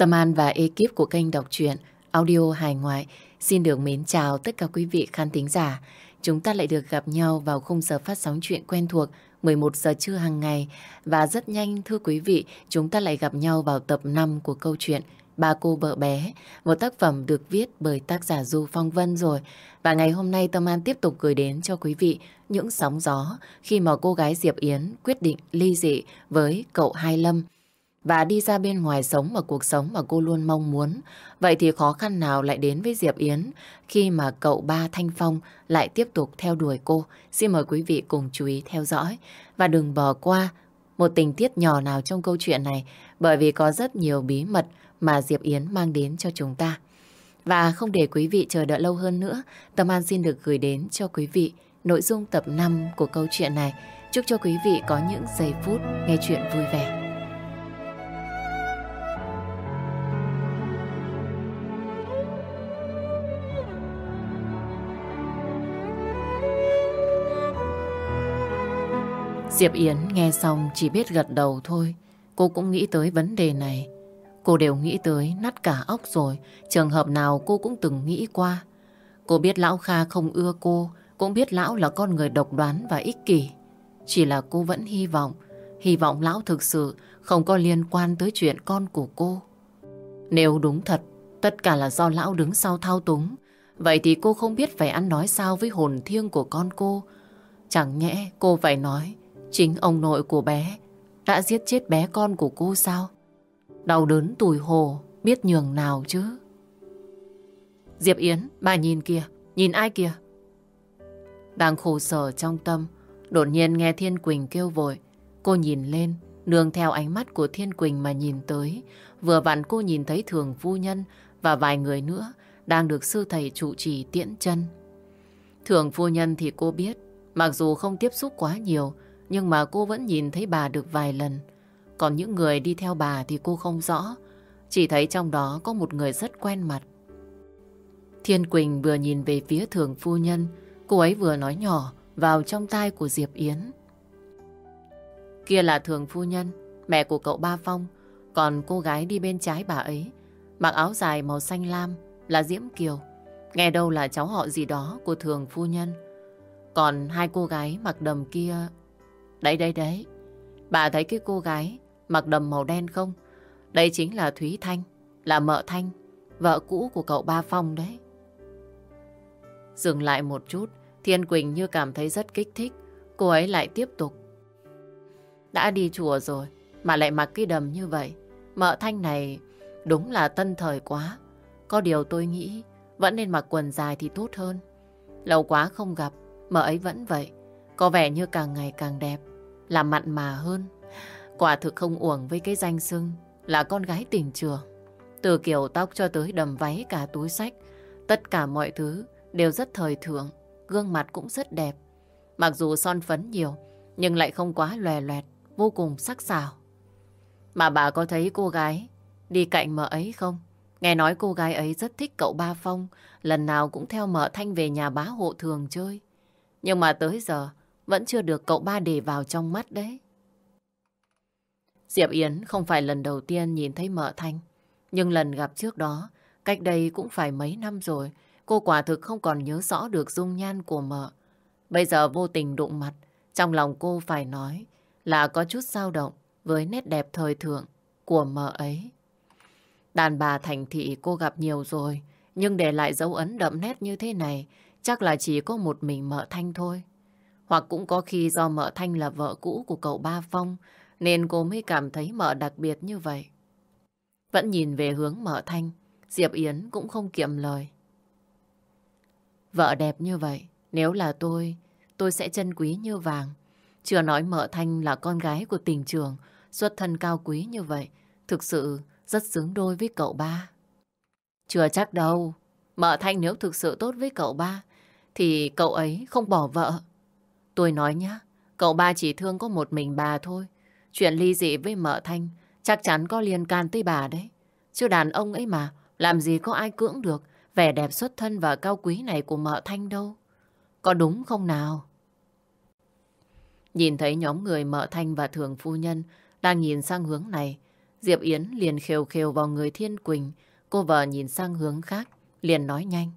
Tâm An và ekip của kênh đọc truyện audio hài ngoại xin được mến chào tất cả quý vị khán thính giả. Chúng ta lại được gặp nhau vào khung giờ phát sóng chuyện quen thuộc 11 giờ trưa hàng ngày và rất nhanh thưa quý vị, chúng ta lại gặp nhau vào tập 5 của câu chuyện Ba cô vợ bé, một tác phẩm được viết bởi tác giả Du Phong Vân rồi. Và ngày hôm nay Tâm An tiếp tục gửi đến cho quý vị những sóng gió khi mà cô gái Diệp Yến quyết định ly dị với cậu Hai Lâm và đi ra bên ngoài sống một cuộc sống mà cô luôn mong muốn. Vậy thì khó khăn nào lại đến với Diệp Yến khi mà cậu ba Thanh Phong lại tiếp tục theo đuổi cô? Xin mời quý vị cùng chú ý theo dõi và đừng bỏ qua một tình tiết nhỏ nào trong câu chuyện này bởi vì có rất nhiều bí mật mà Diệp Yến mang đến cho chúng ta. Và không để quý vị chờ đợi lâu hơn nữa, Tâm An xin được gửi đến cho quý vị nội dung tập 5 của câu chuyện này. Chúc cho quý vị có những giây phút nghe chuyện vui vẻ. Diệp Yến nghe xong chỉ biết gật đầu thôi. Cô cũng nghĩ tới vấn đề này. Cô đều nghĩ tới nát cả óc rồi. Trường hợp nào cô cũng từng nghĩ qua. Cô biết Lão Kha không ưa cô. Cũng biết Lão là con người độc đoán và ích kỷ. Chỉ là cô vẫn hy vọng. Hy vọng Lão thực sự không có liên quan tới chuyện con của cô. Nếu đúng thật, tất cả là do Lão đứng sau thao túng. Vậy thì cô không biết phải ăn nói sao với hồn thiêng của con cô. Chẳng nhẽ cô phải nói Chính ông nội của bé đã giết chết bé con của cô sao? Đau đớn tủi hồ, biết nhường nào chứ? Diệp Yến, bà nhìn kìa, nhìn ai kìa? Đang khổ sở trong tâm, đột nhiên nghe Thiên Quỳnh kêu vội. Cô nhìn lên, nương theo ánh mắt của Thiên Quỳnh mà nhìn tới. Vừa vặn cô nhìn thấy thường phu nhân và vài người nữa đang được sư thầy trụ trì tiễn chân. Thường phu nhân thì cô biết, mặc dù không tiếp xúc quá nhiều, nhưng mà cô vẫn nhìn thấy bà được vài lần. Còn những người đi theo bà thì cô không rõ. Chỉ thấy trong đó có một người rất quen mặt. Thiên Quỳnh vừa nhìn về phía thường phu nhân, cô ấy vừa nói nhỏ vào trong tai của Diệp Yến. Kia là thường phu nhân, mẹ của cậu Ba Phong, còn cô gái đi bên trái bà ấy, mặc áo dài màu xanh lam là Diễm Kiều. Nghe đâu là cháu họ gì đó của thường phu nhân. Còn hai cô gái mặc đầm kia Đấy đấy đấy, bà thấy cái cô gái mặc đầm màu đen không? Đây chính là Thúy Thanh, là mợ Thanh, vợ cũ của cậu Ba Phong đấy. Dừng lại một chút, Thiên Quỳnh như cảm thấy rất kích thích. Cô ấy lại tiếp tục. Đã đi chùa rồi, mà lại mặc cái đầm như vậy. Mợ Thanh này đúng là tân thời quá. Có điều tôi nghĩ vẫn nên mặc quần dài thì tốt hơn. Lâu quá không gặp, mợ ấy vẫn vậy. Có vẻ như càng ngày càng đẹp là mặn mà hơn. Quả thực không uổng với cái danh xưng là con gái tình trường. Từ kiểu tóc cho tới đầm váy cả túi sách, tất cả mọi thứ đều rất thời thượng, gương mặt cũng rất đẹp. Mặc dù son phấn nhiều, nhưng lại không quá lòe loẹt, vô cùng sắc sảo. Mà bà có thấy cô gái đi cạnh mợ ấy không? Nghe nói cô gái ấy rất thích cậu Ba Phong, lần nào cũng theo mợ Thanh về nhà bá hộ thường chơi. Nhưng mà tới giờ, vẫn chưa được cậu ba để vào trong mắt đấy. Diệp Yến không phải lần đầu tiên nhìn thấy mợ Thanh. Nhưng lần gặp trước đó, cách đây cũng phải mấy năm rồi, cô quả thực không còn nhớ rõ được dung nhan của mợ. Bây giờ vô tình đụng mặt, trong lòng cô phải nói là có chút dao động với nét đẹp thời thượng của mợ ấy. Đàn bà thành thị cô gặp nhiều rồi, nhưng để lại dấu ấn đậm nét như thế này, chắc là chỉ có một mình mợ Thanh thôi. Hoặc cũng có khi do mợ Thanh là vợ cũ của cậu Ba Phong, nên cô mới cảm thấy mợ đặc biệt như vậy. Vẫn nhìn về hướng mợ Thanh, Diệp Yến cũng không kiệm lời. Vợ đẹp như vậy, nếu là tôi, tôi sẽ trân quý như vàng. Chưa nói mợ Thanh là con gái của tình trường, xuất thân cao quý như vậy, thực sự rất xứng đôi với cậu ba. Chưa chắc đâu, mợ Thanh nếu thực sự tốt với cậu ba, thì cậu ấy không bỏ vợ. Tôi nói nhá, cậu ba chỉ thương có một mình bà thôi. Chuyện ly dị với mợ Thanh chắc chắn có liên can tới bà đấy. Chứ đàn ông ấy mà, làm gì có ai cưỡng được vẻ đẹp xuất thân và cao quý này của mợ Thanh đâu. Có đúng không nào? Nhìn thấy nhóm người mợ Thanh và thường phu nhân đang nhìn sang hướng này, Diệp Yến liền khều khều vào người Thiên Quỳnh. Cô vợ nhìn sang hướng khác, liền nói nhanh.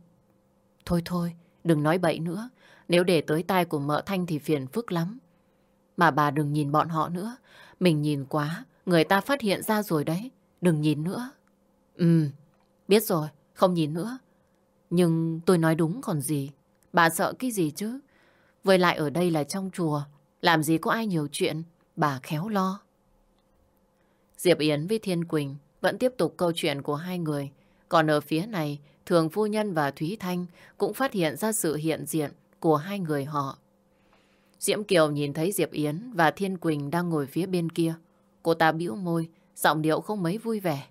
Thôi thôi, đừng nói bậy nữa. Nếu để tới tai của mợ Thanh thì phiền phức lắm. Mà bà đừng nhìn bọn họ nữa. Mình nhìn quá, người ta phát hiện ra rồi đấy. Đừng nhìn nữa. Ừ, biết rồi, không nhìn nữa. Nhưng tôi nói đúng còn gì. Bà sợ cái gì chứ? Với lại ở đây là trong chùa. Làm gì có ai nhiều chuyện. Bà khéo lo. Diệp Yến với Thiên Quỳnh vẫn tiếp tục câu chuyện của hai người. Còn ở phía này, Thường Phu Nhân và Thúy Thanh cũng phát hiện ra sự hiện diện của hai người họ. Diễm Kiều nhìn thấy Diệp Yến và Thiên Quỳnh đang ngồi phía bên kia. Cô ta bĩu môi, giọng điệu không mấy vui vẻ.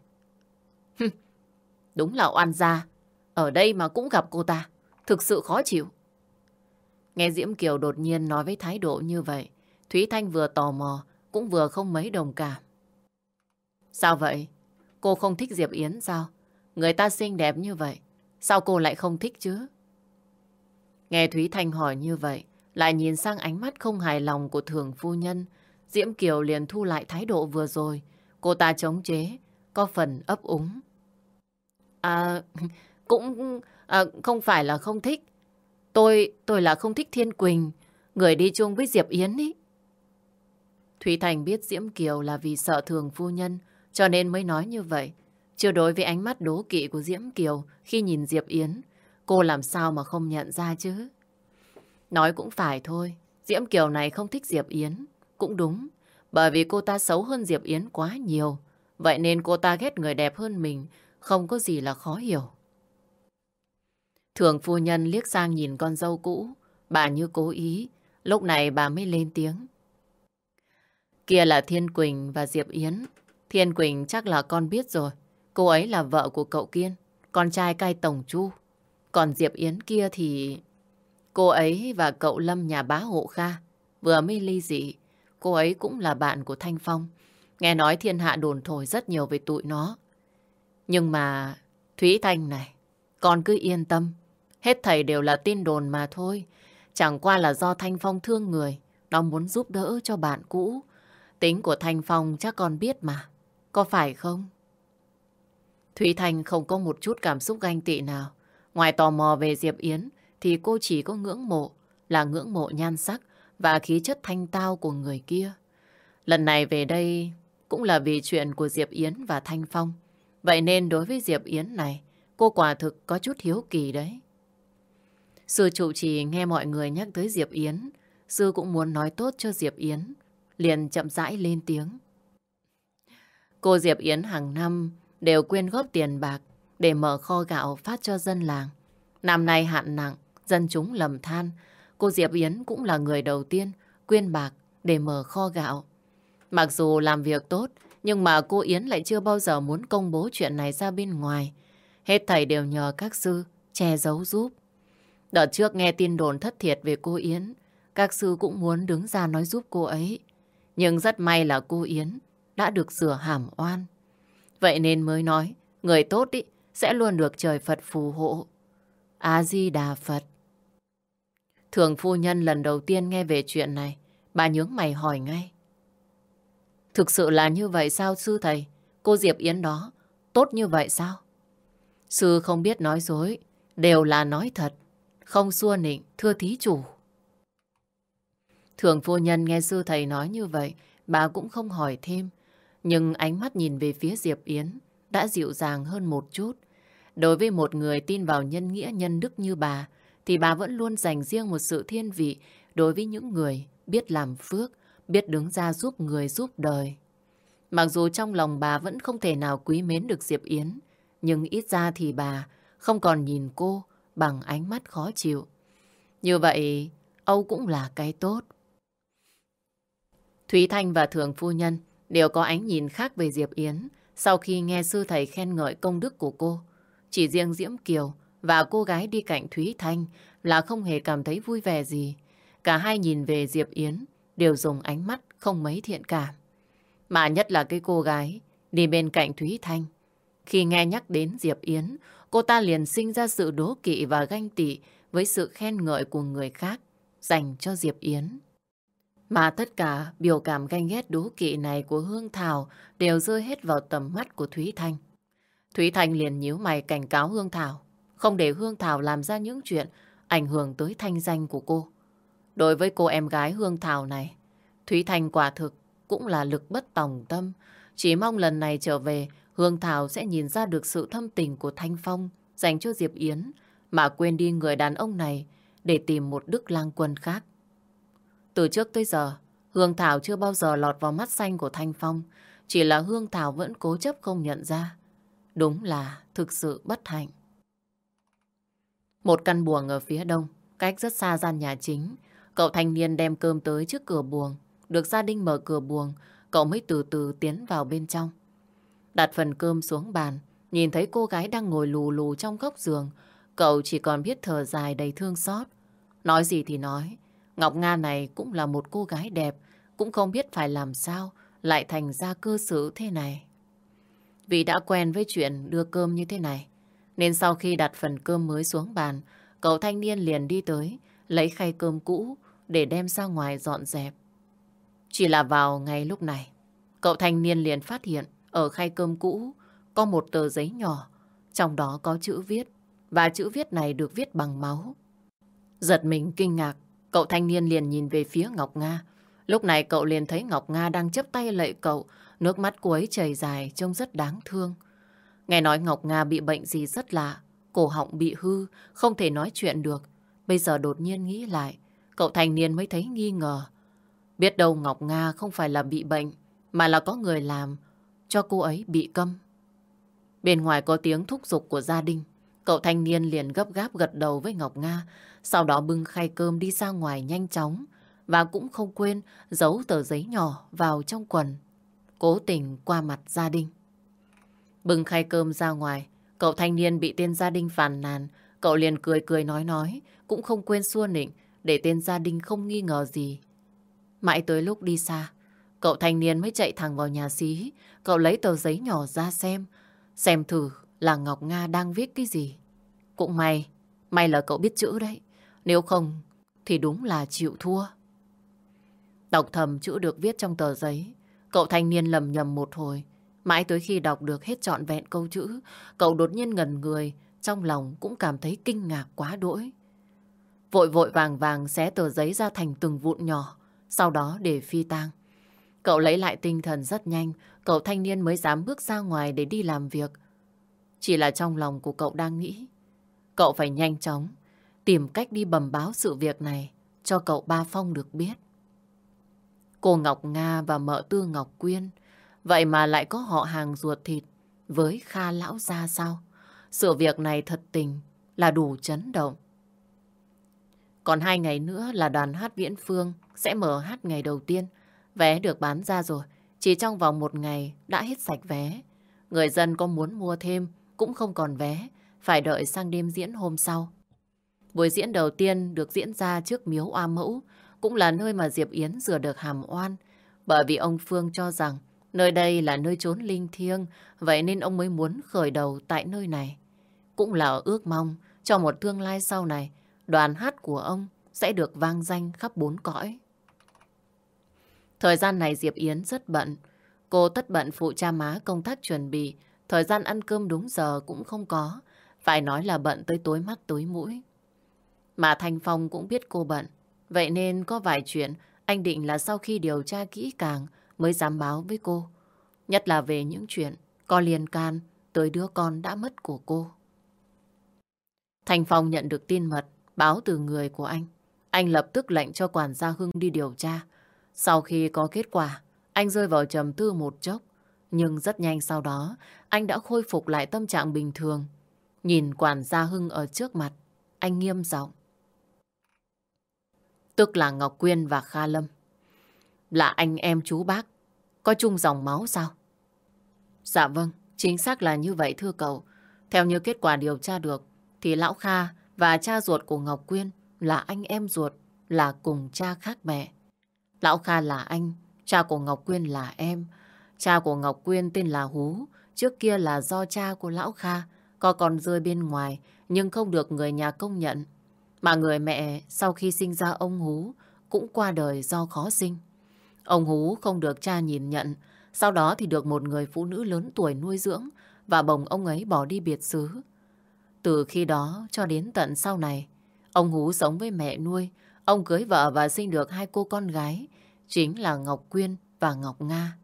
Đúng là oan gia. Ở đây mà cũng gặp cô ta. Thực sự khó chịu. Nghe Diễm Kiều đột nhiên nói với thái độ như vậy, Thúy Thanh vừa tò mò, cũng vừa không mấy đồng cảm. Sao vậy? Cô không thích Diệp Yến sao? Người ta xinh đẹp như vậy, sao cô lại không thích chứ? Nghe Thúy Thanh hỏi như vậy, lại nhìn sang ánh mắt không hài lòng của thường phu nhân, Diễm Kiều liền thu lại thái độ vừa rồi. Cô ta chống chế, có phần ấp úng. À, cũng à, không phải là không thích. Tôi, tôi là không thích Thiên Quỳnh, người đi chung với Diệp Yến ý. Thúy Thành biết Diễm Kiều là vì sợ thường phu nhân, cho nên mới nói như vậy. Chưa đối với ánh mắt đố kỵ của Diễm Kiều khi nhìn Diệp Yến, cô làm sao mà không nhận ra chứ? Nói cũng phải thôi, Diễm Kiều này không thích Diệp Yến, cũng đúng, bởi vì cô ta xấu hơn Diệp Yến quá nhiều. Vậy nên cô ta ghét người đẹp hơn mình, không có gì là khó hiểu. Thường phu nhân liếc sang nhìn con dâu cũ, bà như cố ý, lúc này bà mới lên tiếng. Kia là Thiên Quỳnh và Diệp Yến. Thiên Quỳnh chắc là con biết rồi, cô ấy là vợ của cậu Kiên, con trai cai tổng chu. Còn Diệp Yến kia thì... Cô ấy và cậu Lâm nhà bá hộ Kha vừa mới ly dị. Cô ấy cũng là bạn của Thanh Phong. Nghe nói thiên hạ đồn thổi rất nhiều về tụi nó. Nhưng mà Thúy Thanh này, con cứ yên tâm. Hết thầy đều là tin đồn mà thôi. Chẳng qua là do Thanh Phong thương người. Nó muốn giúp đỡ cho bạn cũ. Tính của Thanh Phong chắc con biết mà. Có phải không? Thúy Thanh không có một chút cảm xúc ganh tị nào. Ngoài tò mò về Diệp Yến thì cô chỉ có ngưỡng mộ, là ngưỡng mộ nhan sắc và khí chất thanh tao của người kia. Lần này về đây cũng là vì chuyện của Diệp Yến và Thanh Phong. Vậy nên đối với Diệp Yến này, cô quả thực có chút hiếu kỳ đấy. Sư trụ trì nghe mọi người nhắc tới Diệp Yến, sư cũng muốn nói tốt cho Diệp Yến, liền chậm rãi lên tiếng. Cô Diệp Yến hàng năm đều quyên góp tiền bạc để mở kho gạo phát cho dân làng. Năm nay hạn nặng, dân chúng lầm than, cô Diệp Yến cũng là người đầu tiên quyên bạc để mở kho gạo. Mặc dù làm việc tốt, nhưng mà cô Yến lại chưa bao giờ muốn công bố chuyện này ra bên ngoài. Hết thầy đều nhờ các sư che giấu giúp. Đợt trước nghe tin đồn thất thiệt về cô Yến, các sư cũng muốn đứng ra nói giúp cô ấy. Nhưng rất may là cô Yến đã được sửa hàm oan. Vậy nên mới nói, người tốt ý, sẽ luôn được trời Phật phù hộ. A-di-đà Phật. Thường phu nhân lần đầu tiên nghe về chuyện này, bà nhướng mày hỏi ngay. Thực sự là như vậy sao sư thầy? Cô Diệp Yến đó, tốt như vậy sao? Sư không biết nói dối, đều là nói thật. Không xua nịnh, thưa thí chủ. Thường phu nhân nghe sư thầy nói như vậy, bà cũng không hỏi thêm. Nhưng ánh mắt nhìn về phía Diệp Yến đã dịu dàng hơn một chút. Đối với một người tin vào nhân nghĩa nhân đức như bà, thì bà vẫn luôn dành riêng một sự thiên vị đối với những người biết làm phước, biết đứng ra giúp người giúp đời. Mặc dù trong lòng bà vẫn không thể nào quý mến được Diệp Yến, nhưng ít ra thì bà không còn nhìn cô bằng ánh mắt khó chịu. Như vậy, Âu cũng là cái tốt. Thúy Thanh và Thường Phu Nhân đều có ánh nhìn khác về Diệp Yến sau khi nghe sư thầy khen ngợi công đức của cô. Chỉ riêng Diễm Kiều và cô gái đi cạnh Thúy Thanh là không hề cảm thấy vui vẻ gì. Cả hai nhìn về Diệp Yến đều dùng ánh mắt không mấy thiện cảm. Mà nhất là cái cô gái đi bên cạnh Thúy Thanh. Khi nghe nhắc đến Diệp Yến, cô ta liền sinh ra sự đố kỵ và ganh tị với sự khen ngợi của người khác dành cho Diệp Yến. Mà tất cả biểu cảm ganh ghét đố kỵ này của Hương Thảo đều rơi hết vào tầm mắt của Thúy Thanh. Thúy Thanh liền nhíu mày cảnh cáo Hương Thảo, không để Hương Thảo làm ra những chuyện ảnh hưởng tới thanh danh của cô. Đối với cô em gái Hương Thảo này, Thúy Thanh quả thực cũng là lực bất tòng tâm. Chỉ mong lần này trở về, Hương Thảo sẽ nhìn ra được sự thâm tình của Thanh Phong dành cho Diệp Yến, mà quên đi người đàn ông này để tìm một đức lang quân khác. Từ trước tới giờ, Hương Thảo chưa bao giờ lọt vào mắt xanh của Thanh Phong, chỉ là Hương Thảo vẫn cố chấp không nhận ra. Đúng là thực sự bất hạnh. Một căn buồng ở phía đông, cách rất xa gian nhà chính. Cậu thanh niên đem cơm tới trước cửa buồng. Được gia đình mở cửa buồng, cậu mới từ từ tiến vào bên trong. Đặt phần cơm xuống bàn, nhìn thấy cô gái đang ngồi lù lù trong góc giường. Cậu chỉ còn biết thở dài đầy thương xót. Nói gì thì nói, Ngọc Nga này cũng là một cô gái đẹp, cũng không biết phải làm sao lại thành ra cơ sự thế này. Vì đã quen với chuyện đưa cơm như thế này, nên sau khi đặt phần cơm mới xuống bàn, cậu thanh niên liền đi tới, lấy khay cơm cũ để đem ra ngoài dọn dẹp. Chỉ là vào ngay lúc này, cậu thanh niên liền phát hiện ở khay cơm cũ có một tờ giấy nhỏ, trong đó có chữ viết, và chữ viết này được viết bằng máu. Giật mình kinh ngạc, cậu thanh niên liền nhìn về phía Ngọc Nga. Lúc này cậu liền thấy Ngọc Nga đang chấp tay lệ cậu, nước mắt cô ấy chảy dài trông rất đáng thương. Nghe nói Ngọc Nga bị bệnh gì rất lạ, cổ họng bị hư, không thể nói chuyện được. Bây giờ đột nhiên nghĩ lại, cậu thanh niên mới thấy nghi ngờ. Biết đâu Ngọc Nga không phải là bị bệnh, mà là có người làm cho cô ấy bị câm. Bên ngoài có tiếng thúc giục của gia đình. Cậu thanh niên liền gấp gáp gật đầu với Ngọc Nga, sau đó bưng khay cơm đi ra ngoài nhanh chóng và cũng không quên giấu tờ giấy nhỏ vào trong quần, cố tình qua mặt gia đình. Bưng khay cơm ra ngoài, cậu thanh niên bị tên gia đình phàn nàn, cậu liền cười cười nói nói, cũng không quên xua nịnh để tên gia đình không nghi ngờ gì. Mãi tới lúc đi xa, cậu thanh niên mới chạy thẳng vào nhà xí, cậu lấy tờ giấy nhỏ ra xem, xem thử là Ngọc Nga đang viết cái gì. Cũng may, may là cậu biết chữ đấy, nếu không thì đúng là chịu thua. Đọc thầm chữ được viết trong tờ giấy, cậu thanh niên lầm nhầm một hồi, Mãi tới khi đọc được hết trọn vẹn câu chữ, cậu đột nhiên ngần người, trong lòng cũng cảm thấy kinh ngạc quá đỗi. Vội vội vàng vàng xé tờ giấy ra thành từng vụn nhỏ, sau đó để phi tang. Cậu lấy lại tinh thần rất nhanh, cậu thanh niên mới dám bước ra ngoài để đi làm việc. Chỉ là trong lòng của cậu đang nghĩ, cậu phải nhanh chóng tìm cách đi bẩm báo sự việc này cho cậu Ba Phong được biết. Cô Ngọc Nga và mợ Tư Ngọc Quyên, Vậy mà lại có họ hàng ruột thịt với Kha Lão Gia sao? Sự việc này thật tình là đủ chấn động. Còn hai ngày nữa là đoàn hát Viễn Phương sẽ mở hát ngày đầu tiên. Vé được bán ra rồi. Chỉ trong vòng một ngày đã hết sạch vé. Người dân có muốn mua thêm cũng không còn vé. Phải đợi sang đêm diễn hôm sau. Buổi diễn đầu tiên được diễn ra trước miếu oa mẫu. Cũng là nơi mà Diệp Yến rửa được hàm oan. Bởi vì ông Phương cho rằng Nơi đây là nơi trốn linh thiêng, vậy nên ông mới muốn khởi đầu tại nơi này. Cũng là ước mong cho một tương lai sau này, đoàn hát của ông sẽ được vang danh khắp bốn cõi. Thời gian này Diệp Yến rất bận. Cô tất bận phụ cha má công tác chuẩn bị. Thời gian ăn cơm đúng giờ cũng không có. Phải nói là bận tới tối mắt tối mũi. Mà Thanh Phong cũng biết cô bận. Vậy nên có vài chuyện anh định là sau khi điều tra kỹ càng mới dám báo với cô. Nhất là về những chuyện có liên can tới đứa con đã mất của cô. Thành Phong nhận được tin mật báo từ người của anh. Anh lập tức lệnh cho quản gia Hưng đi điều tra. Sau khi có kết quả, anh rơi vào trầm tư một chốc. Nhưng rất nhanh sau đó, anh đã khôi phục lại tâm trạng bình thường. Nhìn quản gia Hưng ở trước mặt, anh nghiêm giọng. Tức là Ngọc Quyên và Kha Lâm. Là anh em chú bác có chung dòng máu sao? Dạ vâng, chính xác là như vậy thưa cậu. Theo như kết quả điều tra được, thì Lão Kha và cha ruột của Ngọc Quyên là anh em ruột, là cùng cha khác mẹ. Lão Kha là anh, cha của Ngọc Quyên là em. Cha của Ngọc Quyên tên là Hú, trước kia là do cha của Lão Kha có con rơi bên ngoài nhưng không được người nhà công nhận. Mà người mẹ sau khi sinh ra ông Hú cũng qua đời do khó sinh. Ông Hú không được cha nhìn nhận, sau đó thì được một người phụ nữ lớn tuổi nuôi dưỡng và bồng ông ấy bỏ đi biệt xứ. Từ khi đó cho đến tận sau này, ông Hú sống với mẹ nuôi, ông cưới vợ và sinh được hai cô con gái, chính là Ngọc Quyên và Ngọc Nga.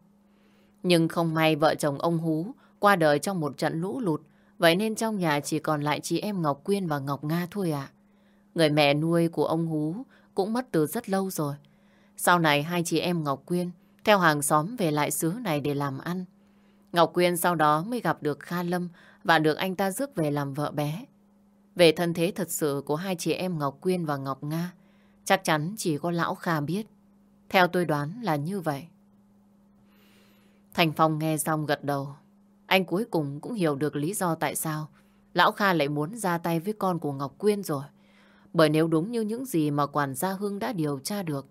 Nhưng không may vợ chồng ông Hú qua đời trong một trận lũ lụt, vậy nên trong nhà chỉ còn lại chị em Ngọc Quyên và Ngọc Nga thôi ạ. Người mẹ nuôi của ông Hú cũng mất từ rất lâu rồi. Sau này hai chị em Ngọc Quyên theo hàng xóm về lại xứ này để làm ăn. Ngọc Quyên sau đó mới gặp được Kha Lâm và được anh ta rước về làm vợ bé. Về thân thế thật sự của hai chị em Ngọc Quyên và Ngọc Nga, chắc chắn chỉ có lão Kha biết. Theo tôi đoán là như vậy. Thành Phong nghe xong gật đầu. Anh cuối cùng cũng hiểu được lý do tại sao Lão Kha lại muốn ra tay với con của Ngọc Quyên rồi. Bởi nếu đúng như những gì mà quản gia Hưng đã điều tra được,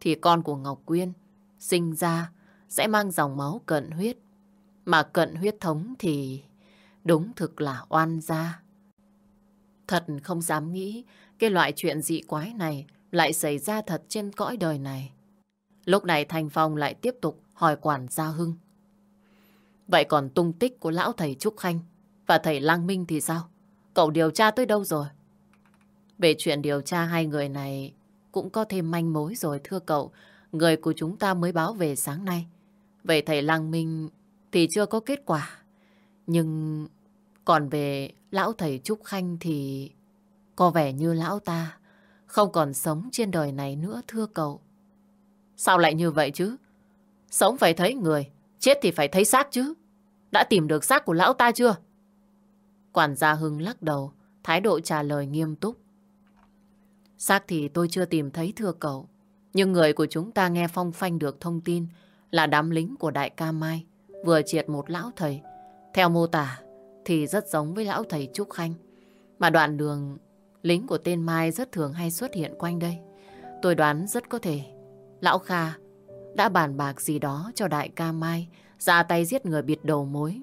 thì con của Ngọc Quyên sinh ra sẽ mang dòng máu cận huyết. Mà cận huyết thống thì đúng thực là oan gia. Thật không dám nghĩ cái loại chuyện dị quái này lại xảy ra thật trên cõi đời này. Lúc này Thành Phong lại tiếp tục hỏi quản gia Hưng. Vậy còn tung tích của lão thầy Trúc Khanh và thầy Lang Minh thì sao? Cậu điều tra tới đâu rồi? Về chuyện điều tra hai người này cũng có thêm manh mối rồi thưa cậu. Người của chúng ta mới báo về sáng nay. Về thầy Lăng Minh thì chưa có kết quả. Nhưng còn về lão thầy Trúc Khanh thì có vẻ như lão ta không còn sống trên đời này nữa thưa cậu. Sao lại như vậy chứ? Sống phải thấy người, chết thì phải thấy xác chứ. Đã tìm được xác của lão ta chưa? Quản gia Hưng lắc đầu, thái độ trả lời nghiêm túc. Xác thì tôi chưa tìm thấy thưa cậu. Nhưng người của chúng ta nghe phong phanh được thông tin là đám lính của đại ca Mai vừa triệt một lão thầy. Theo mô tả thì rất giống với lão thầy Trúc Khanh. Mà đoạn đường lính của tên Mai rất thường hay xuất hiện quanh đây. Tôi đoán rất có thể lão Kha đã bàn bạc gì đó cho đại ca Mai, ra tay giết người biệt đầu mối.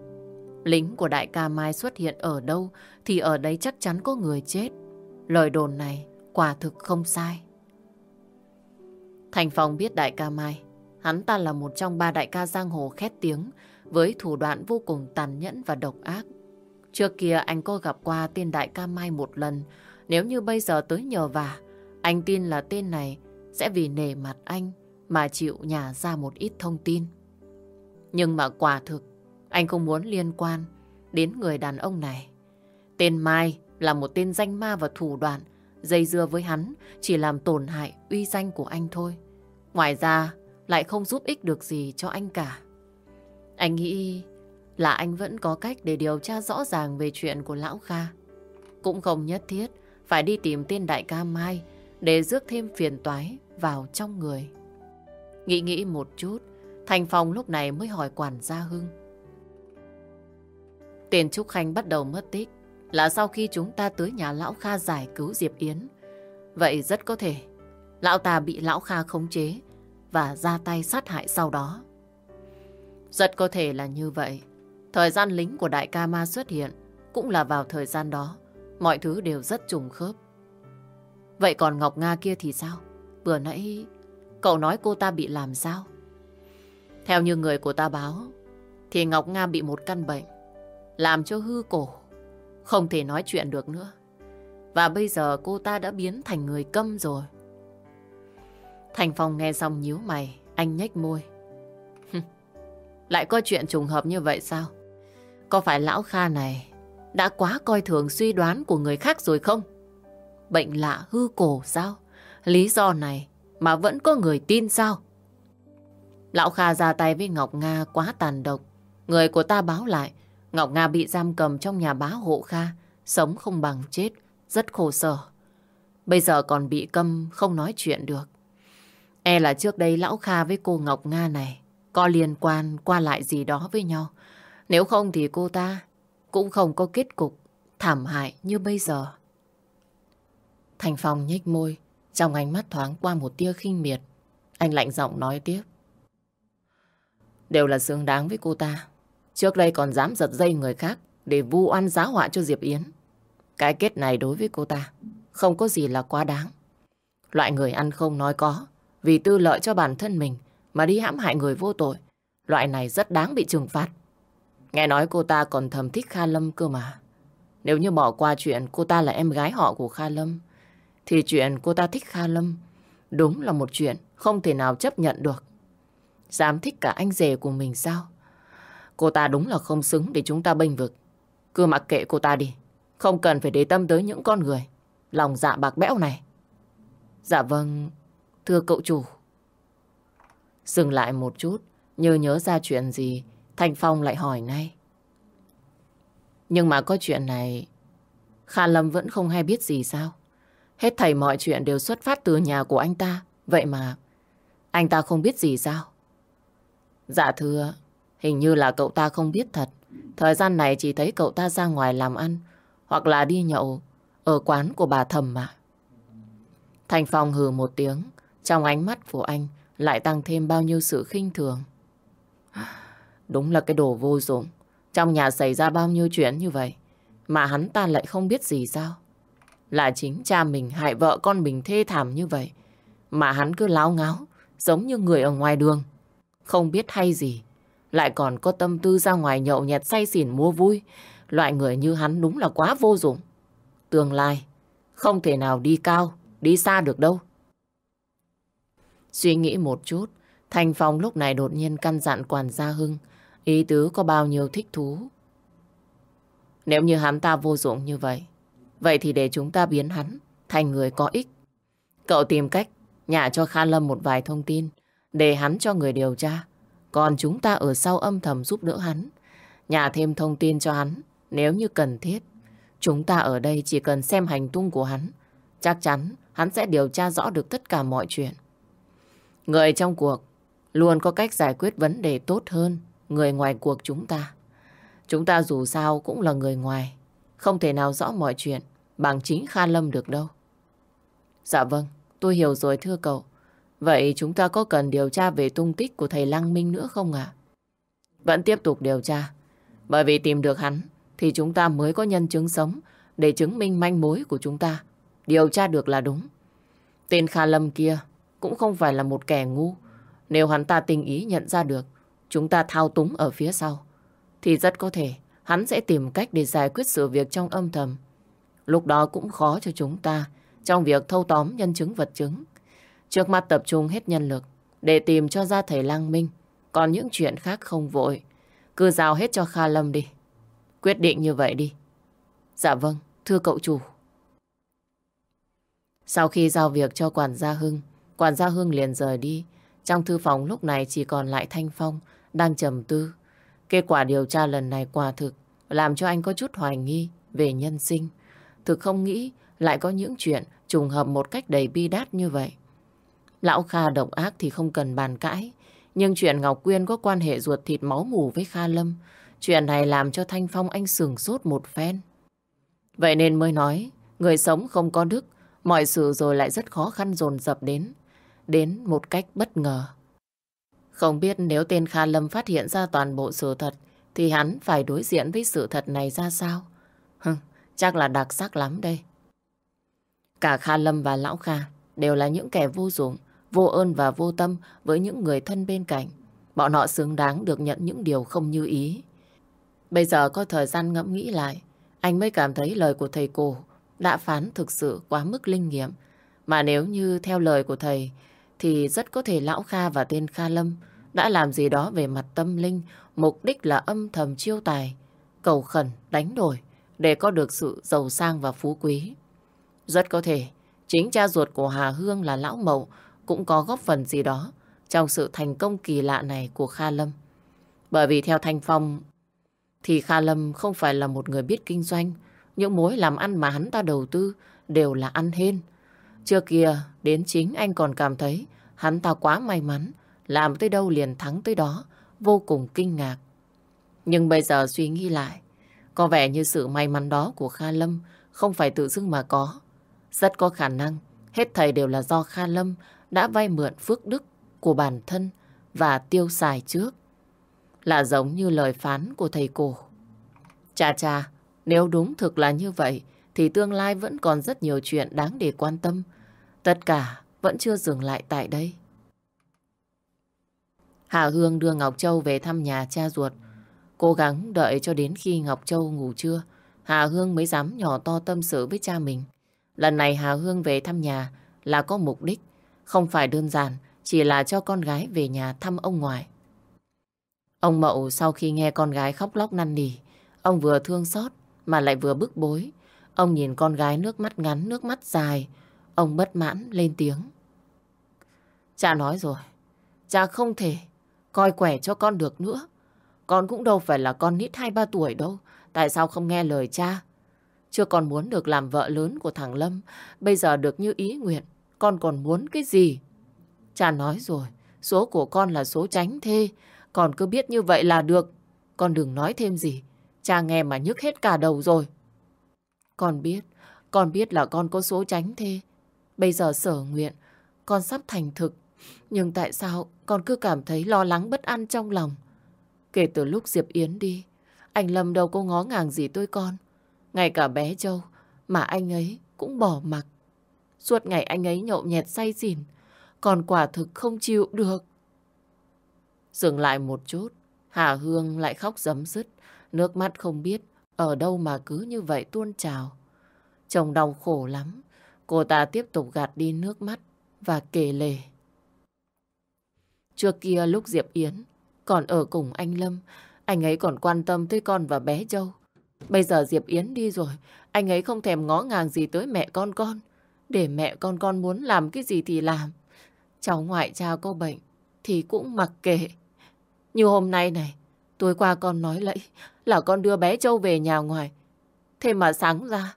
Lính của đại ca Mai xuất hiện ở đâu thì ở đây chắc chắn có người chết. Lời đồn này quả thực không sai. Thành Phong biết đại ca Mai, hắn ta là một trong ba đại ca giang hồ khét tiếng với thủ đoạn vô cùng tàn nhẫn và độc ác. Trước kia anh có gặp qua tên đại ca Mai một lần, nếu như bây giờ tới nhờ vả, anh tin là tên này sẽ vì nể mặt anh mà chịu nhả ra một ít thông tin. Nhưng mà quả thực, anh không muốn liên quan đến người đàn ông này. Tên Mai là một tên danh ma và thủ đoạn, dây dưa với hắn chỉ làm tổn hại uy danh của anh thôi. Ngoài ra, lại không giúp ích được gì cho anh cả. Anh nghĩ là anh vẫn có cách để điều tra rõ ràng về chuyện của Lão Kha. Cũng không nhất thiết phải đi tìm tên đại ca Mai để rước thêm phiền toái vào trong người. Nghĩ nghĩ một chút, Thành Phong lúc này mới hỏi quản gia Hưng. Tiền Trúc Khanh bắt đầu mất tích là sau khi chúng ta tới nhà Lão Kha giải cứu Diệp Yến. Vậy rất có thể Lão ta bị Lão Kha khống chế và ra tay sát hại sau đó. Rất có thể là như vậy. Thời gian lính của đại ca ma xuất hiện cũng là vào thời gian đó. Mọi thứ đều rất trùng khớp. Vậy còn Ngọc Nga kia thì sao? Vừa nãy cậu nói cô ta bị làm sao? Theo như người của ta báo, thì Ngọc Nga bị một căn bệnh, làm cho hư cổ, không thể nói chuyện được nữa. Và bây giờ cô ta đã biến thành người câm rồi. Thành Phong nghe xong nhíu mày, anh nhếch môi. Lại có chuyện trùng hợp như vậy sao? Có phải lão Kha này đã quá coi thường suy đoán của người khác rồi không? Bệnh lạ hư cổ sao? Lý do này mà vẫn có người tin sao? Lão Kha ra tay với Ngọc Nga quá tàn độc. Người của ta báo lại, Ngọc Nga bị giam cầm trong nhà bá hộ Kha, sống không bằng chết, rất khổ sở. Bây giờ còn bị câm, không nói chuyện được. E là trước đây Lão Kha với cô Ngọc Nga này có liên quan qua lại gì đó với nhau. Nếu không thì cô ta cũng không có kết cục thảm hại như bây giờ. Thành Phong nhếch môi, trong ánh mắt thoáng qua một tia khinh miệt. Anh lạnh giọng nói tiếp. Đều là xứng đáng với cô ta. Trước đây còn dám giật dây người khác để vu oan giá họa cho Diệp Yến. Cái kết này đối với cô ta không có gì là quá đáng. Loại người ăn không nói có, vì tư lợi cho bản thân mình mà đi hãm hại người vô tội. Loại này rất đáng bị trừng phạt. Nghe nói cô ta còn thầm thích Kha Lâm cơ mà. Nếu như bỏ qua chuyện cô ta là em gái họ của Kha Lâm, thì chuyện cô ta thích Kha Lâm đúng là một chuyện không thể nào chấp nhận được. Dám thích cả anh rể của mình sao? Cô ta đúng là không xứng để chúng ta bênh vực. Cứ mặc kệ cô ta đi. Không cần phải để tâm tới những con người. Lòng dạ bạc bẽo này. Dạ vâng, thưa cậu chủ. Dừng lại một chút, như nhớ ra chuyện gì, Thanh Phong lại hỏi ngay. Nhưng mà có chuyện này, Kha Lâm vẫn không hay biết gì sao? Hết thầy mọi chuyện đều xuất phát từ nhà của anh ta. Vậy mà, anh ta không biết gì sao? Dạ thưa, hình như là cậu ta không biết thật. Thời gian này chỉ thấy cậu ta ra ngoài làm ăn, hoặc là đi nhậu ở quán của bà thầm mà. Thành Phong hừ một tiếng, trong ánh mắt của anh lại tăng thêm bao nhiêu sự khinh thường. Đúng là cái đồ vô dụng. Trong nhà xảy ra bao nhiêu chuyện như vậy, mà hắn ta lại không biết gì sao? Là chính cha mình hại vợ con mình thê thảm như vậy, mà hắn cứ láo ngáo, giống như người ở ngoài đường. Không biết hay gì, lại còn có tâm tư ra ngoài nhậu nhẹt say xỉn mua vui. Loại người như hắn đúng là quá vô dụng. Tương lai, không thể nào đi cao, đi xa được đâu. Suy nghĩ một chút, Thành Phong lúc này đột nhiên căn dặn quản gia Hưng, ý tứ có bao nhiêu thích thú. Nếu như hắn ta vô dụng như vậy, vậy thì để chúng ta biến hắn thành người có ích. Cậu tìm cách nhả cho Kha Lâm một vài thông tin, để hắn cho người điều tra. Còn chúng ta ở sau âm thầm giúp đỡ hắn, nhà thêm thông tin cho hắn nếu như cần thiết. Chúng ta ở đây chỉ cần xem hành tung của hắn, chắc chắn hắn sẽ điều tra rõ được tất cả mọi chuyện. Người trong cuộc luôn có cách giải quyết vấn đề tốt hơn người ngoài cuộc chúng ta. Chúng ta dù sao cũng là người ngoài, không thể nào rõ mọi chuyện bằng chính Kha Lâm được đâu. Dạ vâng, tôi hiểu rồi thưa cậu. Vậy chúng ta có cần điều tra về tung tích của thầy Lăng Minh nữa không ạ? Vẫn tiếp tục điều tra. Bởi vì tìm được hắn, thì chúng ta mới có nhân chứng sống để chứng minh manh mối của chúng ta. Điều tra được là đúng. Tên Kha Lâm kia cũng không phải là một kẻ ngu. Nếu hắn ta tình ý nhận ra được, chúng ta thao túng ở phía sau, thì rất có thể hắn sẽ tìm cách để giải quyết sự việc trong âm thầm. Lúc đó cũng khó cho chúng ta trong việc thâu tóm nhân chứng vật chứng. Trước mắt tập trung hết nhân lực để tìm cho ra thầy Lang Minh. Còn những chuyện khác không vội. Cứ giao hết cho Kha Lâm đi. Quyết định như vậy đi. Dạ vâng, thưa cậu chủ. Sau khi giao việc cho quản gia Hưng, quản gia Hưng liền rời đi. Trong thư phòng lúc này chỉ còn lại Thanh Phong, đang trầm tư. Kết quả điều tra lần này quả thực làm cho anh có chút hoài nghi về nhân sinh. Thực không nghĩ lại có những chuyện trùng hợp một cách đầy bi đát như vậy. Lão Kha độc ác thì không cần bàn cãi. Nhưng chuyện Ngọc Quyên có quan hệ ruột thịt máu mủ với Kha Lâm, chuyện này làm cho Thanh Phong anh sừng sốt một phen. Vậy nên mới nói, người sống không có đức, mọi sự rồi lại rất khó khăn dồn dập đến, đến một cách bất ngờ. Không biết nếu tên Kha Lâm phát hiện ra toàn bộ sự thật, thì hắn phải đối diện với sự thật này ra sao? Hừ, chắc là đặc sắc lắm đây. Cả Kha Lâm và Lão Kha đều là những kẻ vô dụng, vô ơn và vô tâm với những người thân bên cạnh. Bọn họ xứng đáng được nhận những điều không như ý. Bây giờ có thời gian ngẫm nghĩ lại, anh mới cảm thấy lời của thầy cổ đã phán thực sự quá mức linh nghiệm. Mà nếu như theo lời của thầy, thì rất có thể Lão Kha và tên Kha Lâm đã làm gì đó về mặt tâm linh, mục đích là âm thầm chiêu tài, cầu khẩn, đánh đổi để có được sự giàu sang và phú quý. Rất có thể, chính cha ruột của Hà Hương là Lão Mậu cũng có góp phần gì đó trong sự thành công kỳ lạ này của Kha Lâm. Bởi vì theo Thanh Phong thì Kha Lâm không phải là một người biết kinh doanh. Những mối làm ăn mà hắn ta đầu tư đều là ăn hên. Trước kia, đến chính anh còn cảm thấy hắn ta quá may mắn, làm tới đâu liền thắng tới đó, vô cùng kinh ngạc. Nhưng bây giờ suy nghĩ lại, có vẻ như sự may mắn đó của Kha Lâm không phải tự dưng mà có. Rất có khả năng, hết thầy đều là do Kha Lâm đã vay mượn phước đức của bản thân và tiêu xài trước. Là giống như lời phán của thầy cổ. Chà chà, nếu đúng thực là như vậy, thì tương lai vẫn còn rất nhiều chuyện đáng để quan tâm. Tất cả vẫn chưa dừng lại tại đây. Hà Hương đưa Ngọc Châu về thăm nhà cha ruột. Cố gắng đợi cho đến khi Ngọc Châu ngủ trưa, Hà Hương mới dám nhỏ to tâm sự với cha mình. Lần này Hà Hương về thăm nhà là có mục đích, không phải đơn giản, chỉ là cho con gái về nhà thăm ông ngoại. Ông Mậu sau khi nghe con gái khóc lóc năn nỉ, ông vừa thương xót mà lại vừa bức bối. Ông nhìn con gái nước mắt ngắn, nước mắt dài, ông bất mãn lên tiếng. Cha nói rồi, cha không thể coi quẻ cho con được nữa. Con cũng đâu phải là con nít 2-3 tuổi đâu. Tại sao không nghe lời cha? Chưa còn muốn được làm vợ lớn của thằng Lâm. Bây giờ được như ý nguyện. Con còn muốn cái gì? Cha nói rồi. Số của con là số tránh thê. Con cứ biết như vậy là được. Con đừng nói thêm gì. Cha nghe mà nhức hết cả đầu rồi. Con biết. Con biết là con có số tránh thê. Bây giờ sở nguyện. Con sắp thành thực. Nhưng tại sao con cứ cảm thấy lo lắng bất an trong lòng? Kể từ lúc Diệp Yến đi, anh Lâm đâu có ngó ngàng gì tôi con. Ngay cả bé Châu mà anh ấy cũng bỏ mặc. Suốt ngày anh ấy nhậu nhẹt say xỉn, còn quả thực không chịu được. Dừng lại một chút, Hà Hương lại khóc giấm dứt, nước mắt không biết ở đâu mà cứ như vậy tuôn trào. Chồng đau khổ lắm, cô ta tiếp tục gạt đi nước mắt và kể lể. Trước kia lúc Diệp Yến còn ở cùng anh Lâm, anh ấy còn quan tâm tới con và bé Châu. Bây giờ Diệp Yến đi rồi, anh ấy không thèm ngó ngàng gì tới mẹ con con. Để mẹ con con muốn làm cái gì thì làm. Cháu ngoại cha có bệnh thì cũng mặc kệ. Như hôm nay này, tối qua con nói lẫy là con đưa bé Châu về nhà ngoài. Thế mà sáng ra,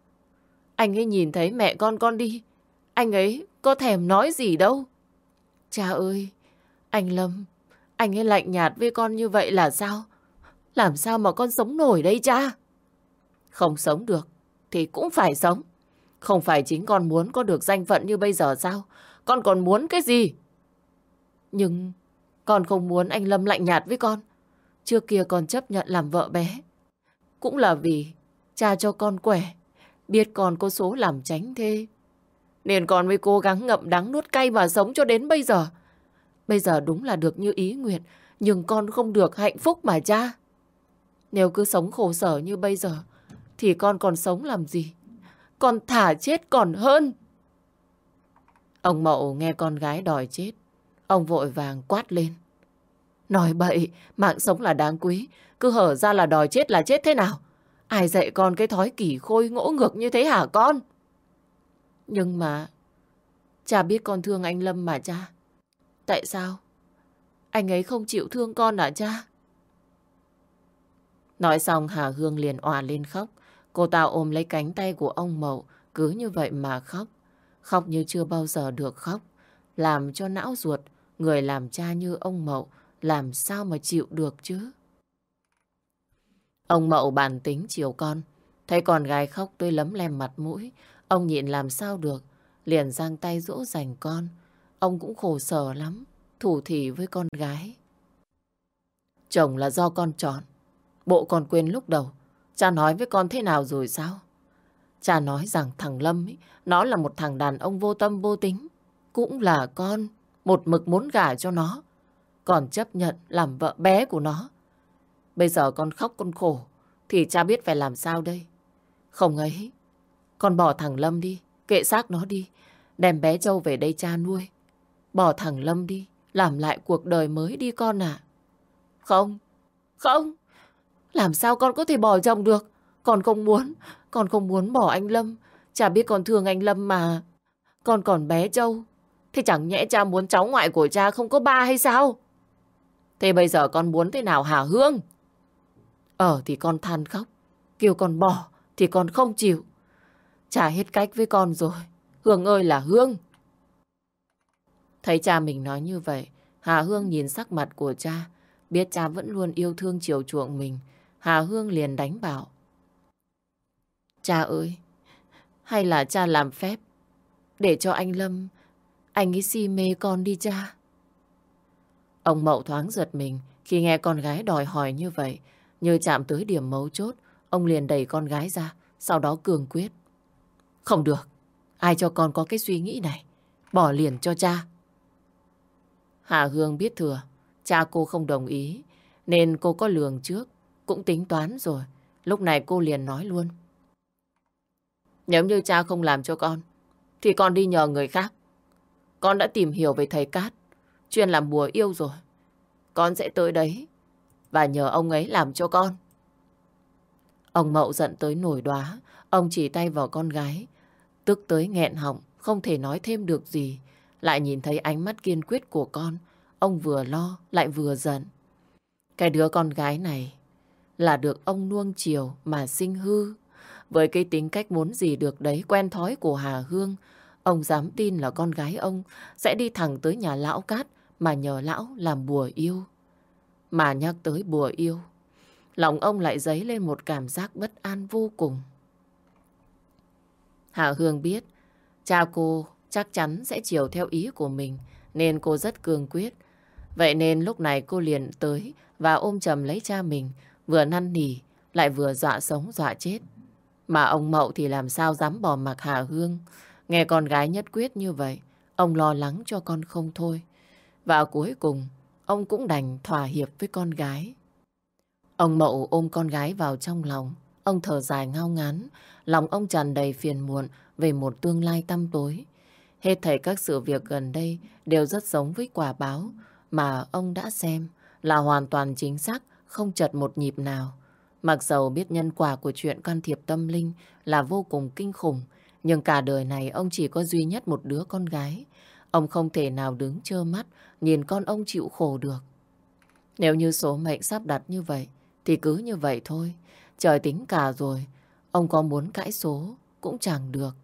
anh ấy nhìn thấy mẹ con con đi. Anh ấy có thèm nói gì đâu. Cha ơi, anh Lâm, anh ấy lạnh nhạt với con như vậy là sao? Làm sao mà con sống nổi đây cha? Không sống được thì cũng phải sống. Không phải chính con muốn có được danh phận như bây giờ sao? Con còn muốn cái gì? Nhưng con không muốn anh Lâm lạnh nhạt với con. Trước kia con chấp nhận làm vợ bé. Cũng là vì cha cho con khỏe. Biết con có số làm tránh thế, Nên con mới cố gắng ngậm đắng nuốt cay và sống cho đến bây giờ. Bây giờ đúng là được như ý nguyện, nhưng con không được hạnh phúc mà cha. Nếu cứ sống khổ sở như bây giờ, thì con còn sống làm gì? Con thả chết còn hơn. Ông Mậu nghe con gái đòi chết. Ông vội vàng quát lên. Nói bậy, mạng sống là đáng quý. Cứ hở ra là đòi chết là chết thế nào? Ai dạy con cái thói kỳ khôi ngỗ ngược như thế hả con? Nhưng mà, cha biết con thương anh Lâm mà cha. Tại sao? Anh ấy không chịu thương con à cha? Nói xong Hà Hương liền òa lên khóc. Cô ta ôm lấy cánh tay của ông Mậu, cứ như vậy mà khóc. Khóc như chưa bao giờ được khóc. Làm cho não ruột, người làm cha như ông Mậu, làm sao mà chịu được chứ? Ông Mậu bản tính chiều con. Thấy con gái khóc tôi lấm lem mặt mũi. Ông nhịn làm sao được. Liền giang tay dỗ dành con. Ông cũng khổ sở lắm, thủ thỉ với con gái. Chồng là do con chọn. Bộ con quên lúc đầu. Cha nói với con thế nào rồi sao? Cha nói rằng thằng Lâm ấy, nó là một thằng đàn ông vô tâm vô tính. Cũng là con, một mực muốn gả cho nó. Còn chấp nhận làm vợ bé của nó. Bây giờ con khóc con khổ, thì cha biết phải làm sao đây? Không ấy, con bỏ thằng Lâm đi, kệ xác nó đi. Đem bé Châu về đây cha nuôi. Bỏ thằng Lâm đi, làm lại cuộc đời mới đi con ạ. Không, không. Làm sao con có thể bỏ chồng được? Con không muốn, con không muốn bỏ anh Lâm. Chả biết con thương anh Lâm mà. Con còn bé Châu. Thế chẳng nhẽ cha muốn cháu ngoại của cha không có ba hay sao? Thế bây giờ con muốn thế nào hả Hương? Ờ thì con than khóc. Kêu con bỏ thì con không chịu. Chả hết cách với con rồi. Hương ơi là Hương. Thấy cha mình nói như vậy, Hà Hương nhìn sắc mặt của cha, biết cha vẫn luôn yêu thương chiều chuộng mình. Hà Hương liền đánh bảo. Cha ơi, hay là cha làm phép để cho anh Lâm, anh ấy si mê con đi cha. Ông Mậu thoáng giật mình khi nghe con gái đòi hỏi như vậy. Như chạm tới điểm mấu chốt, ông liền đẩy con gái ra, sau đó cường quyết. Không được, ai cho con có cái suy nghĩ này, bỏ liền cho cha. Hà Hương biết thừa, cha cô không đồng ý, nên cô có lường trước, cũng tính toán rồi. Lúc này cô liền nói luôn. Nếu như cha không làm cho con, thì con đi nhờ người khác. Con đã tìm hiểu về thầy Cát, chuyên làm bùa yêu rồi. Con sẽ tới đấy và nhờ ông ấy làm cho con. Ông Mậu giận tới nổi đoá, ông chỉ tay vào con gái, tức tới nghẹn họng, không thể nói thêm được gì. Lại nhìn thấy ánh mắt kiên quyết của con, ông vừa lo lại vừa giận. Cái đứa con gái này là được ông nuông chiều mà sinh hư. Với cái tính cách muốn gì được đấy quen thói của Hà Hương, ông dám tin là con gái ông sẽ đi thẳng tới nhà lão cát mà nhờ lão làm bùa yêu. Mà nhắc tới bùa yêu, lòng ông lại dấy lên một cảm giác bất an vô cùng. Hà Hương biết cha cô chắc chắn sẽ chiều theo ý của mình nên cô rất cương quyết. Vậy nên lúc này cô liền tới và ôm chầm lấy cha mình vừa năn nỉ lại vừa dọa sống dọa chết. Mà ông Mậu thì làm sao dám bỏ mặc Hà Hương. Nghe con gái nhất quyết như vậy, ông lo lắng cho con không thôi. Và cuối cùng, ông cũng đành thỏa hiệp với con gái. Ông Mậu ôm con gái vào trong lòng. Ông thở dài ngao ngán, lòng ông tràn đầy phiền muộn về một tương lai tăm tối. Hết thảy các sự việc gần đây đều rất giống với quả báo mà ông đã xem là hoàn toàn chính xác, không chật một nhịp nào. Mặc dầu biết nhân quả của chuyện can thiệp tâm linh là vô cùng kinh khủng, nhưng cả đời này ông chỉ có duy nhất một đứa con gái. Ông không thể nào đứng trơ mắt nhìn con ông chịu khổ được. Nếu như số mệnh sắp đặt như vậy, thì cứ như vậy thôi. Trời tính cả rồi, ông có muốn cãi số cũng chẳng được.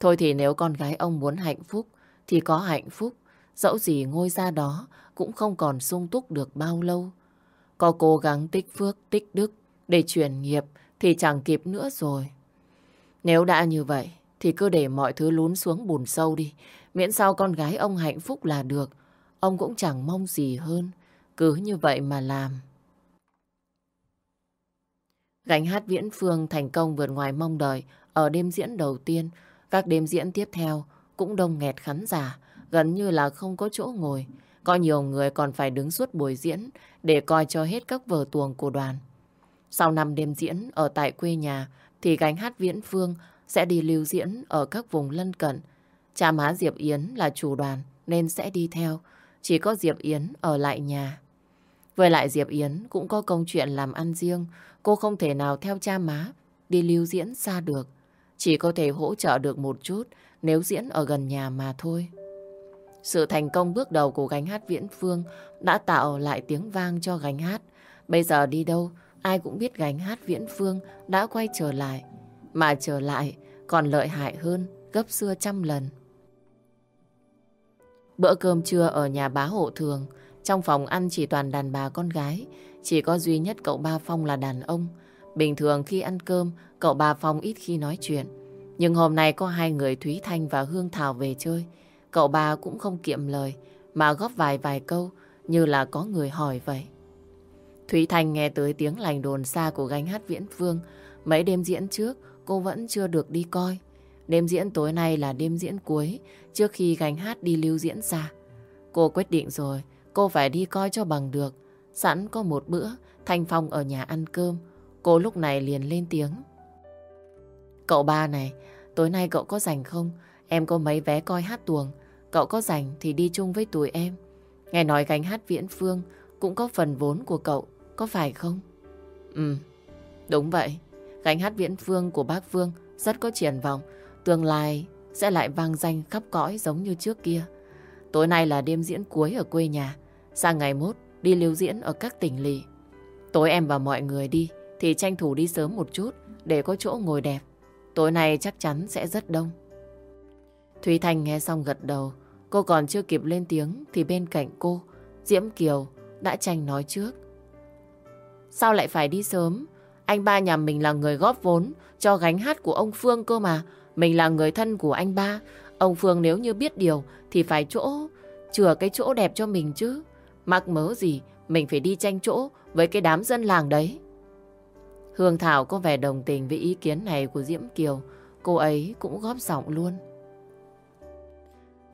Thôi thì nếu con gái ông muốn hạnh phúc, thì có hạnh phúc. Dẫu gì ngôi ra đó cũng không còn sung túc được bao lâu. Có cố gắng tích phước, tích đức để chuyển nghiệp thì chẳng kịp nữa rồi. Nếu đã như vậy, thì cứ để mọi thứ lún xuống bùn sâu đi. Miễn sao con gái ông hạnh phúc là được. Ông cũng chẳng mong gì hơn. Cứ như vậy mà làm. Gánh hát Viễn Phương thành công vượt ngoài mong đợi ở đêm diễn đầu tiên. Các đêm diễn tiếp theo cũng đông nghẹt khán giả, gần như là không có chỗ ngồi. Có nhiều người còn phải đứng suốt buổi diễn để coi cho hết các vở tuồng của đoàn. Sau năm đêm diễn ở tại quê nhà, thì gánh hát Viễn Phương sẽ đi lưu diễn ở các vùng lân cận. Cha má Diệp Yến là chủ đoàn nên sẽ đi theo. Chỉ có Diệp Yến ở lại nhà. Với lại Diệp Yến cũng có công chuyện làm ăn riêng. Cô không thể nào theo cha má đi lưu diễn xa được. Chỉ có thể hỗ trợ được một chút nếu diễn ở gần nhà mà thôi. Sự thành công bước đầu của gánh hát Viễn Phương đã tạo lại tiếng vang cho gánh hát. Bây giờ đi đâu, ai cũng biết gánh hát Viễn Phương đã quay trở lại. Mà trở lại còn lợi hại hơn gấp xưa trăm lần. Bữa cơm trưa ở nhà bá hộ thường, trong phòng ăn chỉ toàn đàn bà con gái, chỉ có duy nhất cậu Ba Phong là đàn ông. Bình thường khi ăn cơm, cậu Ba Phong ít khi nói chuyện. Nhưng hôm nay có hai người Thúy Thanh và Hương Thảo về chơi. Cậu ba cũng không kiệm lời, mà góp vài vài câu như là có người hỏi vậy. Thúy Thanh nghe tới tiếng lành đồn xa của gánh hát Viễn Phương. Mấy đêm diễn trước, cô vẫn chưa được đi coi. Đêm diễn tối nay là đêm diễn cuối, trước khi gánh hát đi lưu diễn xa. Cô quyết định rồi, cô phải đi coi cho bằng được. Sẵn có một bữa, Thanh Phong ở nhà ăn cơm. Cô lúc này liền lên tiếng. Cậu ba này, tối nay cậu có rảnh không? Em có mấy vé coi hát tuồng. Cậu có rảnh thì đi chung với tụi em. Nghe nói gánh hát Viễn Phương cũng có phần vốn của cậu, có phải không? Ừ, đúng vậy. Gánh hát Viễn Phương của bác Phương rất có triển vọng. Tương lai sẽ lại vang danh khắp cõi giống như trước kia. Tối nay là đêm diễn cuối ở quê nhà. Sang ngày mốt đi lưu diễn ở các tỉnh lỵ. Tối em và mọi người đi thì tranh thủ đi sớm một chút để có chỗ ngồi đẹp. Tối nay chắc chắn sẽ rất đông. Thúy Thanh nghe xong gật đầu. Cô còn chưa kịp lên tiếng thì bên cạnh cô, Diễm Kiều đã tranh nói trước. Sao lại phải đi sớm? Anh ba nhà mình là người góp vốn cho gánh hát của ông Phương cơ mà. Mình là người thân của anh ba. Ông Phương nếu như biết điều thì phải chỗ, chừa cái chỗ đẹp cho mình chứ. Mắc mớ gì, mình phải đi tranh chỗ với cái đám dân làng đấy. Hương Thảo có vẻ đồng tình với ý kiến này của Diễm Kiều. Cô ấy cũng góp giọng luôn.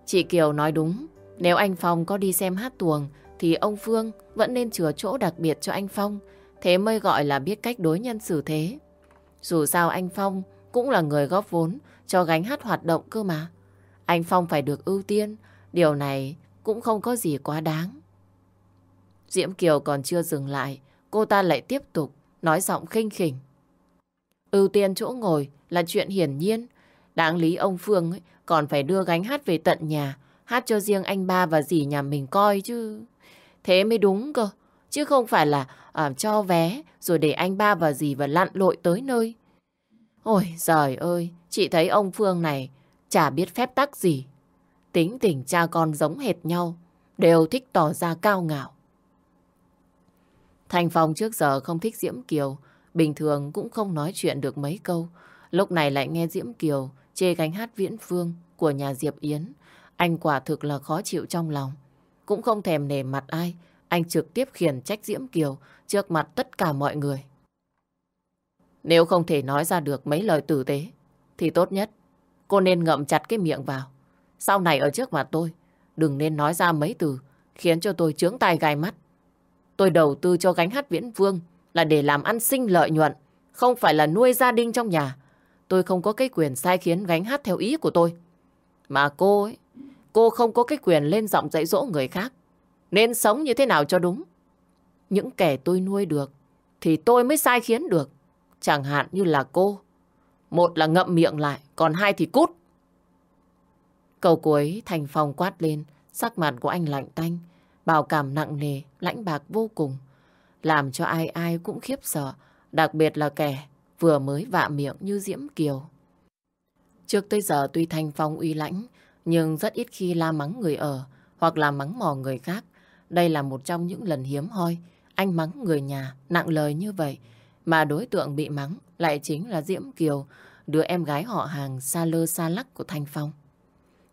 Chị Kiều nói đúng. Nếu anh Phong có đi xem hát tuồng thì ông Phương vẫn nên chừa chỗ đặc biệt cho anh Phong. Thế mới gọi là biết cách đối nhân xử thế. Dù sao anh Phong cũng là người góp vốn cho gánh hát hoạt động cơ mà. Anh Phong phải được ưu tiên. Điều này cũng không có gì quá đáng. Diễm Kiều còn chưa dừng lại. Cô ta lại tiếp tục nói giọng khinh khỉnh. Ưu tiên chỗ ngồi là chuyện hiển nhiên. Đáng lý ông Phương ấy, còn phải đưa gánh hát về tận nhà, hát cho riêng anh ba và dì nhà mình coi chứ. Thế mới đúng cơ, chứ không phải là à, cho vé rồi để anh ba và dì và lặn lội tới nơi. Ôi giời ơi, chị thấy ông Phương này chả biết phép tắc gì. Tính tình cha con giống hệt nhau, đều thích tỏ ra cao ngạo. Thành Phong trước giờ không thích Diễm Kiều, bình thường cũng không nói chuyện được mấy câu. Lúc này lại nghe Diễm Kiều chê gánh hát viễn phương của nhà Diệp Yến. Anh quả thực là khó chịu trong lòng. Cũng không thèm nề mặt ai, anh trực tiếp khiển trách Diễm Kiều trước mặt tất cả mọi người. Nếu không thể nói ra được mấy lời tử tế, thì tốt nhất cô nên ngậm chặt cái miệng vào. Sau này ở trước mặt tôi, đừng nên nói ra mấy từ khiến cho tôi trướng tai gai mắt. Tôi đầu tư cho gánh hát viễn phương là để làm ăn sinh lợi nhuận, không phải là nuôi gia đình trong nhà. Tôi không có cái quyền sai khiến gánh hát theo ý của tôi. Mà cô ấy, cô không có cái quyền lên giọng dạy dỗ người khác. Nên sống như thế nào cho đúng. Những kẻ tôi nuôi được, thì tôi mới sai khiến được. Chẳng hạn như là cô. Một là ngậm miệng lại, còn hai thì cút. Cầu cuối thành phòng quát lên, sắc mặt của anh lạnh tanh, bào cảm nặng nề, lãnh bạc vô cùng. Làm cho ai ai cũng khiếp sợ, đặc biệt là kẻ vừa mới vạ miệng như Diễm Kiều. Trước tới giờ tuy Thanh Phong uy lãnh, nhưng rất ít khi la mắng người ở hoặc là mắng mò người khác. Đây là một trong những lần hiếm hoi anh mắng người nhà nặng lời như vậy, mà đối tượng bị mắng lại chính là Diễm Kiều, đứa em gái họ hàng xa lơ xa lắc của Thanh Phong.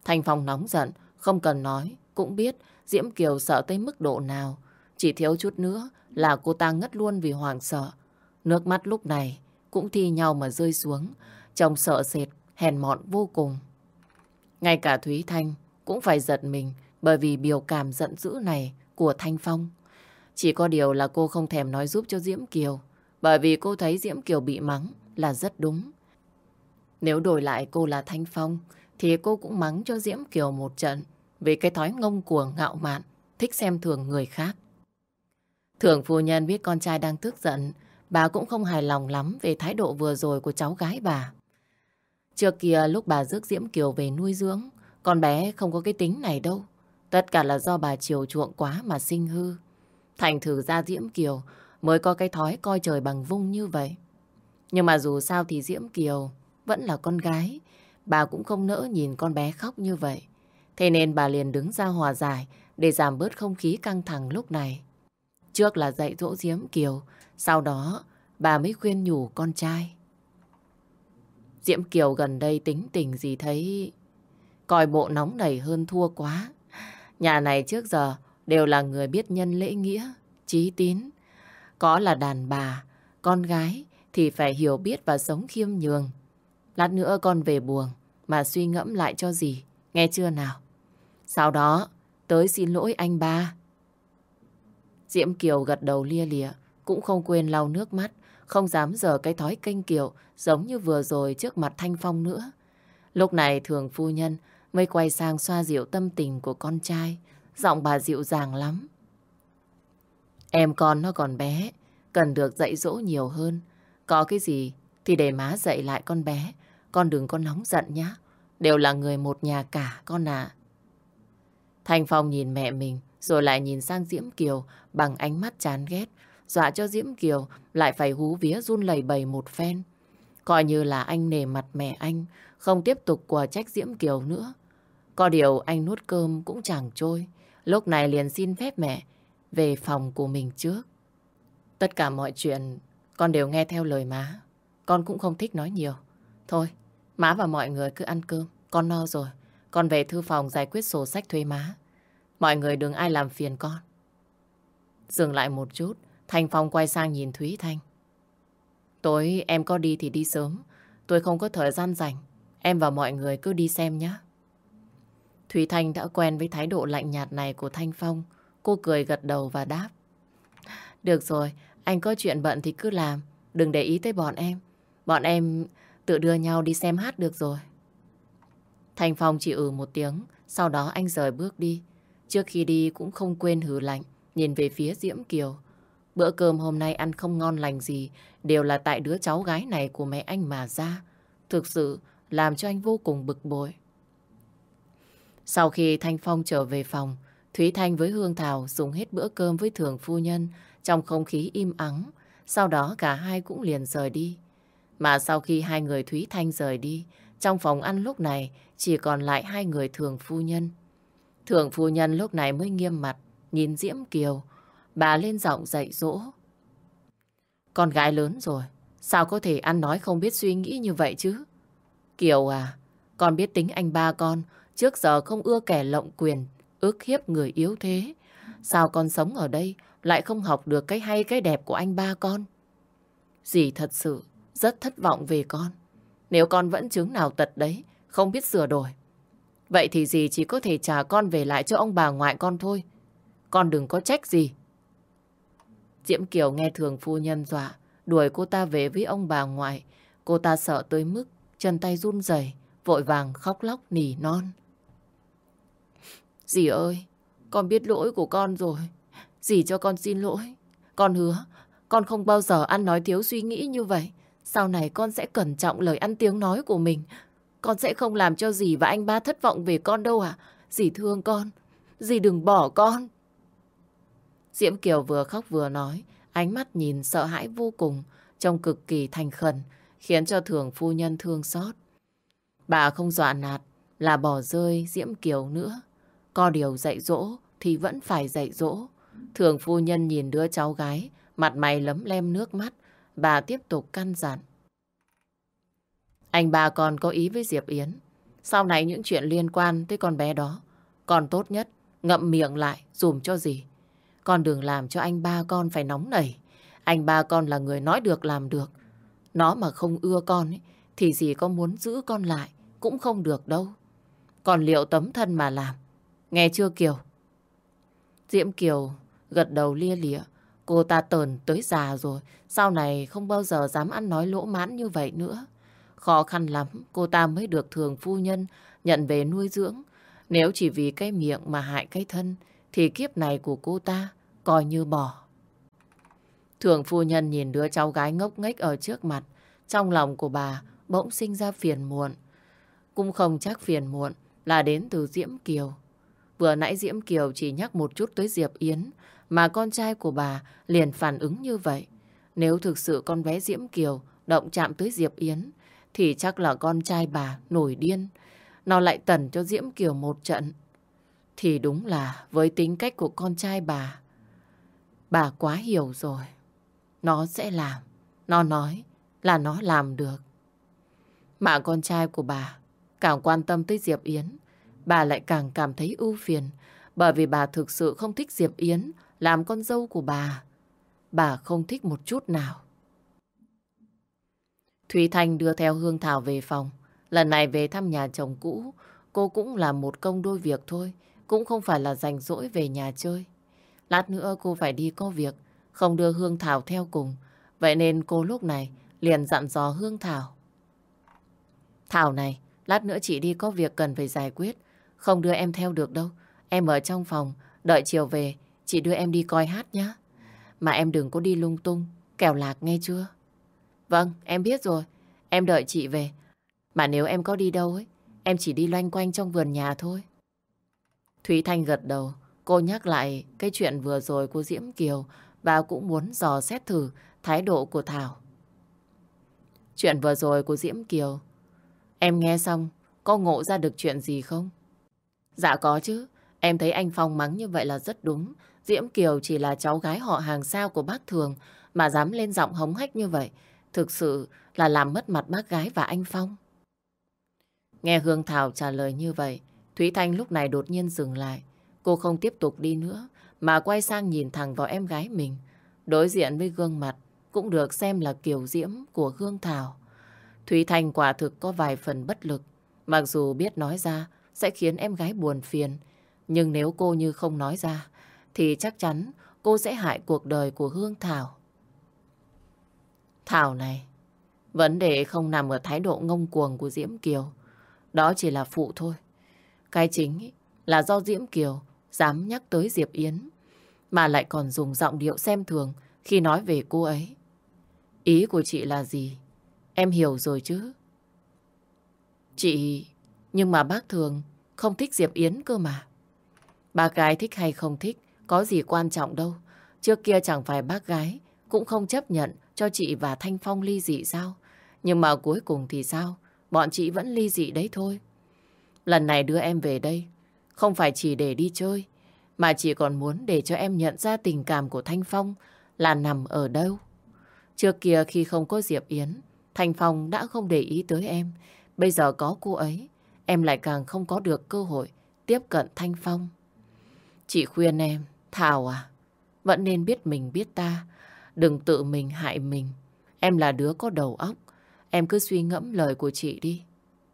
Thanh Phong nóng giận, không cần nói, cũng biết Diễm Kiều sợ tới mức độ nào. Chỉ thiếu chút nữa là cô ta ngất luôn vì hoàng sợ. Nước mắt lúc này cũng thi nhau mà rơi xuống. Chồng sợ sệt, hèn mọn vô cùng. Ngay cả Thúy Thanh cũng phải giật mình bởi vì biểu cảm giận dữ này của Thanh Phong. Chỉ có điều là cô không thèm nói giúp cho Diễm Kiều bởi vì cô thấy Diễm Kiều bị mắng là rất đúng. Nếu đổi lại cô là Thanh Phong thì cô cũng mắng cho Diễm Kiều một trận vì cái thói ngông cuồng ngạo mạn, thích xem thường người khác. Thường phu nhân biết con trai đang tức giận, bà cũng không hài lòng lắm về thái độ vừa rồi của cháu gái bà. Trước kia lúc bà rước Diễm Kiều về nuôi dưỡng, con bé không có cái tính này đâu. Tất cả là do bà chiều chuộng quá mà sinh hư. Thành thử ra Diễm Kiều mới có cái thói coi trời bằng vung như vậy. Nhưng mà dù sao thì Diễm Kiều vẫn là con gái. Bà cũng không nỡ nhìn con bé khóc như vậy. Thế nên bà liền đứng ra hòa giải để giảm bớt không khí căng thẳng lúc này. Trước là dạy dỗ Diễm Kiều, sau đó bà mới khuyên nhủ con trai. Diễm Kiều gần đây tính tình gì thấy coi bộ nóng nảy hơn thua quá. Nhà này trước giờ đều là người biết nhân lễ nghĩa, trí tín. Có là đàn bà, con gái thì phải hiểu biết và sống khiêm nhường. Lát nữa con về buồn mà suy ngẫm lại cho gì, nghe chưa nào? Sau đó, tới xin lỗi anh ba. Diễm Kiều gật đầu lia lịa, cũng không quên lau nước mắt, không dám dở cái thói kênh kiều giống như vừa rồi trước mặt Thanh Phong nữa. Lúc này thường phu nhân mới quay sang xoa dịu tâm tình của con trai, giọng bà dịu dàng lắm. Em con nó còn bé, cần được dạy dỗ nhiều hơn. Có cái gì thì để má dạy lại con bé, con đừng có nóng giận nhá. Đều là người một nhà cả con à. Thanh Phong nhìn mẹ mình rồi lại nhìn sang Diễm Kiều bằng ánh mắt chán ghét. Dọa cho Diễm Kiều lại phải hú vía run lẩy bẩy một phen. Coi như là anh nề mặt mẹ anh, không tiếp tục quả trách Diễm Kiều nữa. Có điều anh nuốt cơm cũng chẳng trôi. Lúc này liền xin phép mẹ về phòng của mình trước. Tất cả mọi chuyện con đều nghe theo lời má. Con cũng không thích nói nhiều. Thôi, má và mọi người cứ ăn cơm. Con no rồi. Con về thư phòng giải quyết sổ sách thuê má. Mọi người đừng ai làm phiền con. Dừng lại một chút, Thanh Phong quay sang nhìn Thúy Thanh. Tối em có đi thì đi sớm. Tôi không có thời gian rảnh. Em và mọi người cứ đi xem nhé. Thúy Thanh đã quen với thái độ lạnh nhạt này của Thanh Phong. Cô cười gật đầu và đáp. Được rồi, anh có chuyện bận thì cứ làm. Đừng để ý tới bọn em. Bọn em tự đưa nhau đi xem hát được rồi. Thành Phong chỉ ừ một tiếng, sau đó anh rời bước đi. Trước khi đi cũng không quên hừ lạnh, nhìn về phía Diễm Kiều. Bữa cơm hôm nay ăn không ngon lành gì, đều là tại đứa cháu gái này của mẹ anh mà ra. Thực sự làm cho anh vô cùng bực bội. Sau khi Thanh Phong trở về phòng, Thúy Thanh với Hương Thảo dùng hết bữa cơm với thường phu nhân trong không khí im ắng. Sau đó cả hai cũng liền rời đi. Mà sau khi hai người Thúy Thanh rời đi, trong phòng ăn lúc này chỉ còn lại hai người thường phu nhân. Thường phu nhân lúc này mới nghiêm mặt, nhìn Diễm Kiều. Bà lên giọng dạy dỗ. Con gái lớn rồi, sao có thể ăn nói không biết suy nghĩ như vậy chứ? Kiều à, con biết tính anh ba con, trước giờ không ưa kẻ lộng quyền, ước hiếp người yếu thế. Sao con sống ở đây lại không học được cái hay cái đẹp của anh ba con? Dì thật sự rất thất vọng về con. Nếu con vẫn chứng nào tật đấy, không biết sửa đổi. Vậy thì dì chỉ có thể trả con về lại cho ông bà ngoại con thôi. Con đừng có trách gì. Diễm Kiều nghe thường phu nhân dọa, đuổi cô ta về với ông bà ngoại. Cô ta sợ tới mức chân tay run rẩy, vội vàng khóc lóc nỉ non. Dì ơi, con biết lỗi của con rồi. Dì cho con xin lỗi. Con hứa, con không bao giờ ăn nói thiếu suy nghĩ như vậy. Sau này con sẽ cẩn trọng lời ăn tiếng nói của mình. Con sẽ không làm cho dì và anh ba thất vọng về con đâu à. Dì thương con. Dì đừng bỏ con. Diễm Kiều vừa khóc vừa nói. Ánh mắt nhìn sợ hãi vô cùng. Trông cực kỳ thành khẩn. Khiến cho thường phu nhân thương xót. Bà không dọa nạt là bỏ rơi Diễm Kiều nữa. Có điều dạy dỗ thì vẫn phải dạy dỗ. Thường phu nhân nhìn đứa cháu gái, mặt mày lấm lem nước mắt, bà tiếp tục căn dặn. Anh bà còn có ý với Diệp Yến. Sau này những chuyện liên quan tới con bé đó, còn tốt nhất ngậm miệng lại dùm cho gì. Con đừng làm cho anh ba con phải nóng nảy. Anh ba con là người nói được làm được. Nó mà không ưa con ấy, thì gì có muốn giữ con lại cũng không được đâu. Còn liệu tấm thân mà làm. Nghe chưa Kiều? Diễm Kiều gật đầu lia lịa. Cô ta tờn tới già rồi. Sau này không bao giờ dám ăn nói lỗ mãn như vậy nữa. Khó khăn lắm cô ta mới được thường phu nhân nhận về nuôi dưỡng. Nếu chỉ vì cái miệng mà hại cái thân thì kiếp này của cô ta coi như bỏ. Thường phu nhân nhìn đứa cháu gái ngốc nghếch ở trước mặt. Trong lòng của bà bỗng sinh ra phiền muộn. Cũng không chắc phiền muộn là đến từ Diễm Kiều. Vừa nãy Diễm Kiều chỉ nhắc một chút tới Diệp Yến, mà con trai của bà liền phản ứng như vậy. Nếu thực sự con bé Diễm Kiều động chạm tới Diệp Yến, thì chắc là con trai bà nổi điên. Nó lại tẩn cho Diễm Kiều một trận. Thì đúng là với tính cách của con trai bà, bà quá hiểu rồi. Nó sẽ làm. Nó nói là nó làm được. Mà con trai của bà càng quan tâm tới Diệp Yến, bà lại càng cảm thấy ưu phiền bởi vì bà thực sự không thích Diệp Yến làm con dâu của bà. Bà không thích một chút nào. Thúy Thanh đưa theo Hương Thảo về phòng. Lần này về thăm nhà chồng cũ, cô cũng làm một công đôi việc thôi, cũng không phải là rảnh rỗi về nhà chơi. Lát nữa cô phải đi có việc, không đưa Hương Thảo theo cùng. Vậy nên cô lúc này liền dặn dò Hương Thảo. Thảo này, lát nữa chị đi có việc cần phải giải quyết. Không đưa em theo được đâu. Em ở trong phòng, đợi chiều về, chị đưa em đi coi hát nhé. Mà em đừng có đi lung tung, kẻo lạc nghe chưa? Vâng, em biết rồi. Em đợi chị về. Mà nếu em có đi đâu ấy, em chỉ đi loanh quanh trong vườn nhà thôi. Thúy Thanh gật đầu. Cô nhắc lại cái chuyện vừa rồi của Diễm Kiều và cũng muốn dò xét thử thái độ của Thảo. Chuyện vừa rồi của Diễm Kiều, em nghe xong có ngộ ra được chuyện gì không? Dạ có chứ. Em thấy anh Phong mắng như vậy là rất đúng. Diễm Kiều chỉ là cháu gái họ hàng sao của bác Thường mà dám lên giọng hống hách như vậy. Thực sự là làm mất mặt bác gái và anh Phong. Nghe Hương Thảo trả lời như vậy, Thúy Thanh lúc này đột nhiên dừng lại. Cô không tiếp tục đi nữa, mà quay sang nhìn thẳng vào em gái mình. Đối diện với gương mặt cũng được xem là kiểu diễm của Hương Thảo. Thúy Thanh quả thực có vài phần bất lực. Mặc dù biết nói ra sẽ khiến em gái buồn phiền, nhưng nếu cô như không nói ra, thì chắc chắn cô sẽ hại cuộc đời của Hương Thảo. Thảo này, vấn đề không nằm ở thái độ ngông cuồng của Diễm Kiều. Đó chỉ là phụ thôi. Cái chính là do Diễm Kiều dám nhắc tới Diệp Yến, mà lại còn dùng giọng điệu xem thường khi nói về cô ấy. Ý của chị là gì? Em hiểu rồi chứ? Chị... Nhưng mà bác thường không thích Diệp Yến cơ mà. Bác gái thích hay không thích, có gì quan trọng đâu. Trước kia chẳng phải bác gái cũng không chấp nhận cho chị và Thanh Phong ly dị sao? Nhưng mà cuối cùng thì sao? Bọn chị vẫn ly dị đấy thôi. Lần này đưa em về đây, không phải chỉ để đi chơi, mà chỉ còn muốn để cho em nhận ra tình cảm của Thanh Phong là nằm ở đâu. Trước kia khi không có Diệp Yến, Thanh Phong đã không để ý tới em. Bây giờ có cô ấy, em lại càng không có được cơ hội tiếp cận Thanh Phong. Chị khuyên em, Thảo à, vẫn nên biết mình biết ta, đừng tự mình hại mình. Em là đứa có đầu óc, em cứ suy ngẫm lời của chị đi.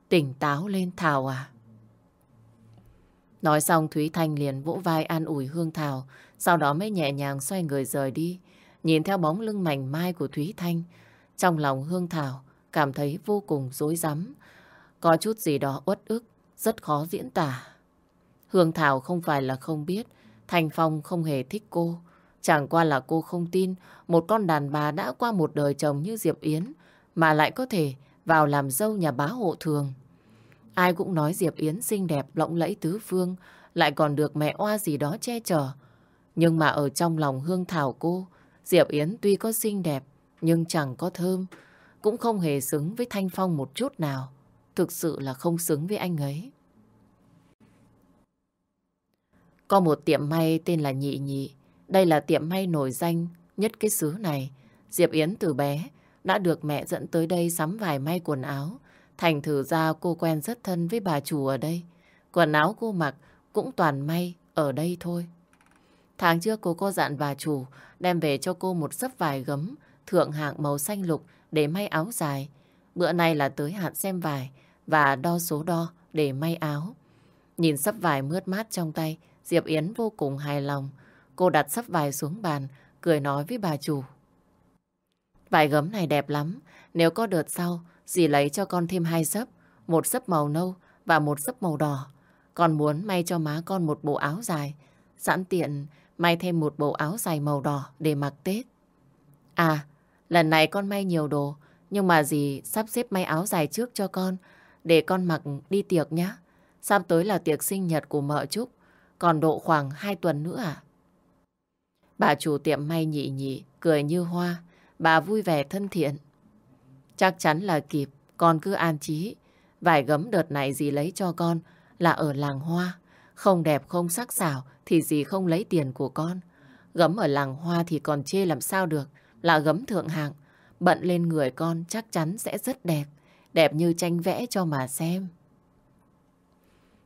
Tỉnh táo lên Thảo à. Nói xong Thúy Thanh liền vỗ vai an ủi Hương Thảo, sau đó mới nhẹ nhàng xoay người rời đi. Nhìn theo bóng lưng mảnh mai của Thúy Thanh, trong lòng Hương Thảo cảm thấy vô cùng rối rắm. Có chút gì đó uất ức, rất khó diễn tả. Hương Thảo không phải là không biết, Thành Phong không hề thích cô. Chẳng qua là cô không tin một con đàn bà đã qua một đời chồng như Diệp Yến mà lại có thể vào làm dâu nhà bá hộ thường. Ai cũng nói Diệp Yến xinh đẹp, lộng lẫy tứ phương, lại còn được mẹ oa gì đó che chở. Nhưng mà ở trong lòng Hương Thảo cô, Diệp Yến tuy có xinh đẹp, nhưng chẳng có thơm, cũng không hề xứng với Thanh Phong một chút nào. Thực sự là không xứng với anh ấy. Có một tiệm may tên là Nhị Nhị. Đây là tiệm may nổi danh nhất cái xứ này. Diệp Yến từ bé đã được mẹ dẫn tới đây sắm vài may quần áo. Thành thử ra cô quen rất thân với bà chủ ở đây. Quần áo cô mặc cũng toàn may ở đây thôi. Tháng trước cô có dặn bà chủ đem về cho cô một sấp vải gấm thượng hạng màu xanh lục để may áo dài. Bữa nay là tới hạn xem vải và đo số đo để may áo. Nhìn sấp vải mướt mát trong tay, Diệp Yến vô cùng hài lòng. Cô đặt sấp vải xuống bàn, cười nói với bà chủ. Vải gấm này đẹp lắm. Nếu có đợt sau, dì lấy cho con thêm hai sấp. Một sấp màu nâu và một sấp màu đỏ. Con muốn may cho má con một bộ áo dài. Sẵn tiện may thêm một bộ áo dài màu đỏ để mặc Tết. À, lần này con may nhiều đồ. Nhưng mà dì sắp xếp may áo dài trước cho con. Để con mặc đi tiệc nhé. Sắp tới là tiệc sinh nhật của mợ Trúc. Còn độ khoảng 2 tuần nữa à? Bà chủ tiệm may nhị nhị, cười như hoa. Bà vui vẻ thân thiện. Chắc chắn là kịp, con cứ an trí. Vải gấm đợt này dì lấy cho con là ở làng hoa. Không đẹp không sắc sảo thì dì không lấy tiền của con. Gấm ở làng hoa thì còn chê làm sao được. Là gấm thượng hạng. Bận lên người con chắc chắn sẽ rất đẹp. Đẹp như tranh vẽ cho mà xem.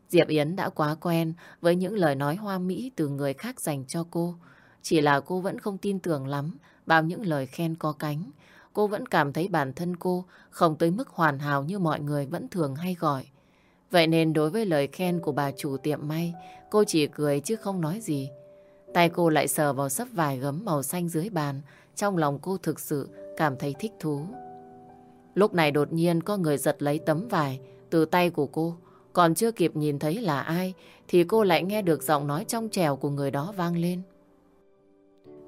Diệp Yến đã quá quen với những lời nói hoa mỹ từ người khác dành cho cô. Chỉ là cô vẫn không tin tưởng lắm bao những lời khen có cánh. Cô vẫn cảm thấy bản thân cô không tới mức hoàn hảo như mọi người vẫn thường hay gọi. Vậy nên đối với lời khen của bà chủ tiệm may, cô chỉ cười chứ không nói gì. Tay cô lại sờ vào sấp vải gấm màu xanh dưới bàn, trong lòng cô thực sự cảm thấy thích thú. Lúc này đột nhiên có người giật lấy tấm vải từ tay của cô. Còn chưa kịp nhìn thấy là ai thì cô lại nghe được giọng nói trong trèo của người đó vang lên.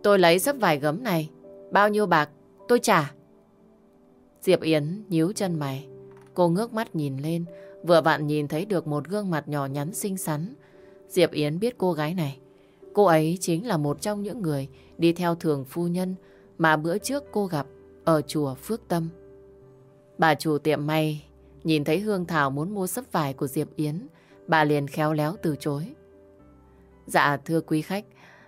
Tôi lấy sấp vải gấm này. Bao nhiêu bạc? Tôi trả. Diệp Yến nhíu chân mày. Cô ngước mắt nhìn lên. Vừa vặn nhìn thấy được một gương mặt nhỏ nhắn xinh xắn. Diệp Yến biết cô gái này. Cô ấy chính là một trong những người đi theo thường phu nhân mà bữa trước cô gặp ở chùa Phước Tâm. Bà chủ tiệm may nhìn thấy Hương Thảo muốn mua sấp vải của Diệp Yến, bà liền khéo léo từ chối. Dạ thưa quý khách,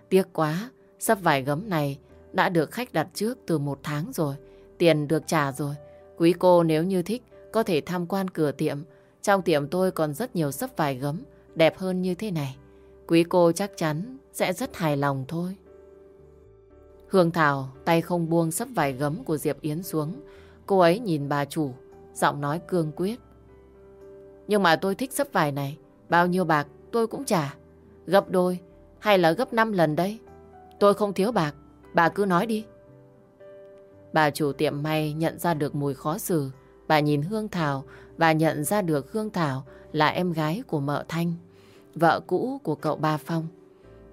tiếc quá, sấp vải gấm này đã được khách đặt trước từ một tháng rồi, tiền được trả rồi. Quý cô nếu như thích có thể tham quan cửa tiệm, trong tiệm tôi còn rất nhiều sấp vải gấm đẹp hơn như thế này. Quý cô chắc chắn sẽ rất hài lòng thôi. Hương Thảo tay không buông sấp vải gấm của Diệp Yến xuống. Cô ấy nhìn bà chủ, giọng nói cương quyết. Nhưng mà tôi thích sấp vải này, bao nhiêu bạc tôi cũng trả. Gấp đôi hay là gấp 5 lần đây? Tôi không thiếu bạc, bà cứ nói đi. Bà chủ tiệm may nhận ra được mùi khó xử. Bà nhìn Hương Thảo và nhận ra được Hương Thảo là em gái của mợ Thanh, vợ cũ của cậu Ba Phong.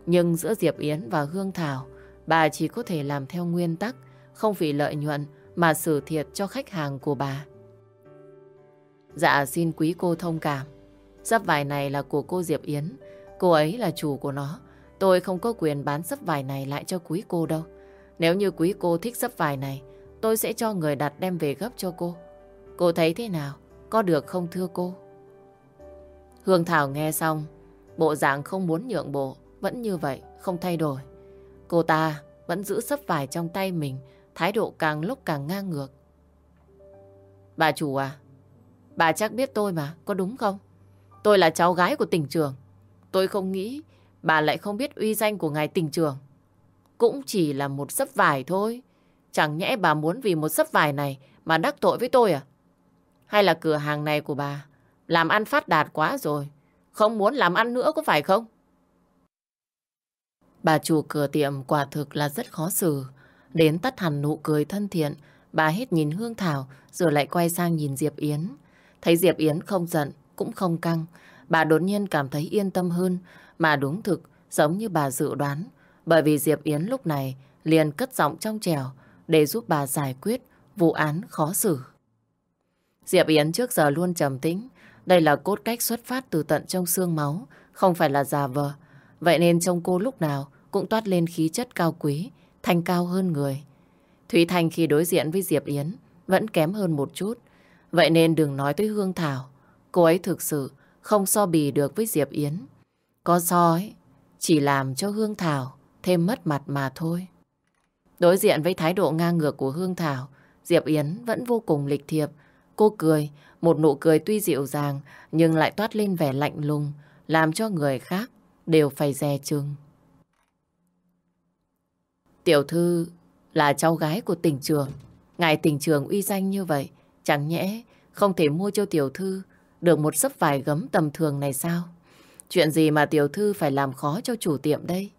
Nhưng giữa Diệp Yến và Hương Thảo, bà chỉ có thể làm theo nguyên tắc, không vì lợi nhuận mà xử thiệt cho khách hàng của bà. Dạ xin quý cô thông cảm. Sắp vải này là của cô Diệp Yến. Cô ấy là chủ của nó. Tôi không có quyền bán sắp vải này lại cho quý cô đâu. Nếu như quý cô thích sấp vải này, tôi sẽ cho người đặt đem về gấp cho cô. Cô thấy thế nào? Có được không thưa cô? Hương Thảo nghe xong, bộ dạng không muốn nhượng bộ, vẫn như vậy, không thay đổi. Cô ta vẫn giữ sấp vải trong tay mình, thái độ càng lúc càng ngang ngược. Bà chủ à, bà chắc biết tôi mà, có đúng không? Tôi là cháu gái của tỉnh trường. Tôi không nghĩ bà lại không biết uy danh của ngài tỉnh trường. Cũng chỉ là một sấp vải thôi. Chẳng nhẽ bà muốn vì một sấp vải này mà đắc tội với tôi à? Hay là cửa hàng này của bà làm ăn phát đạt quá rồi, không muốn làm ăn nữa có phải không? Bà chủ cửa tiệm quả thực là rất khó xử. Đến tắt hẳn nụ cười thân thiện, bà hết nhìn Hương Thảo rồi lại quay sang nhìn Diệp Yến. Thấy Diệp Yến không giận, cũng không căng, bà đột nhiên cảm thấy yên tâm hơn, mà đúng thực giống như bà dự đoán. Bởi vì Diệp Yến lúc này liền cất giọng trong trèo để giúp bà giải quyết vụ án khó xử. Diệp Yến trước giờ luôn trầm tĩnh. Đây là cốt cách xuất phát từ tận trong xương máu, không phải là già vờ. Vậy nên trong cô lúc nào cũng toát lên khí chất cao quý, thanh cao hơn người. Thúy Thanh khi đối diện với Diệp Yến vẫn kém hơn một chút. Vậy nên đừng nói tới Hương Thảo. Cô ấy thực sự không so bì được với Diệp Yến. Có so ấy, chỉ làm cho Hương Thảo thêm mất mặt mà thôi. Đối diện với thái độ ngang ngược của Hương Thảo, Diệp Yến vẫn vô cùng lịch thiệp. Cô cười, một nụ cười tuy dịu dàng nhưng lại toát lên vẻ lạnh lùng, làm cho người khác đều phải dè chừng. Tiểu thư là cháu gái của tỉnh trường. Ngài tỉnh trường uy danh như vậy, chẳng nhẽ không thể mua cho tiểu thư được một sấp vải gấm tầm thường này sao? Chuyện gì mà tiểu thư phải làm khó cho chủ tiệm đây?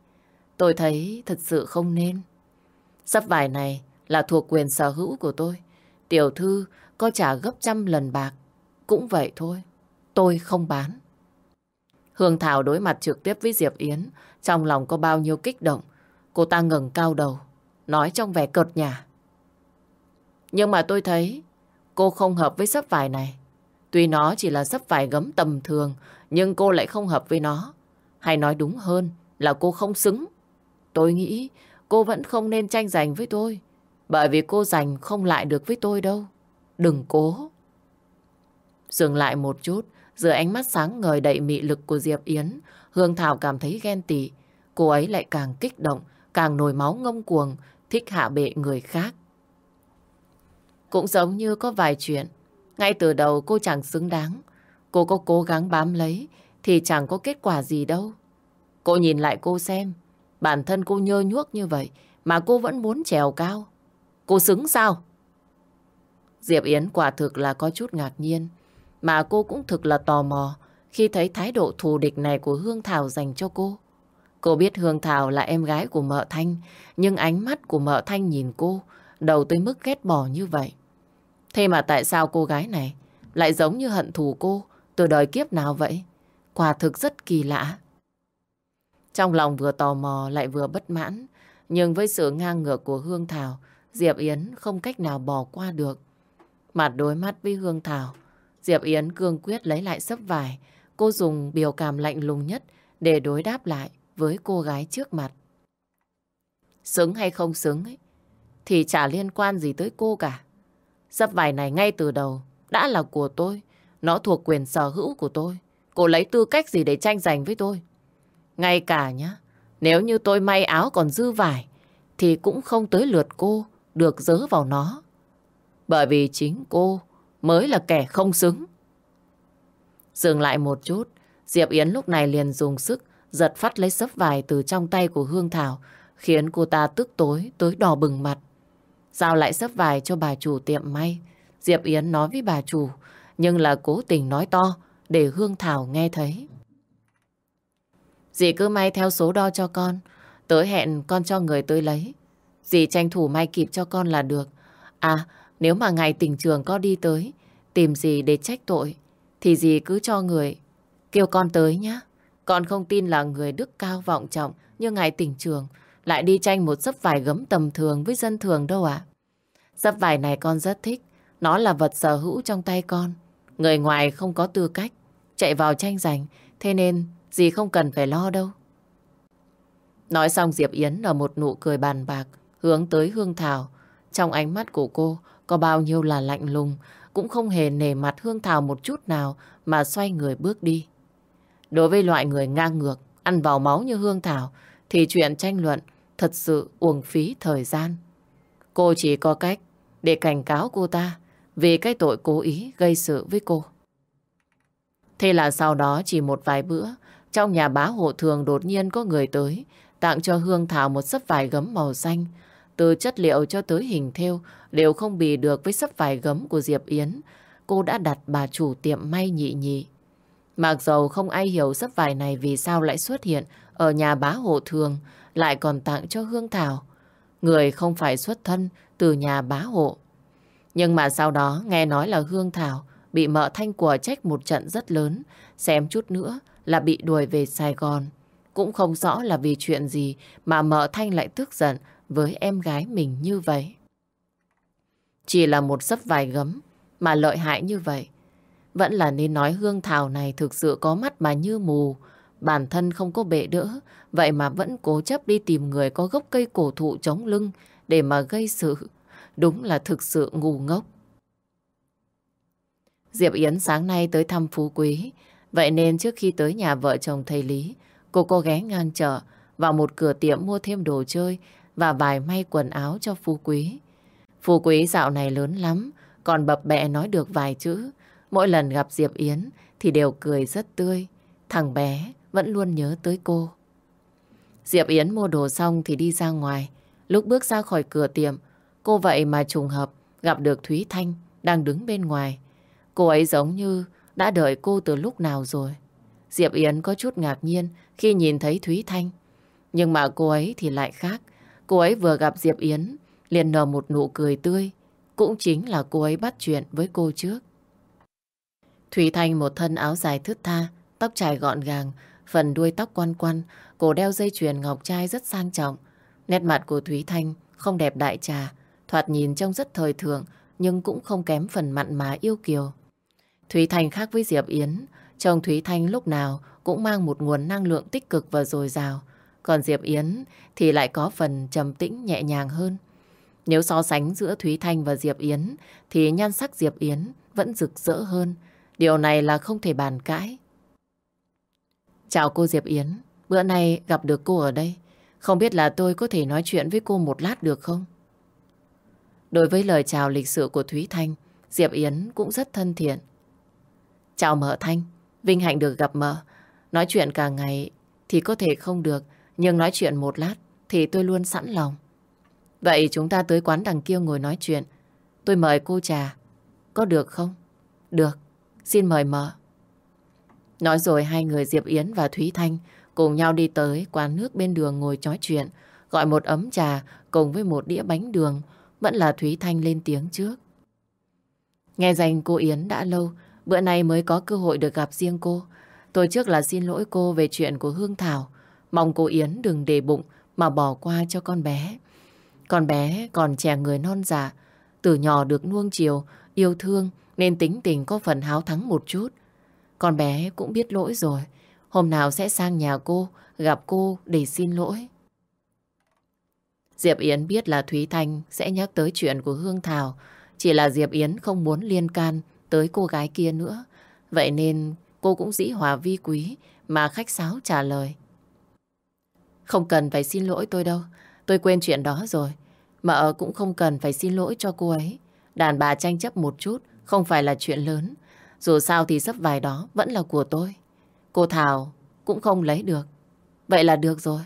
Tôi thấy thật sự không nên. Sắp vải này là thuộc quyền sở hữu của tôi. Tiểu thư có trả gấp trăm lần bạc. Cũng vậy thôi. Tôi không bán. Hương Thảo đối mặt trực tiếp với Diệp Yến. Trong lòng có bao nhiêu kích động. Cô ta ngẩng cao đầu. Nói trong vẻ cợt nhả. Nhưng mà tôi thấy cô không hợp với sắp vải này. Tuy nó chỉ là sắp vải gấm tầm thường, nhưng cô lại không hợp với nó. Hay nói đúng hơn là cô không xứng. Tôi nghĩ cô vẫn không nên tranh giành với tôi. Bởi vì cô giành không lại được với tôi đâu. Đừng cố. Dừng lại một chút, giữa ánh mắt sáng ngời đầy mị lực của Diệp Yến, Hương Thảo cảm thấy ghen tị. Cô ấy lại càng kích động, càng nổi máu ngông cuồng, thích hạ bệ người khác. Cũng giống như có vài chuyện, ngay từ đầu cô chẳng xứng đáng. Cô có cố gắng bám lấy thì chẳng có kết quả gì đâu. Cô nhìn lại cô xem, bản thân cô nhơ nhuốc như vậy mà cô vẫn muốn trèo cao. Cô xứng sao? Diệp Yến quả thực là có chút ngạc nhiên, mà cô cũng thực là tò mò khi thấy thái độ thù địch này của Hương Thảo dành cho cô. Cô biết Hương Thảo là em gái của mợ Thanh, nhưng ánh mắt của mợ Thanh nhìn cô đầu tới mức ghét bỏ như vậy. Thế mà tại sao cô gái này lại giống như hận thù cô từ đời kiếp nào vậy? Quả thực rất kỳ lạ. Trong lòng vừa tò mò lại vừa bất mãn, nhưng với sự ngang ngược của Hương Thảo, Diệp Yến không cách nào bỏ qua được. Mặt đối mắt với Hương Thảo, Diệp Yến cương quyết lấy lại sấp vải. Cô dùng biểu cảm lạnh lùng nhất để đối đáp lại với cô gái trước mặt. Xứng hay không xứng ấy, thì chả liên quan gì tới cô cả. Sấp vải này ngay từ đầu đã là của tôi. Nó thuộc quyền sở hữu của tôi. Cô lấy tư cách gì để tranh giành với tôi? Ngay cả nhá, nếu như tôi may áo còn dư vải, thì cũng không tới lượt cô được dớ vào nó. Bởi vì chính cô mới là kẻ không xứng. Dừng lại một chút, Diệp Yến lúc này liền dùng sức giật phát lấy sấp vải từ trong tay của Hương Thảo, khiến cô ta tức tối tới đỏ bừng mặt. Giao lại sấp vải cho bà chủ tiệm may. Diệp Yến nói với bà chủ, nhưng là cố tình nói to để Hương Thảo nghe thấy. Dì cứ may theo số đo cho con. Tới hẹn con cho người tới lấy. Dì tranh thủ may kịp cho con là được. À, nếu mà ngày tỉnh trường có đi tới, tìm dì để trách tội, thì dì cứ cho người kêu con tới nhá. Con không tin là người đức cao vọng trọng như ngài tỉnh trường lại đi tranh một sấp vải gấm tầm thường với dân thường đâu ạ. Sấp vải này con rất thích. Nó là vật sở hữu trong tay con. Người ngoài không có tư cách chạy vào tranh giành. Thế nên dì không cần phải lo đâu. Nói xong Diệp Yến ở một nụ cười bàn bạc hướng tới Hương Thảo. Trong ánh mắt của cô có bao nhiêu là lạnh lùng cũng không hề nề mặt Hương Thảo một chút nào mà xoay người bước đi. Đối với loại người ngang ngược, ăn vào máu như Hương Thảo, thì chuyện tranh luận thật sự uổng phí thời gian. Cô chỉ có cách để cảnh cáo cô ta vì cái tội cố ý gây sự với cô. Thế là sau đó chỉ một vài bữa, trong nhà bá hộ thường đột nhiên có người tới, tặng cho Hương Thảo một sấp vải gấm màu xanh. Từ chất liệu cho tới hình thêu đều không bì được với sấp vải gấm của Diệp Yến. Cô đã đặt bà chủ tiệm may nhị nhị. Mặc dầu không ai hiểu sấp vải này vì sao lại xuất hiện ở nhà bá hộ thường, lại còn tặng cho Hương Thảo. Người không phải xuất thân từ nhà bá hộ. Nhưng mà sau đó nghe nói là Hương Thảo bị mợ thanh của trách một trận rất lớn, xem chút nữa là bị đuổi về Sài Gòn. Cũng không rõ là vì chuyện gì mà mợ thanh lại tức giận với em gái mình như vậy. Chỉ là một sấp vài gấm mà lợi hại như vậy. Vẫn là nên nói Hương Thảo này thực sự có mắt mà như mù, bản thân không có bệ đỡ, vậy mà vẫn cố chấp đi tìm người có gốc cây cổ thụ chống lưng để mà gây sự. Đúng là thực sự ngu ngốc. Diệp Yến sáng nay tới thăm Phú Quý, vậy nên trước khi tới nhà vợ chồng thầy Lý, cô cô ghé ngang chợ vào một cửa tiệm mua thêm đồ chơi và vài may quần áo cho Phú Quý. Phú Quý dạo này lớn lắm, còn bập bẹ nói được vài chữ. Mỗi lần gặp Diệp Yến thì đều cười rất tươi. Thằng bé vẫn luôn nhớ tới cô. Diệp Yến mua đồ xong thì đi ra ngoài. Lúc bước ra khỏi cửa tiệm, cô vậy mà trùng hợp gặp được Thúy Thanh đang đứng bên ngoài. Cô ấy giống như đã đợi cô từ lúc nào rồi. Diệp Yến có chút ngạc nhiên khi nhìn thấy Thúy Thanh. Nhưng mà cô ấy thì lại khác. Cô ấy vừa gặp Diệp Yến liền nở một nụ cười tươi. Cũng chính là cô ấy bắt chuyện với cô trước. Thúy Thanh một thân áo dài thướt tha, tóc trải gọn gàng, phần đuôi tóc quăn quăn, cổ đeo dây chuyền ngọc trai rất sang trọng. Nét mặt của Thúy Thanh không đẹp đại trà, thoạt nhìn trông rất thời thượng, nhưng cũng không kém phần mặn mà yêu kiều. Thúy Thanh khác với Diệp Yến, chồng Thúy Thanh lúc nào cũng mang một nguồn năng lượng tích cực và dồi dào. Còn Diệp Yến thì lại có phần trầm tĩnh nhẹ nhàng hơn. Nếu so sánh giữa Thúy Thanh và Diệp Yến thì nhan sắc Diệp Yến vẫn rực rỡ hơn. Điều này là không thể bàn cãi. Chào cô Diệp Yến, bữa nay gặp được cô ở đây. Không biết là tôi có thể nói chuyện với cô một lát được không? Đối với lời chào lịch sự của Thúy Thanh, Diệp Yến cũng rất thân thiện. Chào mợ Thanh, vinh hạnh được gặp mợ. Nói chuyện cả ngày thì có thể không được, nhưng nói chuyện một lát thì tôi luôn sẵn lòng. Vậy chúng ta tới quán đằng kia ngồi nói chuyện. Tôi mời cô trà. Có được không? Được. Xin mời mợ. Nói rồi hai người Diệp Yến và Thúy Thanh cùng nhau đi tới quán nước bên đường ngồi nói chuyện. Gọi một ấm trà cùng với một đĩa bánh đường. Vẫn là Thúy Thanh lên tiếng trước. Nghe danh cô Yến đã lâu, bữa nay mới có cơ hội được gặp riêng cô. Tôi trước là xin lỗi cô về chuyện của Hương Thảo. Mong cô Yến đừng để bụng mà bỏ qua cho con bé. Con bé còn trẻ người non dạ, từ nhỏ được nuông chiều, yêu thương nên tính tình có phần háo thắng một chút. Con bé cũng biết lỗi rồi, hôm nào sẽ sang nhà cô, gặp cô để xin lỗi. Diệp Yến biết là Thúy Thanh sẽ nhắc tới chuyện của Hương Thảo, chỉ là Diệp Yến không muốn liên can tới cô gái kia nữa. Vậy nên cô cũng dĩ hòa vi quý mà khách sáo trả lời. Không cần phải xin lỗi tôi đâu, tôi quên chuyện đó rồi. Mợ cũng không cần phải xin lỗi cho cô ấy. Đàn bà tranh chấp một chút không phải là chuyện lớn. Dù sao thì sắp vài đó vẫn là của tôi. Cô Thảo cũng không lấy được. Vậy là được rồi.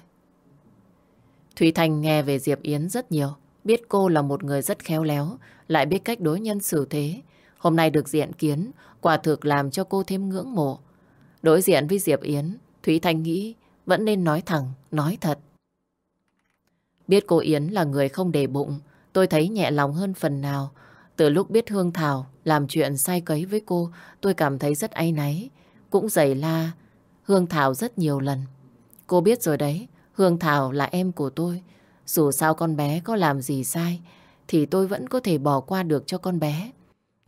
Thúy Thành nghe về Diệp Yến rất nhiều. Biết cô là một người rất khéo léo, lại biết cách đối nhân xử thế. Hôm nay được diện kiến, quả thực làm cho cô thêm ngưỡng mộ. Đối diện với Diệp Yến, Thúy Thanh nghĩ vẫn nên nói thẳng, nói thật. Biết cô Yến là người không để bụng, tôi thấy nhẹ lòng hơn phần nào. Từ lúc biết Hương Thảo làm chuyện sai cấy với cô, tôi cảm thấy rất áy náy. Cũng giày la Hương Thảo rất nhiều lần. Cô biết rồi đấy, Hương Thảo là em của tôi. Dù sao con bé có làm gì sai, thì tôi vẫn có thể bỏ qua được cho con bé.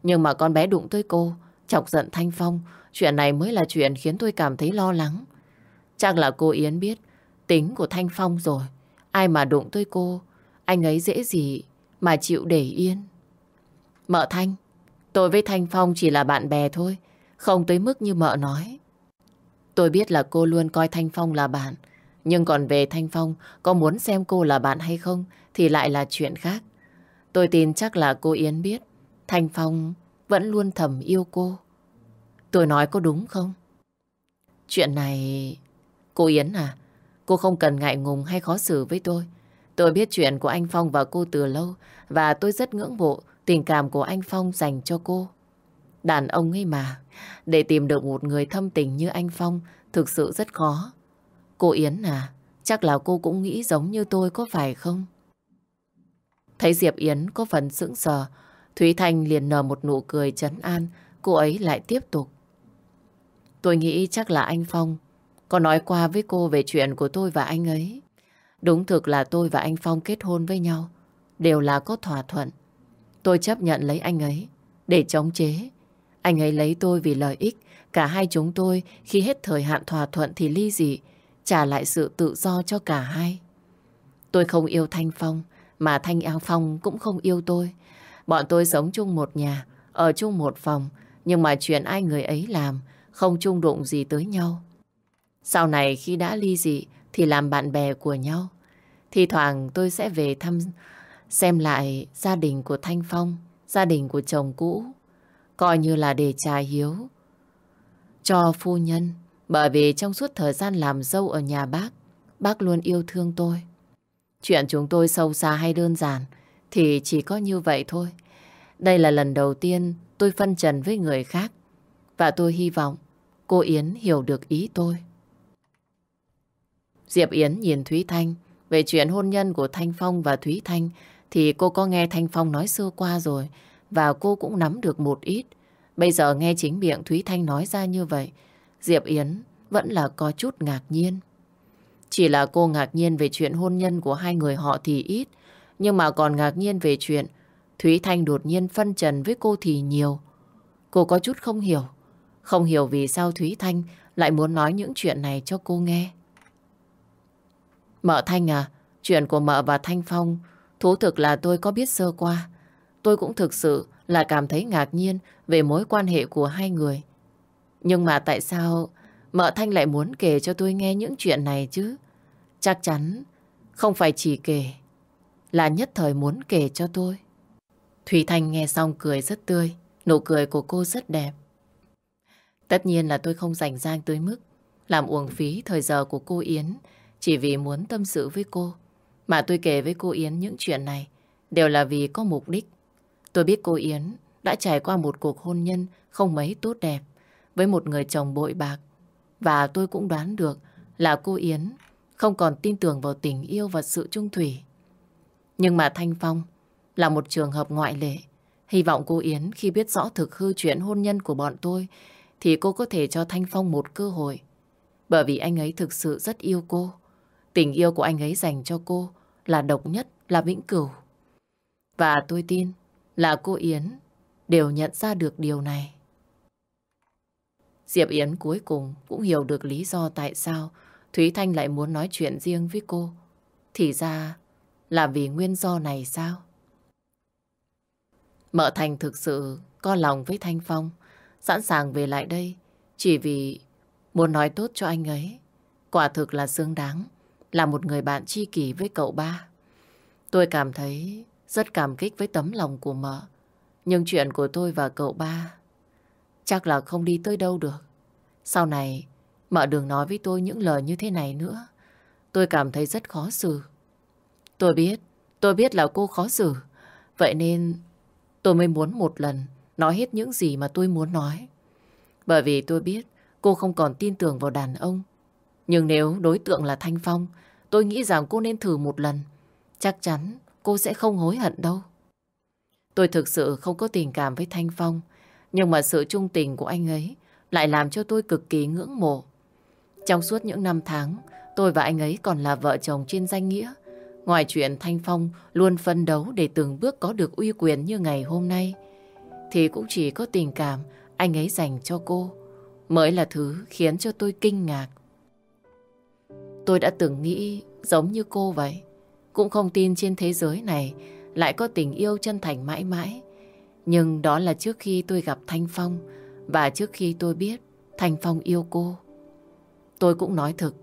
Nhưng mà con bé đụng tới cô, chọc giận Thanh Phong, chuyện này mới là chuyện khiến tôi cảm thấy lo lắng. Chắc là cô Yến biết tính của Thanh Phong rồi. Ai mà đụng tới cô, anh ấy dễ gì mà chịu để yên. Mợ Thanh, tôi với Thanh Phong chỉ là bạn bè thôi, không tới mức như mợ nói. Tôi biết là cô luôn coi Thanh Phong là bạn, nhưng còn về Thanh Phong có muốn xem cô là bạn hay không thì lại là chuyện khác. Tôi tin chắc là cô Yến biết Thanh Phong vẫn luôn thầm yêu cô. Tôi nói có đúng không? Chuyện này... Cô Yến à, cô không cần ngại ngùng hay khó xử với tôi. Tôi biết chuyện của anh Phong và cô từ lâu và tôi rất ngưỡng mộ tình cảm của anh Phong dành cho cô. Đàn ông ấy mà, để tìm được một người thâm tình như anh Phong thực sự rất khó. Cô Yến à, chắc là cô cũng nghĩ giống như tôi có phải không? Thấy Diệp Yến có phần sững sờ, Thúy Thanh liền nở một nụ cười chấn an, cô ấy lại tiếp tục. Tôi nghĩ chắc là anh Phong có nói qua với cô về chuyện của tôi và anh ấy. Đúng thực là tôi và anh Phong kết hôn với nhau, đều là có thỏa thuận. Tôi chấp nhận lấy anh ấy để chống chế. Anh ấy lấy tôi vì lợi ích, cả hai chúng tôi khi hết thời hạn thỏa thuận thì ly dị, trả lại sự tự do cho cả hai. Tôi không yêu Thanh Phong, mà Thanh Eo Phong cũng không yêu tôi. Bọn tôi sống chung một nhà, ở chung một phòng, nhưng mà chuyện ai người ấy làm không chung đụng gì tới nhau. Sau này khi đã ly dị thì làm bạn bè của nhau. Thì thoảng tôi sẽ về thăm xem lại gia đình của Thanh Phong, gia đình của chồng cũ, coi như là để trả hiếu cho phu nhân. Bởi vì trong suốt thời gian làm dâu ở nhà bác, bác luôn yêu thương tôi. Chuyện chúng tôi sâu xa hay đơn giản thì chỉ có như vậy thôi. Đây là lần đầu tiên tôi phân trần với người khác và tôi hy vọng cô Yến hiểu được ý tôi. Diệp Yến nhìn Thúy Thanh về chuyện hôn nhân của Thanh Phong và Thúy Thanh thì cô có nghe Thanh Phong nói xưa qua rồi và cô cũng nắm được một ít. Bây giờ nghe chính miệng Thúy Thanh nói ra như vậy Diệp Yến vẫn là có chút ngạc nhiên. Chỉ là cô ngạc nhiên về chuyện hôn nhân của hai người họ thì ít, nhưng mà còn ngạc nhiên về chuyện Thúy Thanh đột nhiên phân trần với cô thì nhiều. Cô có chút không hiểu, không hiểu vì sao Thúy Thanh lại muốn nói những chuyện này cho cô nghe. Mợ Thanh à, chuyện của mợ và Thanh Phong, thú thực là tôi có biết sơ qua. Tôi cũng thực sự là cảm thấy ngạc nhiên về mối quan hệ của hai người. Nhưng mà tại sao mợ Thanh lại muốn kể cho tôi nghe những chuyện này chứ? Chắc chắn không phải chỉ kể, là nhất thời muốn kể cho tôi. Thủy Thanh nghe xong cười rất tươi, nụ cười của cô rất đẹp. Tất nhiên là tôi không rảnh rang tới mức làm uổng phí thời giờ của cô Yến chỉ vì muốn tâm sự với cô. Mà tôi kể với cô Yến những chuyện này đều là vì có mục đích. Tôi biết cô Yến đã trải qua một cuộc hôn nhân không mấy tốt đẹp với một người chồng bội bạc. Và tôi cũng đoán được là cô Yến không còn tin tưởng vào tình yêu và sự trung thủy. Nhưng mà Thanh Phong là một trường hợp ngoại lệ. Hy vọng cô Yến khi biết rõ thực hư chuyện hôn nhân của bọn tôi thì cô có thể cho Thanh Phong một cơ hội. Bởi vì anh ấy thực sự rất yêu cô. Tình yêu của anh ấy dành cho cô là độc nhất, là vĩnh cửu. Và tôi tin là cô Yến đều nhận ra được điều này. Diệp Yến cuối cùng cũng hiểu được lý do tại sao Thúy Thanh lại muốn nói chuyện riêng với cô. Thì ra là vì nguyên do này sao? Mợ Thành thực sự có lòng với Thanh Phong, sẵn sàng về lại đây chỉ vì muốn nói tốt cho anh ấy. Quả thực là xứng đáng, là một người bạn tri kỷ với cậu ba. Tôi cảm thấy rất cảm kích với tấm lòng của mợ. Nhưng chuyện của tôi và cậu ba chắc là không đi tới đâu được. Sau này, mợ đừng nói với tôi những lời như thế này nữa. Tôi cảm thấy rất khó xử. Tôi biết, tôi biết là cô khó xử. Vậy nên tôi mới muốn một lần nói hết những gì mà tôi muốn nói. Bởi vì tôi biết cô không còn tin tưởng vào đàn ông. Nhưng nếu đối tượng là Thanh Phong, tôi nghĩ rằng cô nên thử một lần. Chắc chắn cô sẽ không hối hận đâu. Tôi thực sự không có tình cảm với Thanh Phong, nhưng mà sự trung tình của anh ấy lại làm cho tôi cực kỳ ngưỡng mộ. Trong suốt những năm tháng, tôi và anh ấy còn là vợ chồng trên danh nghĩa. Ngoài chuyện Thanh Phong luôn phân đấu để từng bước có được uy quyền như ngày hôm nay, thì cũng chỉ có tình cảm anh ấy dành cho cô mới là thứ khiến cho tôi kinh ngạc. Tôi đã từng nghĩ giống như cô vậy. Cũng không tin trên thế giới này lại có tình yêu chân thành mãi mãi. Nhưng đó là trước khi tôi gặp Thanh Phong và trước khi tôi biết Thanh Phong yêu cô. Tôi cũng nói thực,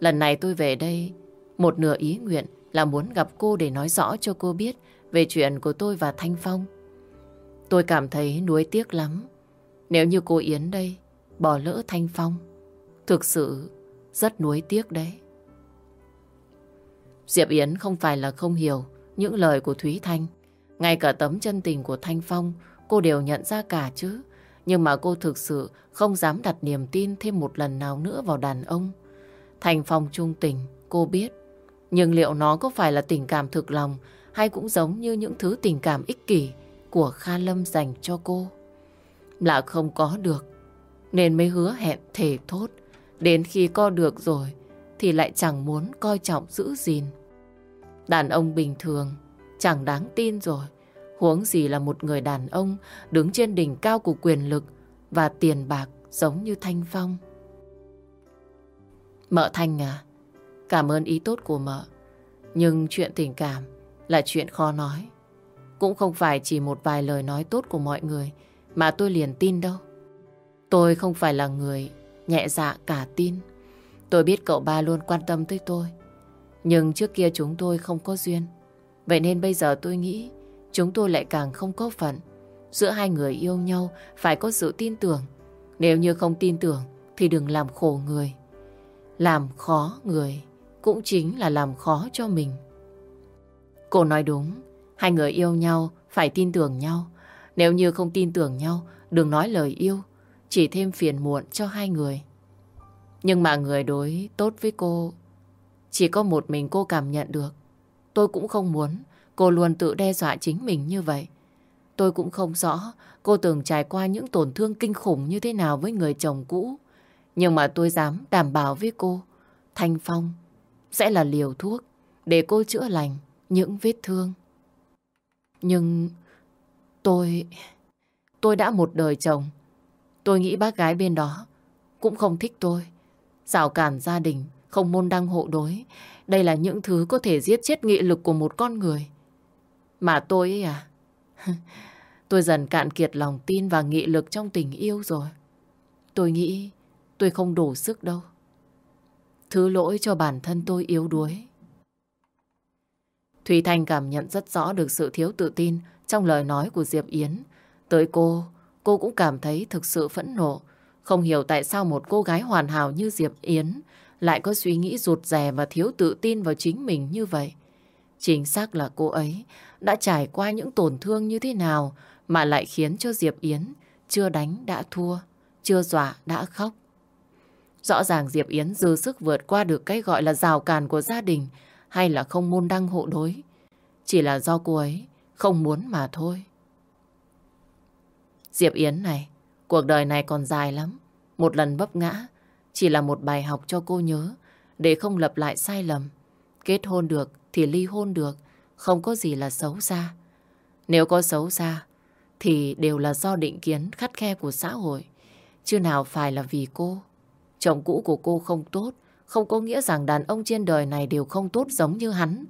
lần này tôi về đây, một nửa ý nguyện là muốn gặp cô để nói rõ cho cô biết về chuyện của tôi và Thanh Phong. Tôi cảm thấy nuối tiếc lắm. Nếu như cô Yến đây bỏ lỡ Thanh Phong, thực sự rất nuối tiếc đấy. Diệp Yến không phải là không hiểu những lời của Thúy Thanh. Ngay cả tấm chân tình của Thanh Phong cô đều nhận ra cả chứ. Nhưng mà cô thực sự không dám đặt niềm tin thêm một lần nào nữa vào đàn ông. Thanh Phong trung tình, cô biết. Nhưng liệu nó có phải là tình cảm thực lòng hay cũng giống như những thứ tình cảm ích kỷ của Kha Lâm dành cho cô? Là không có được, nên mới hứa hẹn thể thốt. Đến khi co được rồi thì lại chẳng muốn coi trọng giữ gìn. Đàn ông bình thường chẳng đáng tin rồi. Huống gì là một người đàn ông đứng trên đỉnh cao của quyền lực và tiền bạc giống như Thanh Phong. Mợ Thanh à, cảm ơn ý tốt của mợ. Nhưng chuyện tình cảm là chuyện khó nói. Cũng không phải chỉ một vài lời nói tốt của mọi người mà tôi liền tin đâu. Tôi không phải là người nhẹ dạ cả tin. Tôi biết cậu ba luôn quan tâm tới tôi. Nhưng trước kia chúng tôi không có duyên. Vậy nên bây giờ tôi nghĩ chúng tôi lại càng không có phận. Giữa hai người yêu nhau phải có sự tin tưởng. Nếu như không tin tưởng thì đừng làm khổ người. Làm khó người cũng chính là làm khó cho mình. Cô nói đúng, hai người yêu nhau phải tin tưởng nhau. Nếu như không tin tưởng nhau, đừng nói lời yêu, chỉ thêm phiền muộn cho hai người. Nhưng mà người đối tốt với cô chỉ có một mình cô cảm nhận được. Tôi cũng không muốn cô luôn tự đe dọa chính mình như vậy. Tôi cũng không rõ cô từng trải qua những tổn thương kinh khủng như thế nào với người chồng cũ. Nhưng mà tôi dám đảm bảo với cô, Thanh Phong sẽ là liều thuốc để cô chữa lành những vết thương. Nhưng tôi... Tôi đã một đời chồng. Tôi nghĩ bác gái bên đó cũng không thích tôi. Rào cản gia đình, không môn đăng hộ đối. Đây là những thứ có thể giết chết nghị lực của một con người. Mà tôi ấy à, tôi dần cạn kiệt lòng tin và nghị lực trong tình yêu rồi. Tôi nghĩ tôi không đủ sức đâu. Thứ lỗi cho bản thân tôi yếu đuối. Thùy Thanh cảm nhận rất rõ được sự thiếu tự tin trong lời nói của Diệp Yến. Tới cô, cô cũng cảm thấy thực sự phẫn nộ. Không hiểu tại sao một cô gái hoàn hảo như Diệp Yến lại có suy nghĩ rụt rè và thiếu tự tin vào chính mình như vậy. Chính xác là cô ấy đã trải qua những tổn thương như thế nào mà lại khiến cho Diệp Yến chưa đánh đã thua, chưa dọa đã khóc. Rõ ràng Diệp Yến dư sức vượt qua được cái gọi là rào cản của gia đình hay là không môn đăng hộ đối. Chỉ là do cô ấy không muốn mà thôi. Diệp Yến này, cuộc đời này còn dài lắm. Một lần vấp ngã chỉ là một bài học cho cô nhớ để không lặp lại sai lầm. Kết hôn được thì ly hôn được, không có gì là xấu xa. Nếu có xấu xa thì đều là do định kiến khắt khe của xã hội, chứ nào phải là vì cô. Chồng cũ của cô không tốt, không có nghĩa rằng đàn ông trên đời này đều không tốt giống như hắn.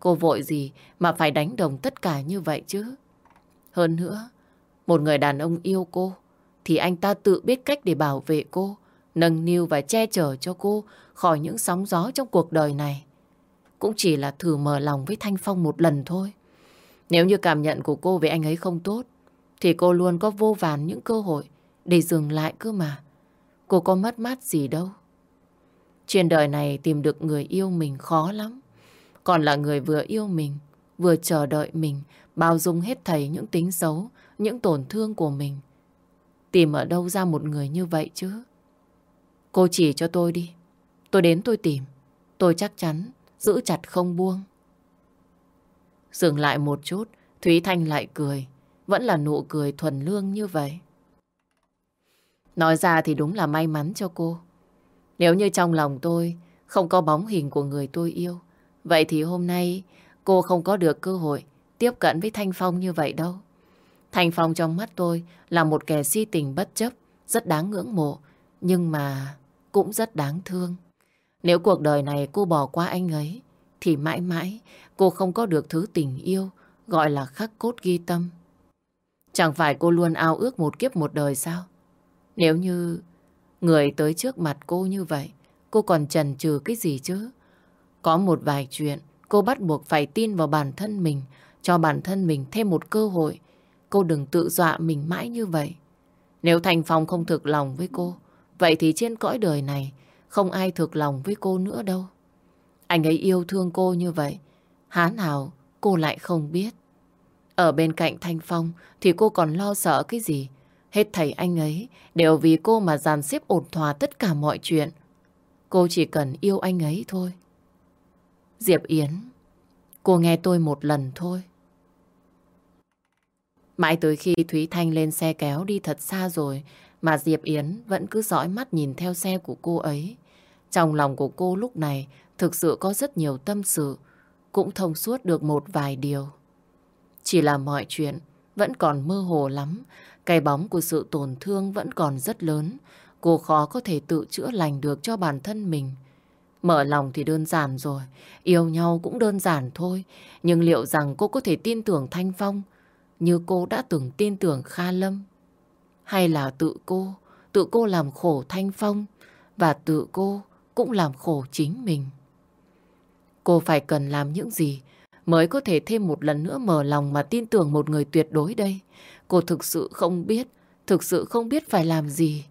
Cô vội gì mà phải đánh đồng tất cả như vậy chứ? Hơn nữa, một người đàn ông yêu cô, thì anh ta tự biết cách để bảo vệ cô, nâng niu và che chở cho cô khỏi những sóng gió trong cuộc đời này. Cũng chỉ là thử mở lòng với Thanh Phong một lần thôi. Nếu như cảm nhận của cô về anh ấy không tốt, thì cô luôn có vô vàn những cơ hội để dừng lại cơ mà. Cô có mất mát gì đâu. Trên đời này tìm được người yêu mình khó lắm. Còn là người vừa yêu mình, vừa chờ đợi mình, bao dung hết thảy những tính xấu, những tổn thương của mình. Tìm ở đâu ra một người như vậy chứ? Cô chỉ cho tôi đi. Tôi đến tôi tìm. Tôi chắc chắn giữ chặt không buông. Dừng lại một chút, Thúy Thanh lại cười. Vẫn là nụ cười thuần lương như vậy. Nói ra thì đúng là may mắn cho cô. Nếu như trong lòng tôi không có bóng hình của người tôi yêu, vậy thì hôm nay cô không có được cơ hội tiếp cận với Thanh Phong như vậy đâu. Thanh Phong trong mắt tôi là một kẻ si tình bất chấp, rất đáng ngưỡng mộ, nhưng mà cũng rất đáng thương. Nếu cuộc đời này cô bỏ qua anh ấy, thì mãi mãi cô không có được thứ tình yêu gọi là khắc cốt ghi tâm. Chẳng phải cô luôn ao ước một kiếp một đời sao? Nếu như người tới trước mặt cô như vậy, cô còn chần chừ cái gì chứ? Có một vài chuyện cô bắt buộc phải tin vào bản thân mình, cho bản thân mình thêm một cơ hội. Cô đừng tự dọa mình mãi như vậy. Nếu Thành Phong không thực lòng với cô, vậy thì trên cõi đời này không ai thực lòng với cô nữa đâu. Anh ấy yêu thương cô như vậy, há nào cô lại không biết. Ở bên cạnh Thanh Phong thì cô còn lo sợ cái gì? Hết thầy anh ấy đều vì cô mà dàn xếp ổn thỏa tất cả mọi chuyện. Cô chỉ cần yêu anh ấy thôi. Diệp Yến, cô nghe tôi một lần thôi. Mãi tới khi Thúy Thanh lên xe kéo đi thật xa rồi mà Diệp Yến vẫn cứ dõi mắt nhìn theo xe của cô ấy. Trong lòng của cô lúc này thực sự có rất nhiều tâm sự, cũng thông suốt được một vài điều. Chỉ là mọi chuyện vẫn còn mơ hồ lắm, cái bóng của sự tổn thương vẫn còn rất lớn. Cô khó có thể tự chữa lành được cho bản thân mình. Mở lòng thì đơn giản rồi, yêu nhau cũng đơn giản thôi. Nhưng liệu rằng cô có thể tin tưởng Thanh Phong như cô đã từng tin tưởng Kha Lâm? Hay là tự cô, tự cô làm khổ Thanh Phong và tự cô cũng làm khổ chính mình? Cô phải cần làm những gì mới có thể thêm một lần nữa mở lòng mà tin tưởng một người tuyệt đối đây. Cô thực sự không biết, thực sự không biết phải làm gì.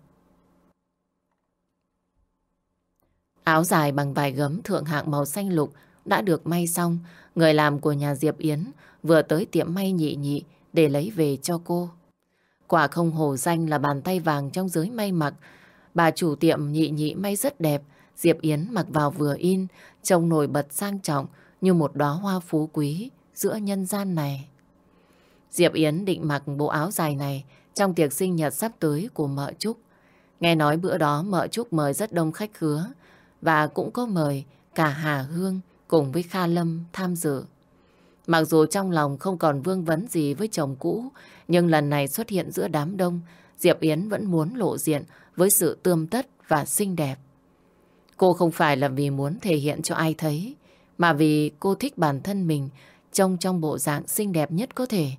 Áo dài bằng vải gấm thượng hạng màu xanh lục đã được may xong. Người làm của nhà Diệp Yến vừa tới tiệm may nhị nhị để lấy về cho cô. Quả không hồ danh là bàn tay vàng trong giới may mặc. Bà chủ tiệm nhị nhị may rất đẹp. Diệp Yến mặc vào vừa in, trông nổi bật sang trọng như một đóa hoa phú quý giữa nhân gian này. Diệp Yến định mặc bộ áo dài này trong tiệc sinh nhật sắp tới của mợ Trúc. Nghe nói bữa đó mợ Trúc mời rất đông khách khứa và cũng có mời cả Hà Hương cùng với Kha Lâm tham dự. Mặc dù trong lòng không còn vương vấn gì với chồng cũ, nhưng lần này xuất hiện giữa đám đông, Diệp Yến vẫn muốn lộ diện với sự tươm tất và xinh đẹp. Cô không phải là vì muốn thể hiện cho ai thấy, mà vì cô thích bản thân mình trông trong bộ dạng xinh đẹp nhất có thể.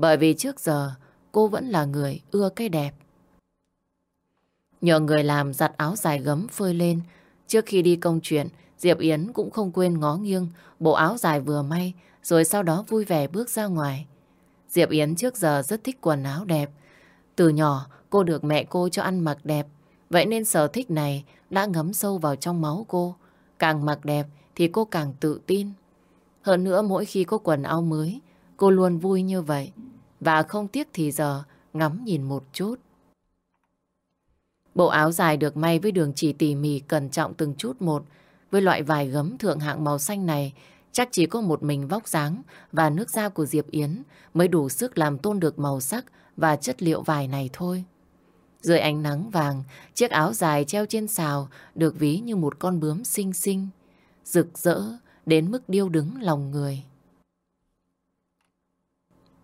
Bởi vì trước giờ cô vẫn là người ưa cái đẹp. Nhờ người làm giặt áo dài gấm phơi lên. Trước khi đi công chuyện, Diệp Yến cũng không quên ngó nghiêng bộ áo dài vừa may, rồi sau đó vui vẻ bước ra ngoài. Diệp Yến trước giờ rất thích quần áo đẹp. Từ nhỏ, cô được mẹ cô cho ăn mặc đẹp. Vậy nên sở thích này đã ngấm sâu vào trong máu cô. Càng mặc đẹp thì cô càng tự tin. Hơn nữa mỗi khi có quần áo mới, cô luôn vui như vậy. Và không tiếc thì giờ ngắm nhìn một chút. Bộ áo dài được may với đường chỉ tỉ mỉ cẩn trọng từng chút một. Với loại vải gấm thượng hạng màu xanh này, chắc chỉ có một mình vóc dáng và nước da của Diệp Yến mới đủ sức làm tôn được màu sắc và chất liệu vải này thôi. Dưới ánh nắng vàng, chiếc áo dài treo trên xào được ví như một con bướm xinh xinh rực rỡ đến mức điêu đứng lòng người.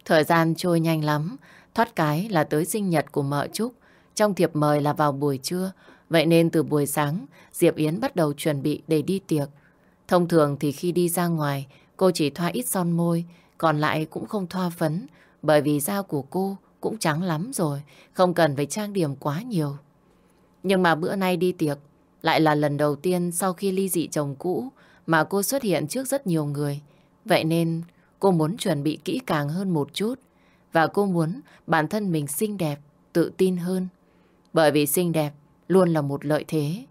Thời gian trôi nhanh lắm, thoát cái là tới sinh nhật của mợ Trúc. Trong thiệp mời là vào buổi trưa, vậy nên từ buổi sáng, Diệp Yến bắt đầu chuẩn bị để đi tiệc. Thông thường thì khi đi ra ngoài, cô chỉ thoa ít son môi, còn lại cũng không thoa phấn, bởi vì da của cô cũng trắng lắm rồi, không cần phải trang điểm quá nhiều. Nhưng mà bữa nay đi tiệc, lại là lần đầu tiên sau khi ly dị chồng cũ mà cô xuất hiện trước rất nhiều người. Vậy nên cô muốn chuẩn bị kỹ càng hơn một chút và cô muốn bản thân mình xinh đẹp, tự tin hơn. Bởi vì xinh đẹp luôn là một lợi thế.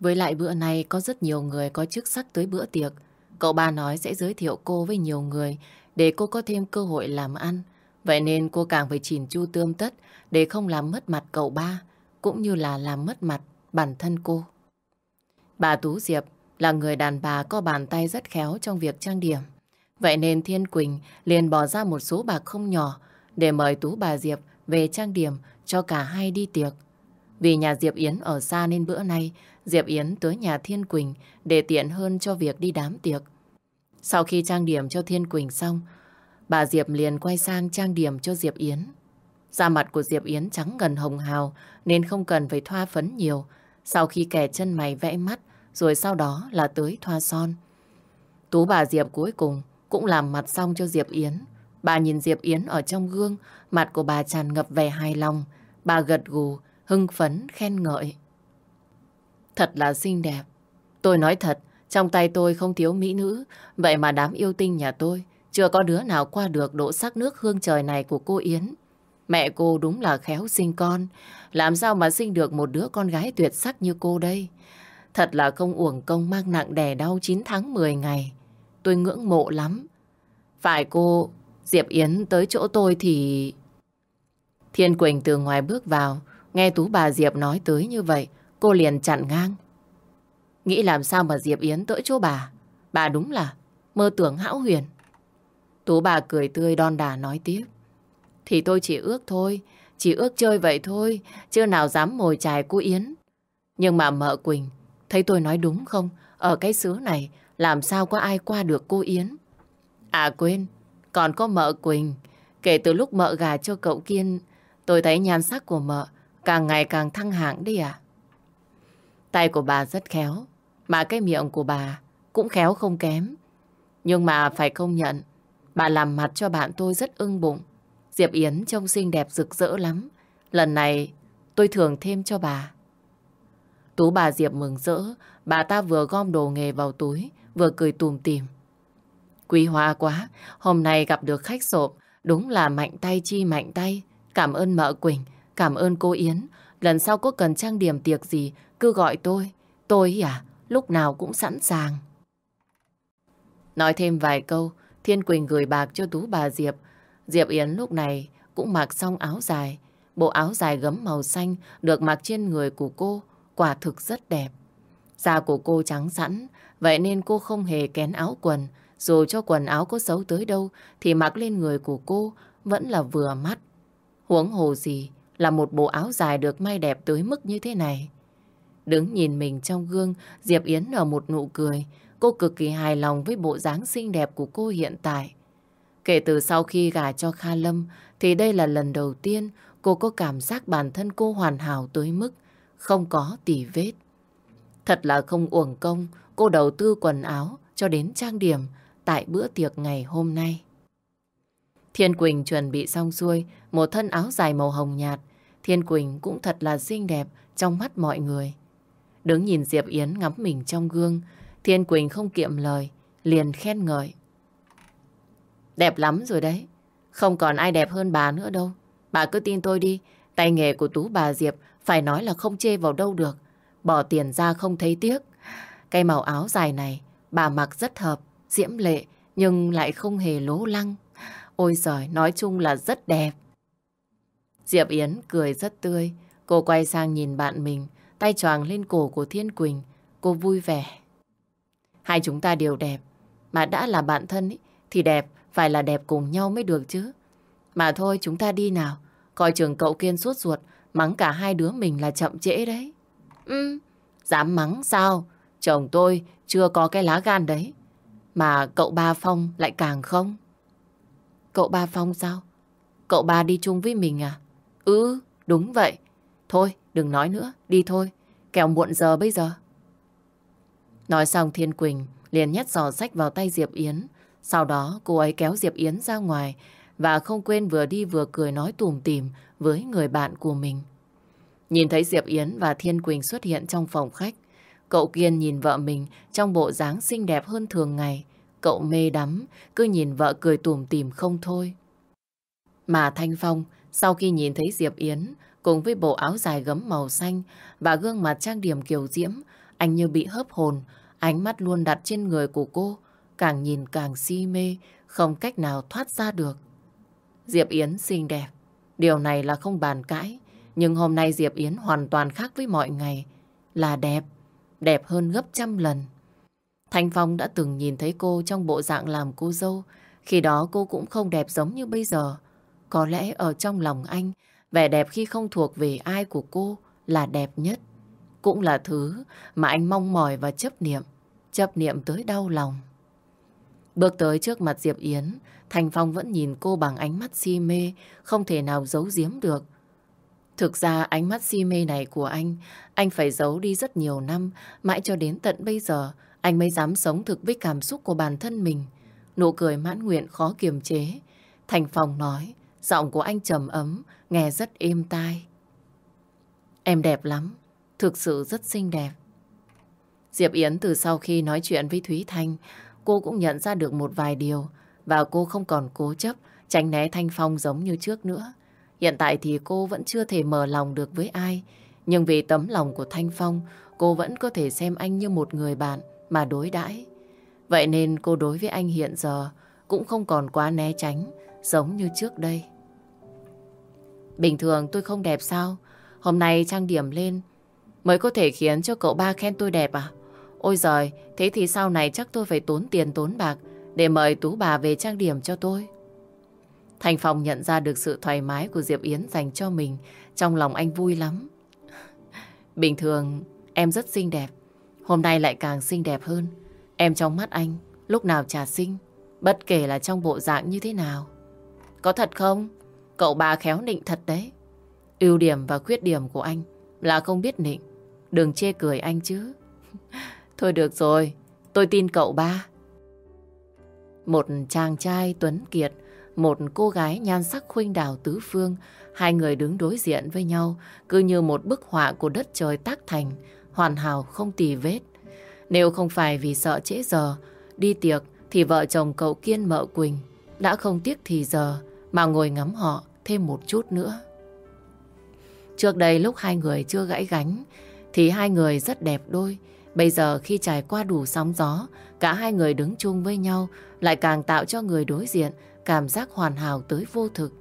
Với lại bữa nay có rất nhiều người có chức sắc tới bữa tiệc. Cậu ba nói sẽ giới thiệu cô với nhiều người để cô có thêm cơ hội làm ăn. Vậy nên cô càng phải chỉn chu tươm tất để không làm mất mặt cậu ba cũng như là làm mất mặt bản thân cô. Bà Tú Diệp là người đàn bà có bàn tay rất khéo trong việc trang điểm. Vậy nên Thiên Quỳnh liền bỏ ra một số bạc không nhỏ để mời Tú bà Diệp về trang điểm cho cả hai đi tiệc. Vì nhà Diệp Yến ở xa nên bữa nay Diệp Yến tới nhà Thiên Quỳnh để tiện hơn cho việc đi đám tiệc. Sau khi trang điểm cho Thiên Quỳnh xong, bà Diệp liền quay sang trang điểm cho Diệp Yến. Da mặt của Diệp Yến trắng gần hồng hào nên không cần phải thoa phấn nhiều. Sau khi kẻ chân mày vẽ mắt, rồi sau đó là tới thoa son. Tú bà Diệp cuối cùng cũng làm mặt xong cho Diệp Yến. Bà nhìn Diệp Yến ở trong gương, mặt của bà tràn ngập vẻ hài lòng. Bà gật gù, hưng phấn, khen ngợi. Thật là xinh đẹp. Tôi nói thật, trong tay tôi không thiếu mỹ nữ, vậy mà đám yêu tinh nhà tôi chưa có đứa nào qua được độ sắc nước hương trời này của cô Yến. Mẹ cô đúng là khéo sinh con, làm sao mà sinh được một đứa con gái tuyệt sắc như cô đây. Thật là không uổng công mang nặng đẻ đau 9 tháng 10 ngày. Tôi ngưỡng mộ lắm. Phải cô, Diệp Yến tới chỗ tôi thì... Thiên Quỳnh từ ngoài bước vào, nghe Tú bà Diệp nói tới như vậy, cô liền chặn ngang. Nghĩ làm sao mà Diệp Yến tới chỗ bà? Bà đúng là mơ tưởng hão huyền. Tú bà cười tươi đon đà nói tiếp. Thì tôi chỉ ước thôi, chỉ ước chơi vậy thôi, chưa nào dám mồi chài cô Yến. Nhưng mà mợ Quỳnh, thấy tôi nói đúng không? Ở cái xứ này, làm sao có ai qua được cô Yến? À quên, còn có mợ Quỳnh. Kể từ lúc mợ gà cho cậu Kiên, tôi thấy nhan sắc của mợ càng ngày càng thăng hạng đi à. Tay của bà rất khéo, mà cái miệng của bà cũng khéo không kém. Nhưng mà phải công nhận, bà làm mặt cho bạn tôi rất ưng bụng. Diệp Yến trông xinh đẹp rực rỡ lắm. Lần này tôi thưởng thêm cho bà. Tú bà Diệp mừng rỡ, bà ta vừa gom đồ nghề vào túi, vừa cười tùm tìm. Quý hoa quá, hôm nay gặp được khách sộp, đúng là mạnh tay chi mạnh tay. Cảm ơn mợ Quỳnh, cảm ơn cô Yến. Lần sau có cần trang điểm tiệc gì, cứ gọi tôi. Tôi à, lúc nào cũng sẵn sàng. Nói thêm vài câu, Thiên Quỳnh gửi bạc cho Tú bà Diệp. Diệp Yến lúc này cũng mặc xong áo dài. Bộ áo dài gấm màu xanh được mặc trên người của cô, quả thực rất đẹp. Da của cô trắng sẵn, vậy nên cô không hề kén áo quần. Dù cho quần áo có xấu tới đâu thì mặc lên người của cô vẫn là vừa mắt. Huống hồ gì là một bộ áo dài được may đẹp tới mức như thế này. Đứng nhìn mình trong gương, Diệp Yến nở một nụ cười. Cô cực kỳ hài lòng với bộ dáng xinh đẹp của cô hiện tại. Kể từ sau khi gả cho Kha Lâm, thì đây là lần đầu tiên cô có cảm giác bản thân cô hoàn hảo tới mức không có tỉ vết. Thật là không uổng công cô đầu tư quần áo cho đến trang điểm tại bữa tiệc ngày hôm nay. Thiên Quỳnh chuẩn bị xong xuôi một thân áo dài màu hồng nhạt. Thiên Quỳnh cũng thật là xinh đẹp trong mắt mọi người. Đứng nhìn Diệp Yến ngắm mình trong gương, Thiên Quỳnh không kiệm lời, liền khen ngợi. Đẹp lắm rồi đấy, không còn ai đẹp hơn bà nữa đâu. Bà cứ tin tôi đi, tay nghề của Tú bà Diệp phải nói là không chê vào đâu được. Bỏ tiền ra không thấy tiếc. Cái màu áo dài này, bà mặc rất hợp, diễm lệ, nhưng lại không hề lố lăng. Ôi giời, nói chung là rất đẹp. Diệp Yến cười rất tươi. Cô quay sang nhìn bạn mình, tay choàng lên cổ của Thiên Quỳnh. Cô vui vẻ. Hai chúng ta đều đẹp. Mà đã là bạn thân ý, thì đẹp phải là đẹp cùng nhau mới được chứ. Mà thôi chúng ta đi nào. Coi trường cậu kiên suốt ruột, mắng cả hai đứa mình là chậm trễ đấy. Ừ, dám mắng sao? Chồng tôi chưa có cái lá gan đấy. Mà cậu ba Phong lại càng không. Cậu ba Phong sao? Cậu ba đi chung với mình à? Ừ, đúng vậy. Thôi, đừng nói nữa, đi thôi. Kẻo muộn giờ bây giờ. Nói xong Thiên Quỳnh liền nhét giò sách vào tay Diệp Yến. Sau đó cô ấy kéo Diệp Yến ra ngoài và không quên vừa đi vừa cười nói tùm tìm với người bạn của mình. Nhìn thấy Diệp Yến và Thiên Quỳnh xuất hiện trong phòng khách, cậu Kiên nhìn vợ mình trong bộ dáng xinh đẹp hơn thường ngày. Cậu mê đắm, cứ nhìn vợ cười tủm tỉm không thôi. Mà Thanh Phong, sau khi nhìn thấy Diệp Yến, cùng với bộ áo dài gấm màu xanh và gương mặt trang điểm kiều diễm, anh như bị hớp hồn, ánh mắt luôn đặt trên người của cô, càng nhìn càng si mê, không cách nào thoát ra được. Diệp Yến xinh đẹp, điều này là không bàn cãi, nhưng hôm nay Diệp Yến hoàn toàn khác với mọi ngày, là đẹp, đẹp hơn gấp trăm lần. Thanh Phong đã từng nhìn thấy cô trong bộ dạng làm cô dâu. Khi đó cô cũng không đẹp giống như bây giờ. Có lẽ ở trong lòng anh, vẻ đẹp khi không thuộc về ai của cô là đẹp nhất. Cũng là thứ mà anh mong mỏi và chấp niệm. Chấp niệm tới đau lòng. Bước tới trước mặt Diệp Yến, Thành Phong vẫn nhìn cô bằng ánh mắt si mê, không thể nào giấu giếm được. Thực ra ánh mắt si mê này của anh, anh phải giấu đi rất nhiều năm, mãi cho đến tận bây giờ, anh mới dám sống thực với cảm xúc của bản thân mình. Nụ cười mãn nguyện khó kiềm chế. Thành Phong nói, giọng của anh trầm ấm, nghe rất êm tai. Em đẹp lắm, thực sự rất xinh đẹp. Diệp Yến từ sau khi nói chuyện với Thúy Thanh, cô cũng nhận ra được một vài điều và cô không còn cố chấp tránh né Thanh Phong giống như trước nữa. Hiện tại thì cô vẫn chưa thể mở lòng được với ai, nhưng vì tấm lòng của Thanh Phong, cô vẫn có thể xem anh như một người bạn mà đối đãi. Vậy nên cô đối với anh hiện giờ cũng không còn quá né tránh giống như trước đây. Bình thường tôi không đẹp sao? Hôm nay trang điểm lên mới có thể khiến cho cậu ba khen tôi đẹp à? Ôi giời, thế thì sau này chắc tôi phải tốn tiền tốn bạc để mời Tú bà về trang điểm cho tôi. Thành Phong nhận ra được sự thoải mái của Diệp Yến dành cho mình. Trong lòng anh vui lắm. Bình thường em rất xinh đẹp. Hôm nay lại càng xinh đẹp hơn. Em trong mắt anh lúc nào chả xinh. Bất kể là trong bộ dạng như thế nào. Có thật không? Cậu bà khéo nịnh thật đấy. Ưu điểm và khuyết điểm của anh là không biết nịnh. Đừng chê cười anh chứ. Thôi được rồi, tôi tin cậu ba. Một chàng trai tuấn kiệt, một cô gái nhan sắc khuynh đảo tứ phương, hai người đứng đối diện với nhau, cứ như một bức họa của đất trời tác thành, hoàn hảo không tì vết. Nếu không phải vì sợ trễ giờ, đi tiệc thì vợ chồng cậu Kiên mợ Quỳnh đã không tiếc thì giờ mà ngồi ngắm họ thêm một chút nữa. Trước đây lúc hai người chưa gãy gánh thì hai người rất đẹp đôi, Bây giờ khi trải qua đủ sóng gió, cả hai người đứng chung với nhau lại càng tạo cho người đối diện cảm giác hoàn hảo tới vô thực.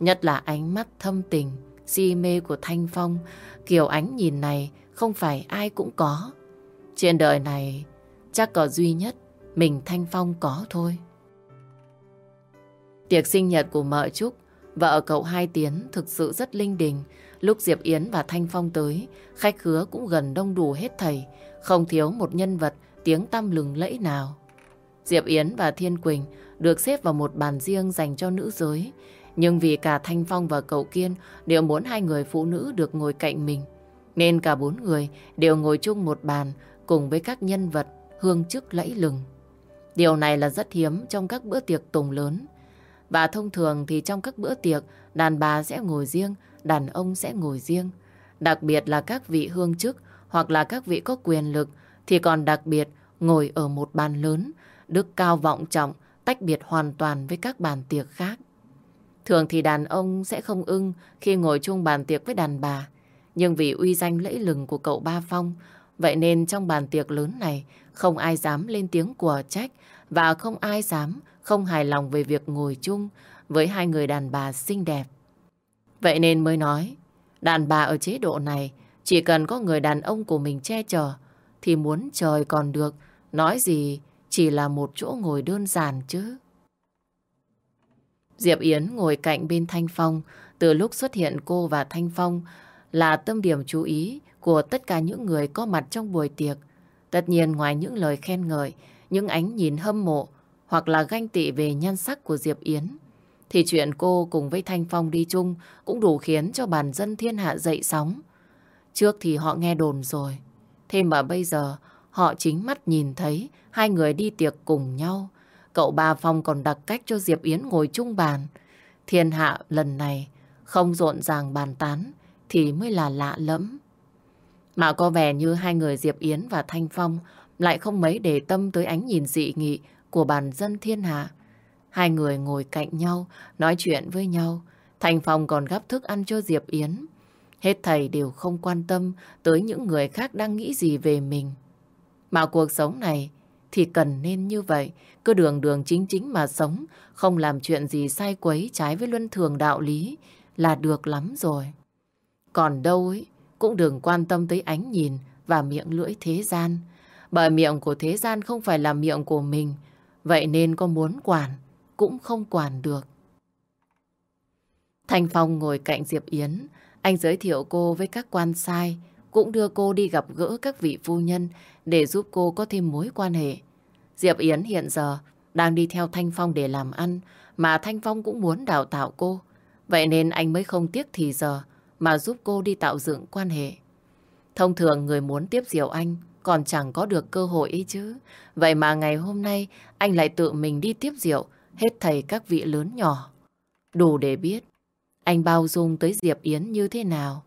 Nhất là ánh mắt thâm tình, si mê của Thanh Phong, kiểu ánh nhìn này không phải ai cũng có. Trên đời này chắc có duy nhất mình Thanh Phong có thôi. Tiệc sinh nhật của mợ Trúc, vợ cậu Hai Tiến thực sự rất linh đình. Lúc Diệp Yến và Thanh Phong tới, khách khứa cũng gần đông đủ hết thầy, không thiếu một nhân vật tiếng tăm lừng lẫy nào. Diệp Yến và Thiên Quỳnh được xếp vào một bàn riêng dành cho nữ giới. Nhưng vì cả Thanh Phong và cậu Kiên đều muốn hai người phụ nữ được ngồi cạnh mình. Nên cả bốn người đều ngồi chung một bàn cùng với các nhân vật hương chức lẫy lừng. Điều này là rất hiếm trong các bữa tiệc tùng lớn. Và thông thường thì trong các bữa tiệc, đàn bà sẽ ngồi riêng, đàn ông sẽ ngồi riêng. Đặc biệt là các vị hương chức hoặc là các vị có quyền lực thì còn đặc biệt ngồi ở một bàn lớn, đức cao vọng trọng, tách biệt hoàn toàn với các bàn tiệc khác. Thường thì đàn ông sẽ không ưng khi ngồi chung bàn tiệc với đàn bà, nhưng vì uy danh lẫy lừng của cậu Ba Phong, vậy nên trong bàn tiệc lớn này không ai dám lên tiếng của trách và không ai dám không hài lòng về việc ngồi chung với hai người đàn bà xinh đẹp. Vậy nên mới nói, đàn bà ở chế độ này chỉ cần có người đàn ông của mình che chở thì muốn trời còn được, nói gì chỉ là một chỗ ngồi đơn giản chứ. Diệp Yến ngồi cạnh bên Thanh Phong, từ lúc xuất hiện cô và Thanh Phong là tâm điểm chú ý của tất cả những người có mặt trong buổi tiệc. Tất nhiên ngoài những lời khen ngợi, những ánh nhìn hâm mộ hoặc là ganh tị về nhan sắc của Diệp Yến, thì chuyện cô cùng với Thanh Phong đi chung cũng đủ khiến cho bản dân thiên hạ dậy sóng. Trước thì họ nghe đồn rồi. Thế mà bây giờ họ chính mắt nhìn thấy hai người đi tiệc cùng nhau. Cậu ba Phong còn đặt cách cho Diệp Yến ngồi chung bàn. Thiên hạ lần này không rộn ràng bàn tán thì mới là lạ lẫm. Mà có vẻ như hai người Diệp Yến và Thanh Phong lại không mấy để tâm tới ánh nhìn dị nghị của bàn dân thiên hạ. Hai người ngồi cạnh nhau, nói chuyện với nhau. Thanh Phong còn gắp thức ăn cho Diệp Yến. Hết thầy đều không quan tâm tới những người khác đang nghĩ gì về mình. Mà cuộc sống này thì cần nên như vậy, cứ đường đường chính chính mà sống, không làm chuyện gì sai quấy trái với luân thường đạo lý là được lắm rồi. Còn đâu ấy, cũng đừng quan tâm tới ánh nhìn và miệng lưỡi thế gian. Bởi miệng của thế gian không phải là miệng của mình, vậy nên có muốn quản cũng không quản được. Thanh Phong ngồi cạnh Diệp Yến, anh giới thiệu cô với các quan sai, cũng đưa cô đi gặp gỡ các vị phu nhân để giúp cô có thêm mối quan hệ. Diệp Yến hiện giờ đang đi theo Thanh Phong để làm ăn, mà Thanh Phong cũng muốn đào tạo cô. Vậy nên anh mới không tiếc thì giờ mà giúp cô đi tạo dựng quan hệ. Thông thường người muốn tiếp Diệu Anh còn chẳng có được cơ hội ấy chứ. Vậy mà ngày hôm nay anh lại tự mình đi tiếp Diệu hết thầy các vị lớn nhỏ. Đủ để biết anh bao dung tới Diệp Yến như thế nào.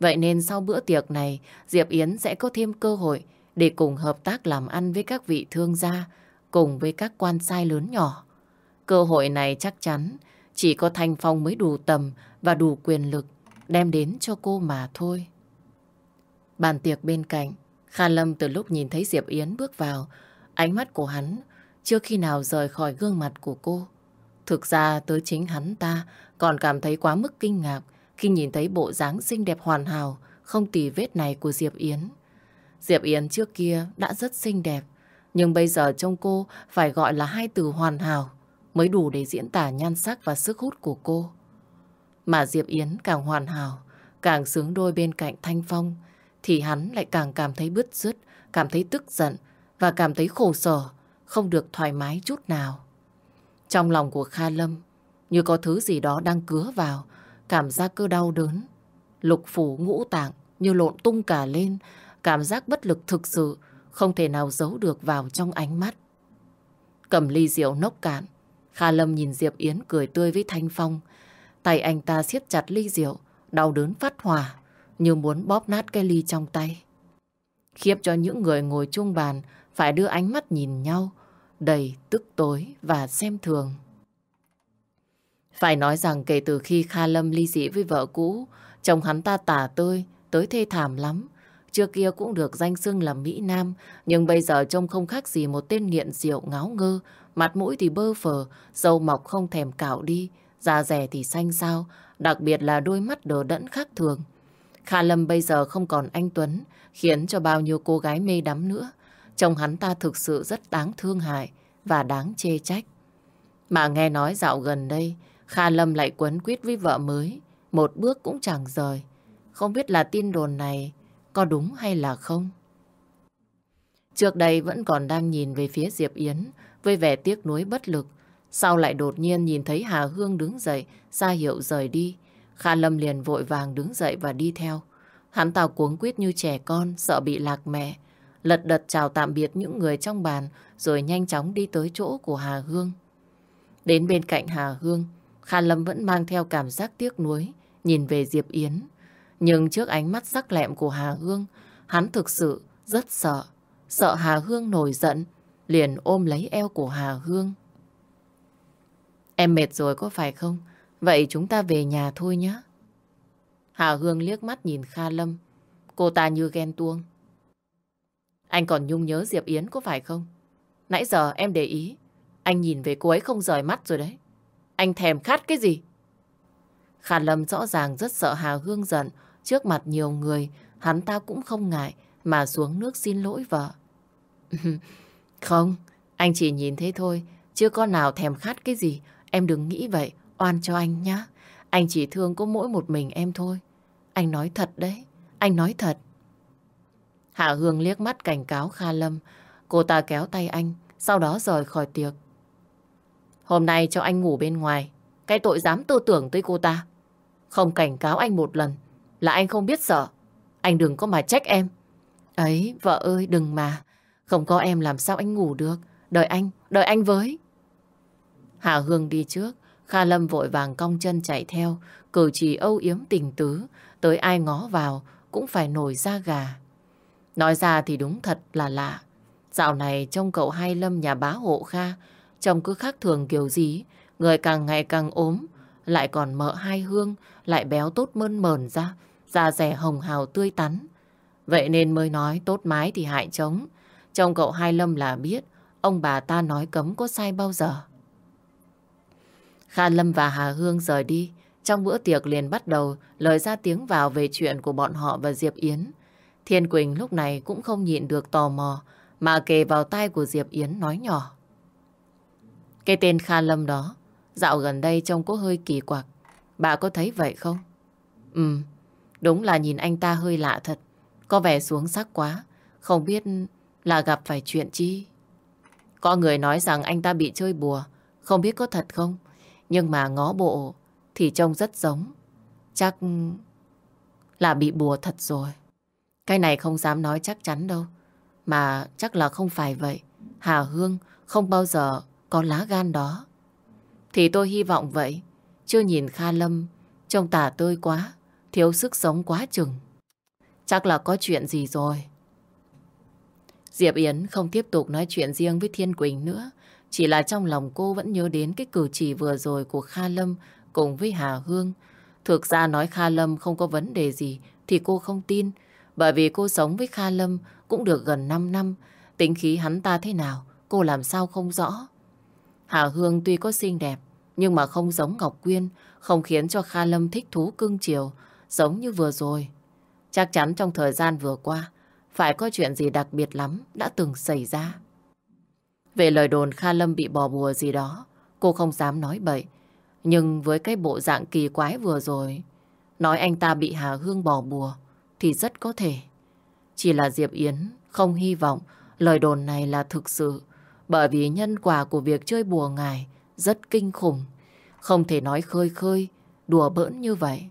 Vậy nên sau bữa tiệc này, Diệp Yến sẽ có thêm cơ hội để cùng hợp tác làm ăn với các vị thương gia, cùng với các quan sai lớn nhỏ. Cơ hội này chắc chắn chỉ có Thanh Phong mới đủ tầm và đủ quyền lực đem đến cho cô mà thôi. Bàn tiệc bên cạnh, Kha Lâm từ lúc nhìn thấy Diệp Yến bước vào, ánh mắt của hắn chưa khi nào rời khỏi gương mặt của cô. Thực ra tới chính hắn ta còn cảm thấy quá mức kinh ngạc khi nhìn thấy bộ dáng xinh đẹp hoàn hảo, không tì vết này của Diệp Yến. Diệp Yến trước kia đã rất xinh đẹp, nhưng bây giờ trông cô phải gọi là hai từ hoàn hảo mới đủ để diễn tả nhan sắc và sức hút của cô. Mà Diệp Yến càng hoàn hảo, càng sướng đôi bên cạnh Thanh Phong, thì hắn lại càng cảm thấy bứt rứt, cảm thấy tức giận và cảm thấy khổ sở, không được thoải mái chút nào. Trong lòng của Kha Lâm, như có thứ gì đó đang cứa vào, cảm giác cơ đau đớn. Lục phủ ngũ tạng như lộn tung cả lên, cảm giác bất lực thực sự, không thể nào giấu được vào trong ánh mắt. Cầm ly rượu nốc cạn, Kha Lâm nhìn Diệp Yến cười tươi với Thanh Phong. Tay anh ta siết chặt ly rượu, đau đớn phát hỏa, như muốn bóp nát cái ly trong tay. Khiếp cho những người ngồi chung bàn phải đưa ánh mắt nhìn nhau, đầy tức tối và xem thường. Phải nói rằng kể từ khi Kha Lâm ly dị với vợ cũ, chồng hắn ta tả tơi, tới thê thảm lắm. Trước kia cũng được danh xưng là Mỹ Nam, nhưng bây giờ trông không khác gì một tên nghiện rượu ngáo ngơ, mặt mũi thì bơ phờ, dâu mọc không thèm cạo đi, da rẻ thì xanh xao, đặc biệt là đôi mắt đờ đẫn khác thường. Kha Lâm bây giờ không còn anh Tuấn, khiến cho bao nhiêu cô gái mê đắm nữa. Chồng hắn ta thực sự rất đáng thương hại và đáng chê trách. Mà nghe nói dạo gần đây, Kha Lâm lại quấn quýt với vợ mới, một bước cũng chẳng rời. Không biết là tin đồn này có đúng hay là không? Trước đây vẫn còn đang nhìn về phía Diệp Yến với vẻ tiếc nuối bất lực. Sau lại đột nhiên nhìn thấy Hà Hương đứng dậy, ra hiệu rời đi. Kha Lâm liền vội vàng đứng dậy và đi theo. Hắn ta cuống quýt như trẻ con, sợ bị lạc mẹ. Lật đật chào tạm biệt những người trong bàn, rồi nhanh chóng đi tới chỗ của Hà Hương. Đến bên cạnh Hà Hương, Kha Lâm vẫn mang theo cảm giác tiếc nuối, nhìn về Diệp Yến. Nhưng trước ánh mắt sắc lẹm của Hà Hương, hắn thực sự rất sợ. Sợ Hà Hương nổi giận, liền ôm lấy eo của Hà Hương. Em mệt rồi có phải không? Vậy chúng ta về nhà thôi nhé. Hà Hương liếc mắt nhìn Kha Lâm. Cô ta như ghen tuông. Anh còn nhung nhớ Diệp Yến có phải không? Nãy giờ em để ý. Anh nhìn về cô ấy không rời mắt rồi đấy. Anh thèm khát cái gì? Kha Lâm rõ ràng rất sợ Hà Hương giận. Trước mặt nhiều người, hắn ta cũng không ngại mà xuống nước xin lỗi vợ. không, anh chỉ nhìn thế thôi. Chưa có nào thèm khát cái gì. Em đừng nghĩ vậy. Oan cho anh nhá. Anh chỉ thương có mỗi một mình em thôi. Anh nói thật đấy. Anh nói thật. Hạ Hương liếc mắt cảnh cáo Kha Lâm. Cô ta kéo tay anh, sau đó rời khỏi tiệc. Hôm nay cho anh ngủ bên ngoài. Cái tội dám tư tưởng tới cô ta. Không cảnh cáo anh một lần là anh không biết sợ. Anh đừng có mà trách em. Ấy, vợ ơi, đừng mà. Không có em làm sao anh ngủ được. Đợi anh, đợi anh với. Hà Hương đi trước, Kha Lâm vội vàng cong chân chạy theo, cử chỉ âu yếm tình tứ, tới ai ngó vào cũng phải nổi da gà. Nói ra thì đúng thật là lạ. Dạo này trông cậu hai Lâm nhà bá hộ Kha, trông cứ khác thường kiểu gì, người càng ngày càng ốm, lại còn mỡ hai hương, lại béo tốt mơn mờn ra, da rẻ hồng hào tươi tắn. Vậy nên mới nói tốt mái thì hại trống. trong cậu hai Lâm là biết, ông bà ta nói cấm có sai bao giờ. Kha Lâm và Hà Hương rời đi. Trong bữa tiệc liền bắt đầu lời ra tiếng vào về chuyện của bọn họ và Diệp Yến. Thiên Quỳnh lúc này cũng không nhịn được tò mò mà kề vào tai của Diệp Yến nói nhỏ. Cái tên Kha Lâm đó dạo gần đây trông có hơi kỳ quặc. Bà có thấy vậy không? Ừ, đúng là nhìn anh ta hơi lạ thật. Có vẻ xuống sắc quá. Không biết là gặp phải chuyện chi. Có người nói rằng anh ta bị chơi bùa. Không biết có thật không? Nhưng mà ngó bộ thì trông rất giống. Chắc là bị bùa thật rồi. Cái này không dám nói chắc chắn đâu. Mà chắc là không phải vậy. Hà Hương không bao giờ có lá gan đó. Thì tôi hy vọng vậy. Chưa nhìn Kha Lâm, trông tả tơi quá. Thiếu sức sống quá chừng. Chắc là có chuyện gì rồi. Diệp Yến không tiếp tục nói chuyện riêng với Thiên Quỳnh nữa. Chỉ là trong lòng cô vẫn nhớ đến cái cử chỉ vừa rồi của Kha Lâm cùng với Hà Hương. Thực ra nói Kha Lâm không có vấn đề gì thì cô không tin. Bởi vì cô sống với Kha Lâm cũng được gần 5 năm. Tính khí hắn ta thế nào, cô làm sao không rõ. Hà Hương tuy có xinh đẹp, nhưng mà không giống Ngọc Quyên, không khiến cho Kha Lâm thích thú cưng chiều, giống như vừa rồi. Chắc chắn trong thời gian vừa qua, phải có chuyện gì đặc biệt lắm đã từng xảy ra. Về lời đồn Kha Lâm bị bỏ bùa gì đó, cô không dám nói bậy. Nhưng với cái bộ dạng kỳ quái vừa rồi, nói anh ta bị Hà Hương bỏ bùa thì rất có thể. Chỉ là Diệp Yến không hy vọng lời đồn này là thực sự bởi vì nhân quả của việc chơi bùa ngài rất kinh khủng. Không thể nói khơi khơi, đùa bỡn như vậy.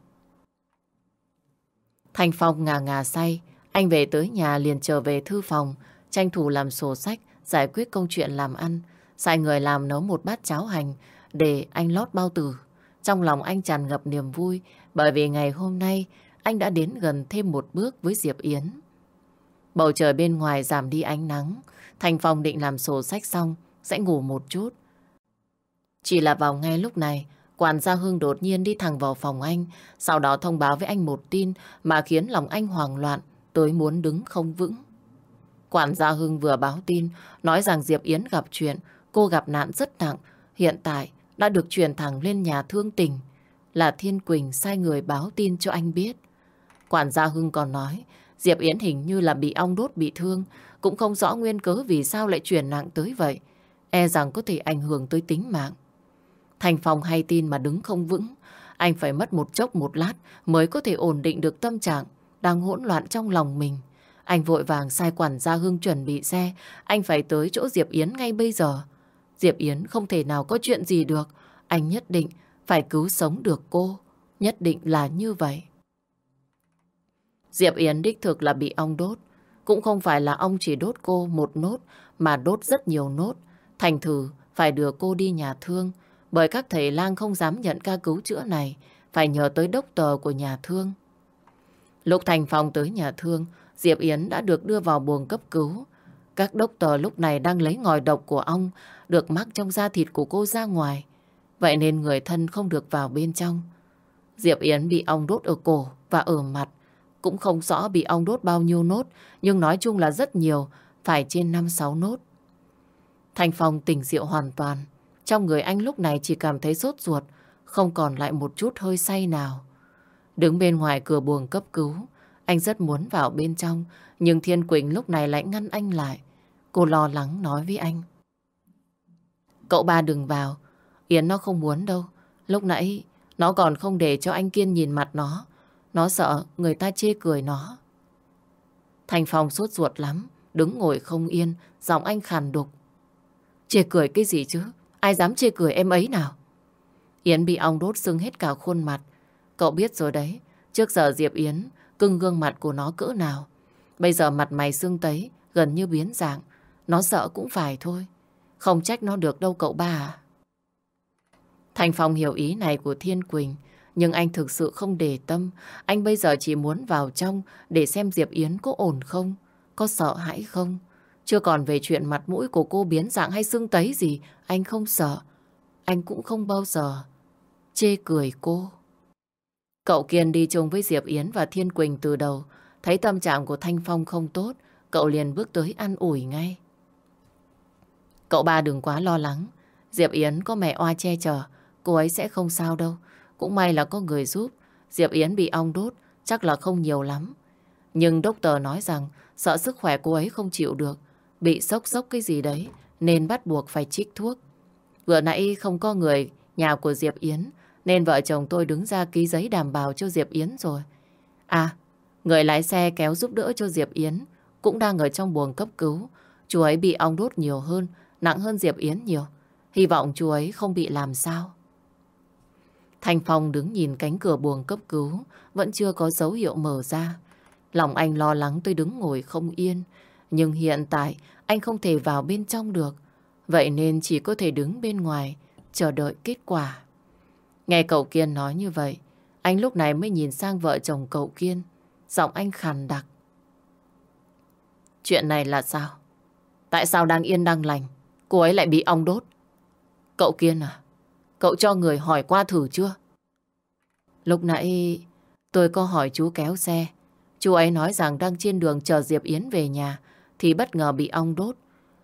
Thành Phong ngà ngà say, anh về tới nhà liền trở về thư phòng, tranh thủ làm sổ sách, giải quyết công chuyện làm ăn, sai người làm nấu một bát cháo hành để anh lót bao tử. Trong lòng anh tràn ngập niềm vui bởi vì ngày hôm nay anh đã đến gần thêm một bước với Diệp Yến. Bầu trời bên ngoài giảm đi ánh nắng, Thành Phong định làm sổ sách xong, sẽ ngủ một chút. Chỉ là vào ngay lúc này, quản gia Hương đột nhiên đi thẳng vào phòng anh, sau đó thông báo với anh một tin mà khiến lòng anh hoảng loạn, tới muốn đứng không vững. Quản gia Hưng vừa báo tin, nói rằng Diệp Yến gặp chuyện, cô gặp nạn rất nặng, hiện tại đã được chuyển thẳng lên nhà thương tình. Là Thiên Quỳnh sai người báo tin cho anh biết. Quản gia Hưng còn nói, Diệp Yến hình như là bị ong đốt bị thương, cũng không rõ nguyên cớ vì sao lại chuyển nặng tới vậy. E rằng có thể ảnh hưởng tới tính mạng. Thành Phong hay tin mà đứng không vững, anh phải mất một chốc một lát mới có thể ổn định được tâm trạng đang hỗn loạn trong lòng mình. Anh vội vàng sai quản gia Hưng chuẩn bị xe, anh phải tới chỗ Diệp Yến ngay bây giờ. Diệp Yến không thể nào có chuyện gì được, anh nhất định phải cứu sống được cô, nhất định là như vậy. Diệp Yến đích thực là bị ong đốt, cũng không phải là ong chỉ đốt cô một nốt mà đốt rất nhiều nốt. Thành thử phải đưa cô đi nhà thương bởi các thầy lang không dám nhận ca cứu chữa này phải nhờ tới đốc tờ của nhà thương. Lúc Thành Phong tới nhà thương Diệp Yến đã được đưa vào buồng cấp cứu. Các đốc tờ lúc này đang lấy ngòi độc của ong được mắc trong da thịt của cô ra ngoài. Vậy nên người thân không được vào bên trong. Diệp Yến bị ong đốt ở cổ và ở mặt. Cũng không rõ bị ong đốt bao nhiêu nốt, nhưng nói chung là rất nhiều, phải trên 5-6 nốt. Thành Phong tỉnh rượu hoàn toàn. Trong người anh lúc này chỉ cảm thấy sốt ruột, không còn lại một chút hơi say nào. Đứng bên ngoài cửa buồng cấp cứu, anh rất muốn vào bên trong, nhưng Thiên Quỳnh lúc này lại ngăn anh lại. Cô lo lắng nói với anh. Cậu ba đừng vào, Yến nó không muốn đâu. Lúc nãy nó còn không để cho anh Kiên nhìn mặt nó. Nó sợ người ta chê cười nó. Thành Phong sốt ruột lắm, đứng ngồi không yên, giọng anh khàn đục. Chê cười cái gì chứ? Ai dám chê cười em ấy nào? Yến bị ong đốt sưng hết cả khuôn mặt. Cậu biết rồi đấy, trước giờ Diệp Yến cưng gương mặt của nó cỡ nào. Bây giờ mặt mày sưng tấy, gần như biến dạng. Nó sợ cũng phải thôi. Không trách nó được đâu cậu ba à. Thành Phong hiểu ý này của Thiên Quỳnh, nhưng anh thực sự không để tâm. Anh bây giờ chỉ muốn vào trong để xem Diệp Yến có ổn không, có sợ hãi không. Chưa còn về chuyện mặt mũi của cô biến dạng hay sưng tấy gì, anh không sợ. Anh cũng không bao giờ chê cười cô. Cậu Kiên đi chung với Diệp Yến và Thiên Quỳnh từ đầu. Thấy tâm trạng của Thanh Phong không tốt, cậu liền bước tới ăn ủi ngay. Cậu ba đừng quá lo lắng. Diệp Yến có mẹ oa che chở, cô ấy sẽ không sao đâu. Cũng may là có người giúp. Diệp Yến bị ong đốt, chắc là không nhiều lắm. Nhưng doctor nói rằng sợ sức khỏe cô ấy không chịu được, bị sốc sốc cái gì đấy, nên bắt buộc phải trích thuốc. Vừa nãy không có người nhà của Diệp Yến, nên vợ chồng tôi đứng ra ký giấy đảm bảo cho Diệp Yến rồi. À, người lái xe kéo giúp đỡ cho Diệp Yến cũng đang ở trong buồng cấp cứu. Chú ấy bị ong đốt nhiều hơn, nặng hơn Diệp Yến nhiều. Hy vọng chú ấy không bị làm sao. thành Phong đứng nhìn cánh cửa buồng cấp cứu, vẫn chưa có dấu hiệu mở ra. Lòng anh lo lắng tôi đứng ngồi không yên. Nhưng hiện tại anh không thể vào bên trong được. Vậy nên chỉ có thể đứng bên ngoài, chờ đợi kết quả. Nghe cậu Kiên nói như vậy, anh lúc này mới nhìn sang vợ chồng cậu Kiên. Giọng anh khàn đặc. Chuyện này là sao? Tại sao đang yên đang lành, cô ấy lại bị ong đốt? Cậu Kiên à, cậu cho người hỏi qua thử chưa? Lúc nãy tôi có hỏi chú kéo xe. Chú ấy nói rằng đang trên đường chờ Diệp Yến về nhà thì bất ngờ bị ong đốt.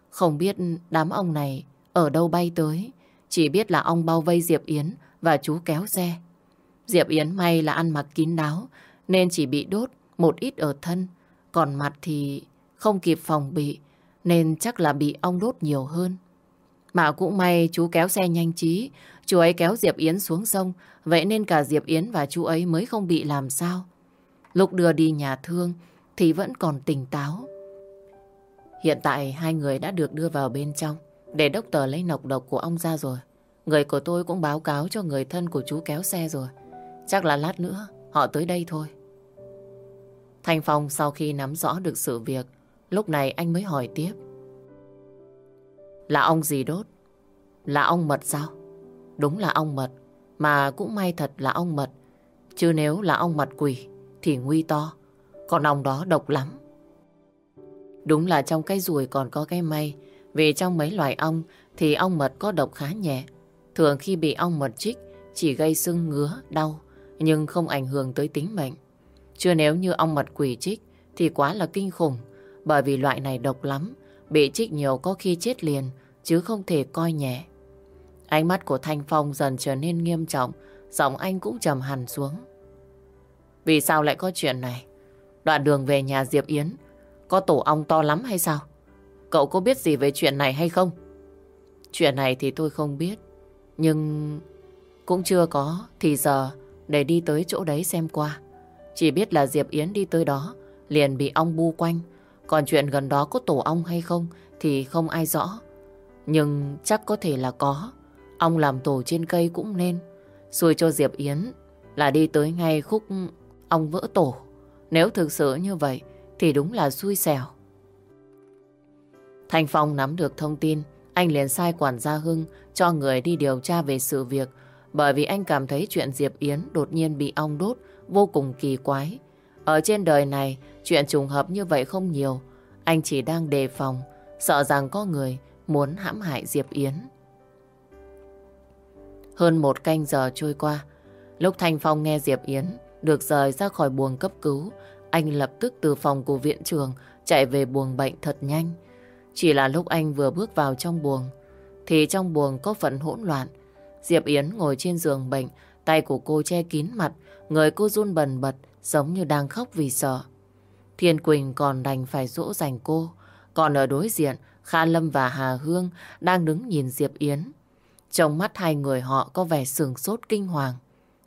Không biết đám ong này ở đâu bay tới. Chỉ biết là ong bao vây Diệp Yến và chú kéo xe. Diệp Yến may là ăn mặc kín đáo nên chỉ bị đốt một ít ở thân. Còn mặt thì không kịp phòng bị nên chắc là bị ong đốt nhiều hơn. Mà cũng may chú kéo xe nhanh trí, chú ấy kéo Diệp Yến xuống sông, vậy nên cả Diệp Yến và chú ấy mới không bị làm sao. Lúc đưa đi nhà thương thì vẫn còn tỉnh táo. Hiện tại hai người đã được đưa vào bên trong để đốc tờ lấy nọc độc của ông ra rồi. Người của tôi cũng báo cáo cho người thân của chú kéo xe rồi. Chắc là lát nữa họ tới đây thôi. Thành Phong sau khi nắm rõ được sự việc, lúc này anh mới hỏi tiếp. Là ông gì đốt? Là ông mật sao? Đúng là ông mật, mà cũng may thật là ông mật. Chứ nếu là ông mật quỷ thì nguy to, còn ông đó độc lắm. Đúng là trong cái ruồi còn có cái may, vì trong mấy loài ong thì ong mật có độc khá nhẹ. Thường khi bị ong mật chích chỉ gây sưng ngứa, đau, nhưng không ảnh hưởng tới tính mệnh. Chưa nếu như ong mật quỷ chích thì quá là kinh khủng, bởi vì loại này độc lắm, bị chích nhiều có khi chết liền, chứ không thể coi nhẹ. Ánh mắt của Thanh Phong dần trở nên nghiêm trọng, giọng anh cũng trầm hẳn xuống. Vì sao lại có chuyện này? Đoạn đường về nhà Diệp Yến, có tổ ong to lắm hay sao? Cậu có biết gì về chuyện này hay không? Chuyện này thì tôi không biết, nhưng cũng chưa có thì giờ để đi tới chỗ đấy xem qua. Chỉ biết là Diệp Yến đi tới đó, liền bị ong bu quanh. Còn chuyện gần đó có tổ ong hay không thì không ai rõ. Nhưng chắc có thể là có. Ong làm tổ trên cây cũng nên. Xui cho Diệp Yến là đi tới ngay khúc ong vỡ tổ. Nếu thực sự như vậy thì đúng là xui xẻo. Thành Phong nắm được thông tin, anh liền sai quản gia Hưng cho người đi điều tra về sự việc bởi vì anh cảm thấy chuyện Diệp Yến đột nhiên bị ong đốt vô cùng kỳ quái. Ở trên đời này, chuyện trùng hợp như vậy không nhiều. Anh chỉ đang đề phòng, sợ rằng có người muốn hãm hại Diệp Yến. Hơn một canh giờ trôi qua, lúc Thanh Phong nghe Diệp Yến được rời ra khỏi buồng cấp cứu, anh lập tức từ phòng của viện trường chạy về buồng bệnh thật nhanh. Chỉ là lúc anh vừa bước vào trong buồng, thì trong buồng có phần hỗn loạn. Diệp Yến ngồi trên giường bệnh, tay của cô che kín mặt, người cô run bần bật, giống như đang khóc vì sợ. Thiên Quỳnh còn đành phải dỗ dành cô, còn ở đối diện, Kha Lâm và Hà Hương đang đứng nhìn Diệp Yến. Trong mắt hai người họ có vẻ sừng sốt kinh hoàng.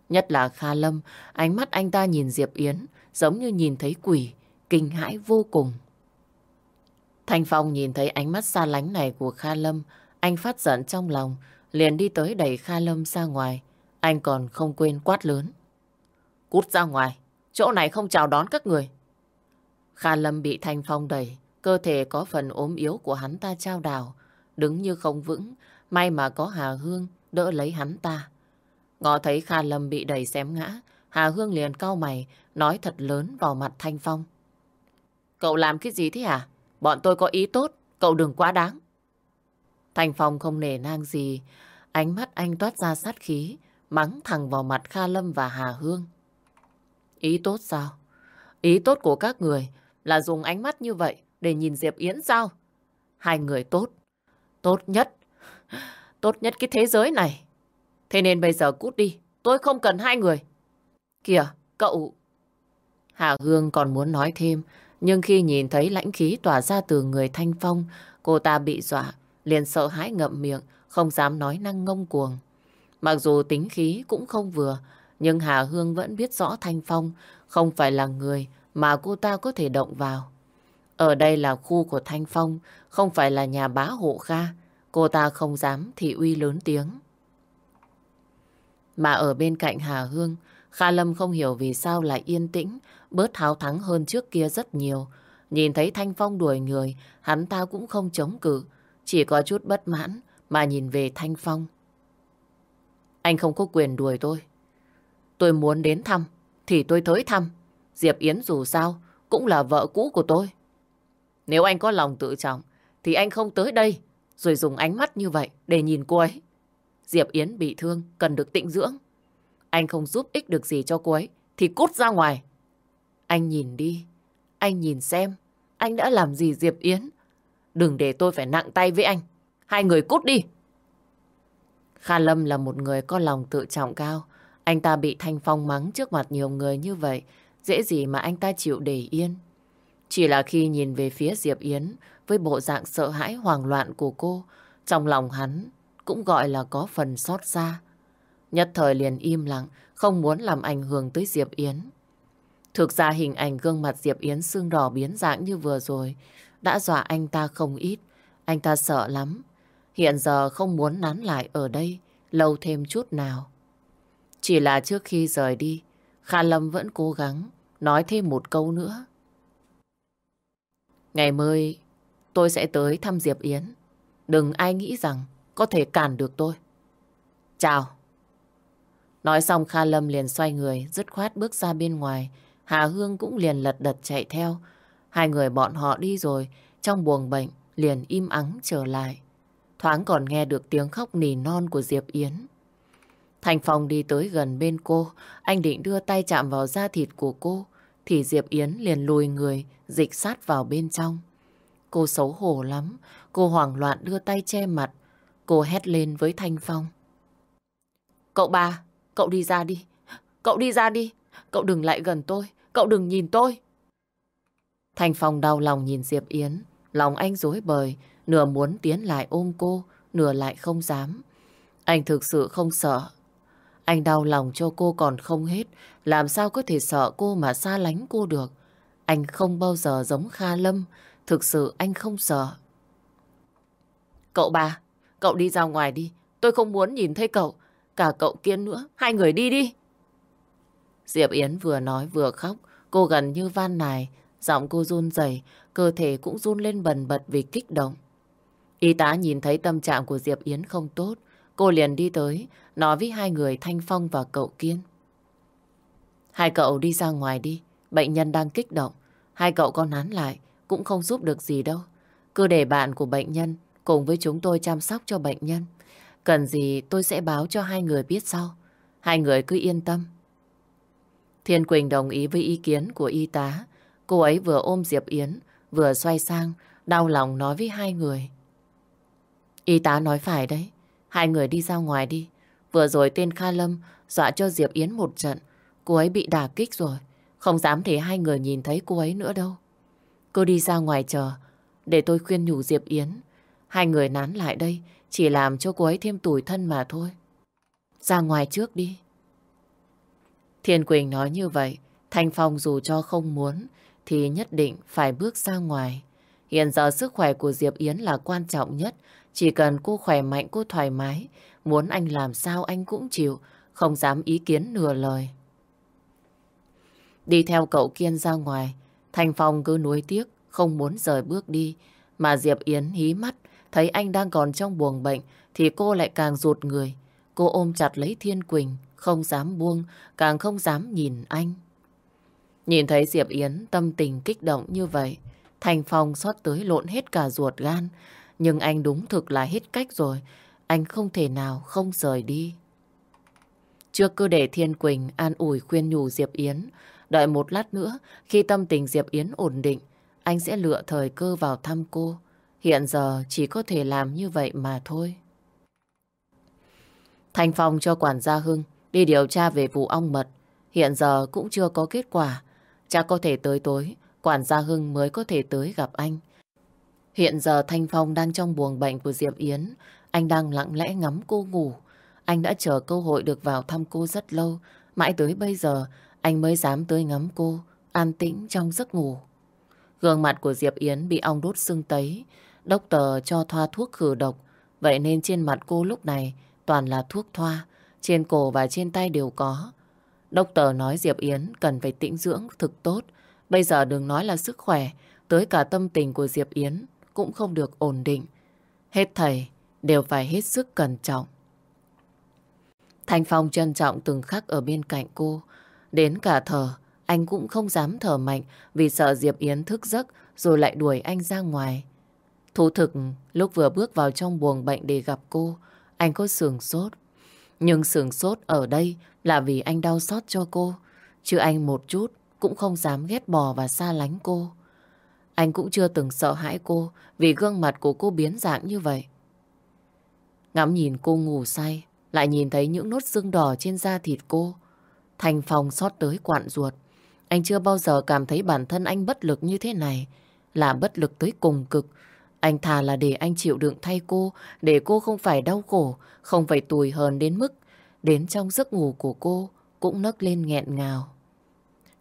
Nhất là Kha Lâm, ánh mắt anh ta nhìn Diệp Yến giống như nhìn thấy quỷ, kinh hãi vô cùng. Thanh Phong nhìn thấy ánh mắt xa lánh này của Kha Lâm, anh phát giận trong lòng, liền đi tới đẩy Kha Lâm ra ngoài. Anh còn không quên quát lớn. Cút ra ngoài, chỗ này không chào đón các người. Kha Lâm bị Thanh Phong đẩy, cơ thể có phần ốm yếu của hắn ta trao đảo, đứng như không vững, may mà có Hà Hương đỡ lấy hắn ta. Ngọ thấy Kha Lâm bị đẩy xém ngã, Hà Hương liền cau mày, nói thật lớn vào mặt Thanh Phong. Cậu làm cái gì thế hả? Bọn tôi có ý tốt, cậu đừng quá đáng. Thanh Phong không nể nang gì, ánh mắt anh toát ra sát khí, mắng thẳng vào mặt Kha Lâm và Hà Hương. Ý tốt sao? Ý tốt của các người là dùng ánh mắt như vậy để nhìn Diệp Yến sao? Hai người tốt, tốt nhất, tốt nhất cái thế giới này. Thế nên bây giờ cút đi, tôi không cần hai người. Kìa, cậu... Hà Hương còn muốn nói thêm, nhưng khi nhìn thấy lãnh khí tỏa ra từ người Thanh Phong, cô ta bị dọa, liền sợ hãi ngậm miệng, không dám nói năng ngông cuồng. Mặc dù tính khí cũng không vừa, nhưng Hà Hương vẫn biết rõ Thanh Phong không phải là người mà cô ta có thể động vào. Ở đây là khu của Thanh Phong, không phải là nhà bá hộ Kha. Cô ta không dám thị uy lớn tiếng. Mà ở bên cạnh Hà Hương, Kha Lâm không hiểu vì sao lại yên tĩnh, bớt háo thắng hơn trước kia rất nhiều. Nhìn thấy Thanh Phong đuổi người, hắn ta cũng không chống cự, chỉ có chút bất mãn mà nhìn về Thanh Phong. Anh không có quyền đuổi tôi. Tôi muốn đến thăm, thì tôi tới thăm. Diệp Yến dù sao, cũng là vợ cũ của tôi. Nếu anh có lòng tự trọng, thì anh không tới đây, rồi dùng ánh mắt như vậy để nhìn cô ấy. Diệp Yến bị thương, cần được tịnh dưỡng. Anh không giúp ích được gì cho cô ấy, thì cút ra ngoài. Anh nhìn đi, anh nhìn xem, anh đã làm gì Diệp Yến. Đừng để tôi phải nặng tay với anh. Hai người cút đi. Kha Lâm là một người có lòng tự trọng cao. Anh ta bị Thanh Phong mắng trước mặt nhiều người như vậy, dễ gì mà anh ta chịu để yên. Chỉ là khi nhìn về phía Diệp Yến với bộ dạng sợ hãi hoang loạn của cô, trong lòng hắn cũng gọi là có phần xót xa. Nhất thời liền im lặng, không muốn làm ảnh hưởng tới Diệp Yến. Thực ra hình ảnh gương mặt Diệp Yến sưng đỏ biến dạng như vừa rồi đã dọa anh ta không ít. Anh ta sợ lắm. Hiện giờ không muốn nán lại ở đây lâu thêm chút nào. Chỉ là trước khi rời đi, Kha Lâm vẫn cố gắng nói thêm một câu nữa. Ngày mới tôi sẽ tới thăm Diệp Yến. Đừng ai nghĩ rằng có thể cản được tôi. Chào. Nói xong Kha Lâm liền xoay người, dứt khoát bước ra bên ngoài. Hà Hương cũng liền lật đật chạy theo. Hai người bọn họ đi rồi, trong buồng bệnh liền im ắng trở lại. Thoáng còn nghe được tiếng khóc nỉ non của Diệp Yến. Thành Phong đi tới gần bên cô, anh định đưa tay chạm vào da thịt của cô, thì Diệp Yến liền lùi người, dịch sát vào bên trong. Cô xấu hổ lắm, cô hoảng loạn đưa tay che mặt, cô hét lên với Thanh Phong. Cậu ba, cậu đi ra đi, cậu đi ra đi, cậu đừng lại gần tôi, cậu đừng nhìn tôi. thành Phong đau lòng nhìn Diệp Yến, lòng anh dối bời, nửa muốn tiến lại ôm cô, nửa lại không dám. Anh thực sự không sợ. Anh đau lòng cho cô còn không hết, làm sao có thể sợ cô mà xa lánh cô được. Anh không bao giờ giống Kha Lâm, thực sự anh không sợ. Cậu ba, cậu đi ra ngoài đi, tôi không muốn nhìn thấy cậu, cả cậu Kiên nữa, hai người đi đi. Diệp Yến vừa nói vừa khóc, cô gần như van nài, giọng cô run rẩy, cơ thể cũng run lên bần bật vì kích động. Y tá nhìn thấy tâm trạng của Diệp Yến không tốt, cô liền đi tới, nói với hai người Thanh Phong và cậu Kiên. Hai cậu đi ra ngoài đi, bệnh nhân đang kích động. Hai cậu con nán lại, cũng không giúp được gì đâu. Cứ để bạn của bệnh nhân cùng với chúng tôi chăm sóc cho bệnh nhân. Cần gì tôi sẽ báo cho hai người biết sau. Hai người cứ yên tâm. Thiên Quỳnh đồng ý với ý kiến của y tá. Cô ấy vừa ôm Diệp Yến, vừa xoay sang, đau lòng nói với hai người. Y tá nói phải đấy. Hai người đi ra ngoài đi. Vừa rồi tên Kha Lâm dọa cho Diệp Yến một trận. Cô ấy bị đả kích rồi. Không dám để hai người nhìn thấy cô ấy nữa đâu. Cô đi ra ngoài chờ. Để tôi khuyên nhủ Diệp Yến. Hai người nán lại đây. Chỉ làm cho cô ấy thêm tủi thân mà thôi. Ra ngoài trước đi. Thiên Quỳnh nói như vậy. Thanh Phong dù cho không muốn thì nhất định phải bước ra ngoài. Hiện giờ sức khỏe của Diệp Yến là quan trọng nhất. Chỉ cần cô khỏe mạnh, cô thoải mái. Muốn anh làm sao anh cũng chịu. Không dám ý kiến nửa lời. Đi theo cậu Kiên ra ngoài. Thanh Phong cứ nuối tiếc, không muốn rời bước đi. Mà Diệp Yến hí mắt, thấy anh đang còn trong buồng bệnh, thì cô lại càng rụt người. Cô ôm chặt lấy Thiên Quỳnh, không dám buông, càng không dám nhìn anh. Nhìn thấy Diệp Yến tâm tình kích động như vậy, Thành Phong xót tới lộn hết cả ruột gan. Nhưng anh đúng thực là hết cách rồi, anh không thể nào không rời đi. Trước cứ để Thiên Quỳnh an ủi khuyên nhủ Diệp Yến, đợi một lát nữa khi tâm tình Diệp Yến ổn định, anh sẽ lựa thời cơ vào thăm cô. Hiện giờ chỉ có thể làm như vậy mà thôi. Thanh Phong cho quản gia Hưng đi điều tra về vụ ong mật. Hiện giờ cũng chưa có kết quả. Chắc có thể tới tối, quản gia Hưng mới có thể tới gặp anh. Hiện giờ Thanh Phong đang trong buồng bệnh của Diệp Yến. Anh đang lặng lẽ ngắm cô ngủ. Anh đã chờ cơ hội được vào thăm cô rất lâu. Mãi tới bây giờ, anh mới dám tới ngắm cô, an tĩnh trong giấc ngủ. Gương mặt của Diệp Yến bị ong đốt sưng tấy. Đốc tờ cho thoa thuốc khử độc. Vậy nên trên mặt cô lúc này toàn là thuốc thoa. Trên cổ và trên tay đều có. Đốc tờ nói Diệp Yến cần phải tĩnh dưỡng thực tốt. Bây giờ đừng nói là sức khỏe, tới cả tâm tình của Diệp Yến cũng không được ổn định. Hết thầy đều phải hết sức cẩn trọng. Thanh Phong trân trọng từng khắc ở bên cạnh cô. Đến cả thở, anh cũng không dám thở mạnh vì sợ Diệp Yến thức giấc rồi lại đuổi anh ra ngoài. Thú thực, lúc vừa bước vào trong buồng bệnh để gặp cô, anh có sườn sốt. Nhưng sườn sốt ở đây là vì anh đau xót cho cô, chứ anh một chút cũng không dám ghét bỏ và xa lánh cô. Anh cũng chưa từng sợ hãi cô vì gương mặt của cô biến dạng như vậy. Ngắm nhìn cô ngủ say, lại nhìn thấy những nốt sưng đỏ trên da thịt cô. Thành phòng xót tới quặn ruột. Anh chưa bao giờ cảm thấy bản thân anh bất lực như thế này. Là bất lực tới cùng cực. Anh thà là để anh chịu đựng thay cô, để cô không phải đau khổ, không phải tủi hờn đến mức đến trong giấc ngủ của cô cũng nấc lên nghẹn ngào.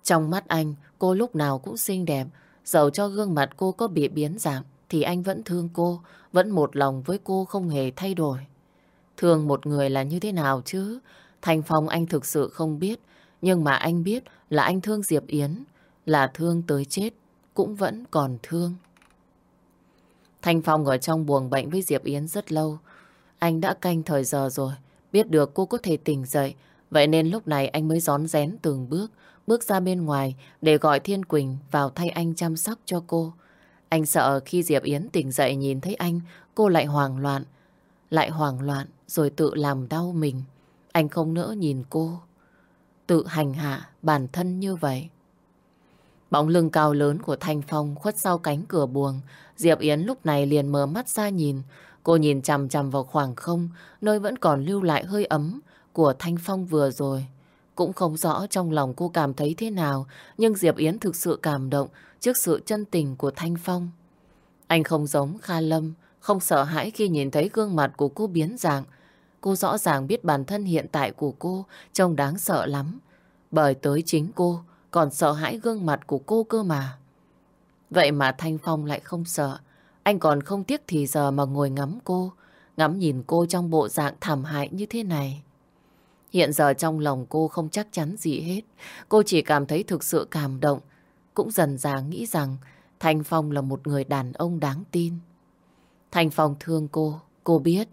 Trong mắt anh, cô lúc nào cũng xinh đẹp, dẫu cho gương mặt cô có bị biến dạng, thì anh vẫn thương cô, vẫn một lòng với cô không hề thay đổi. Thương một người là như thế nào chứ? Thành Phong anh thực sự không biết, nhưng mà anh biết là anh thương Diệp Yến, là thương tới chết, cũng vẫn còn thương. Thanh Phong ở trong buồng bệnh với Diệp Yến rất lâu. Anh đã canh thời giờ rồi, biết được cô có thể tỉnh dậy. Vậy nên lúc này anh mới gión rén từng bước, bước ra bên ngoài để gọi Thiên Quỳnh vào thay anh chăm sóc cho cô. Anh sợ khi Diệp Yến tỉnh dậy nhìn thấy anh, cô lại hoảng loạn. Lại hoảng loạn rồi tự làm đau mình. Anh không nỡ nhìn cô. Tự hành hạ bản thân như vậy. Bóng lưng cao lớn của Thanh Phong khuất sau cánh cửa buồng. Diệp Yến lúc này liền mở mắt ra nhìn. Cô nhìn chằm chằm vào khoảng không, nơi vẫn còn lưu lại hơi ấm của Thanh Phong vừa rồi. Cũng không rõ trong lòng cô cảm thấy thế nào, nhưng Diệp Yến thực sự cảm động trước sự chân tình của Thanh Phong. Anh không giống Kha Lâm, không sợ hãi khi nhìn thấy gương mặt của cô biến dạng. Cô rõ ràng biết bản thân hiện tại của cô trông đáng sợ lắm. Bởi tới chính cô còn sợ hãi gương mặt của cô cơ mà. Vậy mà Thanh Phong lại không sợ. Anh còn không tiếc thì giờ mà ngồi ngắm cô, ngắm nhìn cô trong bộ dạng thảm hại như thế này. Hiện giờ trong lòng cô không chắc chắn gì hết. Cô chỉ cảm thấy thực sự cảm động. Cũng dần dà nghĩ rằng Thanh Phong là một người đàn ông đáng tin. Thanh Phong thương cô, cô biết.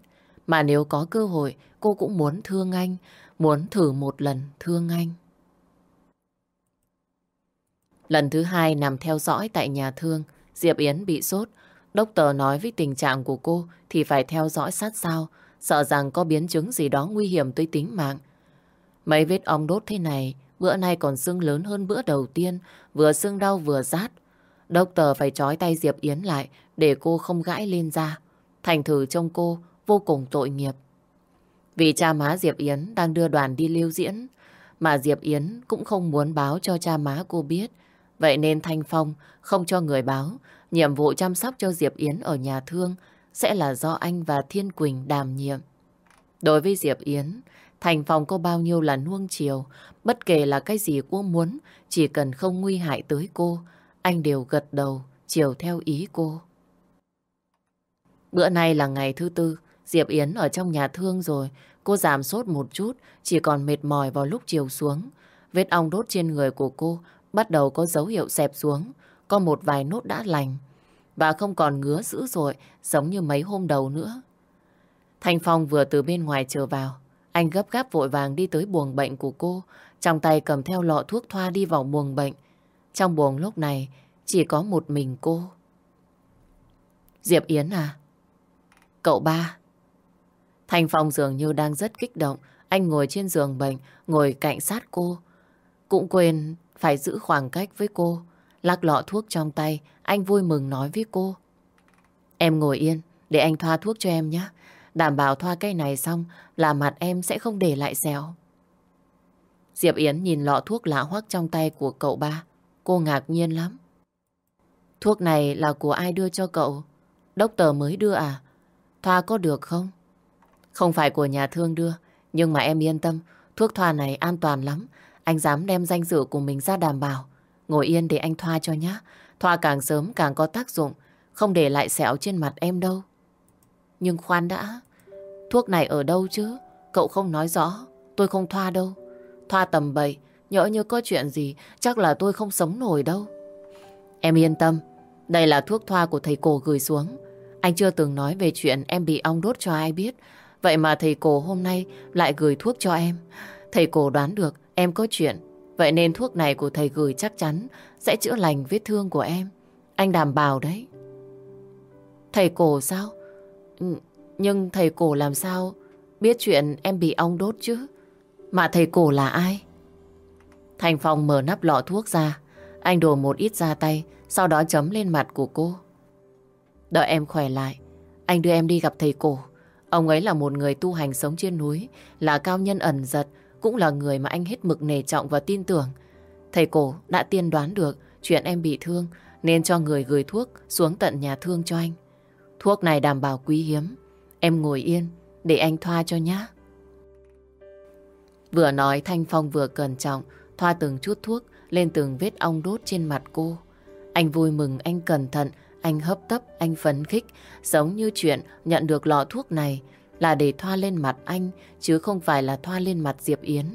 Mà nếu có cơ hội, cô cũng muốn thương anh, muốn thử một lần thương anh. Lần thứ hai nằm theo dõi tại nhà thương, Diệp Yến bị sốt. Đốc tờ nói với tình trạng của cô thì phải theo dõi sát sao, sợ rằng có biến chứng gì đó nguy hiểm tới tính mạng. Mấy vết ong đốt thế này, bữa nay còn sưng lớn hơn bữa đầu tiên, vừa sưng đau vừa rát. Đốc tờ phải trói tay Diệp Yến lại để cô không gãi lên da. Thành thử trông cô vô cùng tội nghiệp. Vì cha má Diệp Yến đang đưa đoàn đi lưu diễn, mà Diệp Yến cũng không muốn báo cho cha má cô biết. Vậy nên Thanh Phong không cho người báo, nhiệm vụ chăm sóc cho Diệp Yến ở nhà thương sẽ là do anh và Thiên Quỳnh đảm nhiệm. Đối với Diệp Yến, Thành Phong có bao nhiêu là nuông chiều, bất kể là cái gì cô muốn, chỉ cần không nguy hại tới cô, anh đều gật đầu, chiều theo ý cô. Bữa nay là ngày thứ tư, Diệp Yến ở trong nhà thương rồi. Cô giảm sốt một chút, chỉ còn mệt mỏi vào lúc chiều xuống. Vết ong đốt trên người của cô bắt đầu có dấu hiệu xẹp xuống. Có một vài nốt đã lành. Và không còn ngứa dữ dội giống như mấy hôm đầu nữa. Thanh Phong vừa từ bên ngoài trở vào. Anh gấp gáp vội vàng đi tới buồng bệnh của cô. Trong tay cầm theo lọ thuốc thoa đi vào buồng bệnh. Trong buồng lúc này chỉ có một mình cô. Diệp Yến à? Cậu ba. Thành Phong dường như đang rất kích động. Anh ngồi trên giường bệnh, ngồi cạnh sát cô. Cũng quên phải giữ khoảng cách với cô. Lắc lọ thuốc trong tay, anh vui mừng nói với cô. Em ngồi yên, để anh thoa thuốc cho em nhé. Đảm bảo thoa cây này xong là mặt em sẽ không để lại xéo. Diệp Yến nhìn lọ thuốc lạ hoắc trong tay của cậu ba. cô ngạc nhiên lắm. Thuốc này là của ai đưa cho cậu? Đốc tờ mới đưa à? Thoa có được không? Không phải của nhà thương đưa, nhưng mà em yên tâm, thuốc thoa này an toàn lắm. Anh dám đem danh dự của mình ra đảm bảo. Ngồi yên để anh thoa cho nhá. Thoa càng sớm càng có tác dụng, không để lại sẹo trên mặt em đâu. Nhưng khoan đã, thuốc này ở đâu chứ? Cậu không nói rõ, tôi không thoa đâu. Thoa tầm bậy, nhỡ như có chuyện gì, chắc là tôi không sống nổi đâu. Em yên tâm, đây là thuốc thoa của thầy cổ gửi xuống. Anh chưa từng nói về chuyện em bị ong đốt cho ai biết. Vậy mà thầy cổ hôm nay lại gửi thuốc cho em. Thầy cổ đoán được em có chuyện. Vậy nên thuốc này của thầy gửi chắc chắn sẽ chữa lành vết thương của em. Anh đảm bảo đấy. Thầy cổ sao? Ừ, nhưng thầy cổ làm sao biết chuyện em bị ong đốt chứ? Mà thầy cổ là ai? Thành Phong mở nắp lọ thuốc ra. Anh đổ một ít ra tay, sau đó chấm lên mặt của cô. Đợi em khỏe lại, anh đưa em đi gặp thầy cổ. Ông ấy là một người tu hành sống trên núi, là cao nhân ẩn giật, cũng là người mà anh hết mực nề trọng và tin tưởng. Thầy cổ đã tiên đoán được chuyện em bị thương, nên cho người gửi thuốc xuống tận nhà thương cho anh. Thuốc này đảm bảo quý hiếm. Em ngồi yên để anh thoa cho nhá. Vừa nói Thanh Phong vừa cẩn trọng thoa từng chút thuốc lên từng vết ong đốt trên mặt cô. Anh vui mừng, anh cẩn thận, anh hấp tấp, anh phấn khích, giống như chuyện nhận được lọ thuốc này là để thoa lên mặt anh, chứ không phải là thoa lên mặt Diệp Yến.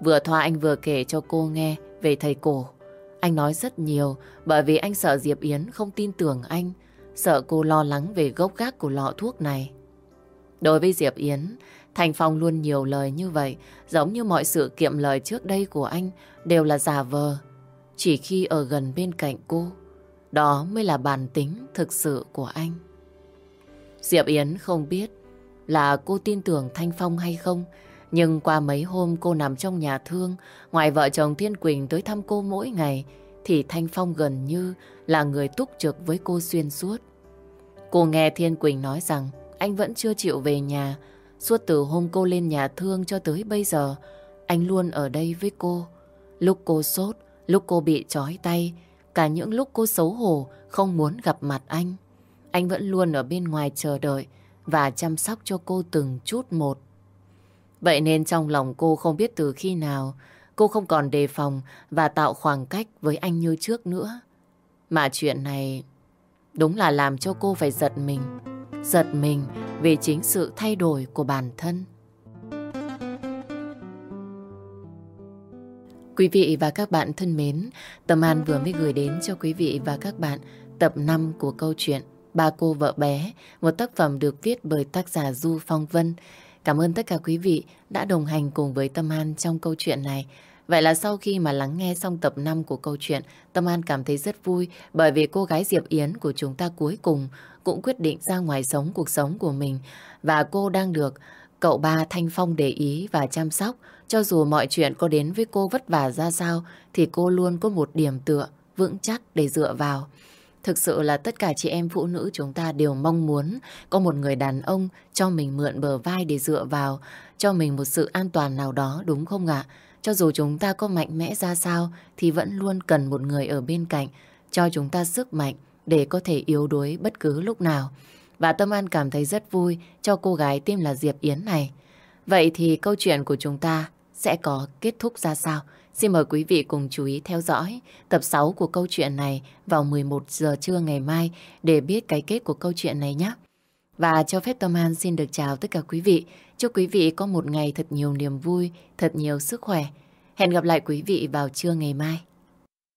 Vừa thoa anh vừa kể cho cô nghe về thầy cổ. Anh nói rất nhiều bởi vì anh sợ Diệp Yến không tin tưởng anh, sợ cô lo lắng về gốc gác của lọ thuốc này. Đối với Diệp Yến, Thành Phong luôn nhiều lời như vậy, giống như mọi sự kiệm lời trước đây của anh đều là giả vờ. Chỉ khi ở gần bên cạnh cô, đó mới là bản tính thực sự của anh. Diệp Yến không biết là cô tin tưởng Thanh Phong hay không, nhưng qua mấy hôm cô nằm trong nhà thương, ngoài vợ chồng Thiên Quỳnh tới thăm cô mỗi ngày, thì Thanh Phong gần như là người túc trực với cô xuyên suốt. Cô nghe Thiên Quỳnh nói rằng anh vẫn chưa chịu về nhà, Suốt từ hôm cô lên nhà thương cho tới bây giờ, anh luôn ở đây với cô. Lúc cô sốt, lúc cô bị trói tay, cả những lúc cô xấu hổ không muốn gặp mặt anh. Anh vẫn luôn ở bên ngoài chờ đợi và chăm sóc cho cô từng chút một. Vậy nên trong lòng cô không biết từ khi nào cô không còn đề phòng và tạo khoảng cách với anh như trước nữa. Mà chuyện này đúng là làm cho cô phải giật mình giật mình vì chính sự thay đổi của bản thân. Quý vị và các bạn thân mến, Tâm An vừa mới gửi đến cho quý vị và các bạn tập 5 của câu chuyện Ba cô vợ bé, một tác phẩm được viết bởi tác giả Du Phong Vân. Cảm ơn tất cả quý vị đã đồng hành cùng với Tâm An trong câu chuyện này. Vậy là sau khi mà lắng nghe xong tập 5 của câu chuyện, Tâm An cảm thấy rất vui bởi vì cô gái Diệp Yến của chúng ta cuối cùng cũng quyết định ra ngoài sống cuộc sống của mình và cô đang được cậu ba Thanh Phong để ý và chăm sóc. Cho dù mọi chuyện có đến với cô vất vả ra sao thì cô luôn có một điểm tựa vững chắc để dựa vào. Thực sự là tất cả chị em phụ nữ chúng ta đều mong muốn có một người đàn ông cho mình mượn bờ vai để dựa vào, cho mình một sự an toàn nào đó đúng không ạ? Cho dù chúng ta có mạnh mẽ ra sao thì vẫn luôn cần một người ở bên cạnh cho chúng ta sức mạnh để có thể yếu đuối bất cứ lúc nào. Và Tâm An cảm thấy rất vui cho cô gái tên là Diệp Yến này. Vậy thì câu chuyện của chúng ta sẽ có kết thúc ra sao? Xin mời quý vị cùng chú ý theo dõi tập 6 của câu chuyện này vào 11 giờ trưa ngày mai để biết cái kết của câu chuyện này nhé. Và cho phép Tâm An xin được chào tất cả quý vị. Chúc quý vị có một ngày thật nhiều niềm vui, thật nhiều sức khỏe. Hẹn gặp lại quý vị vào trưa ngày mai.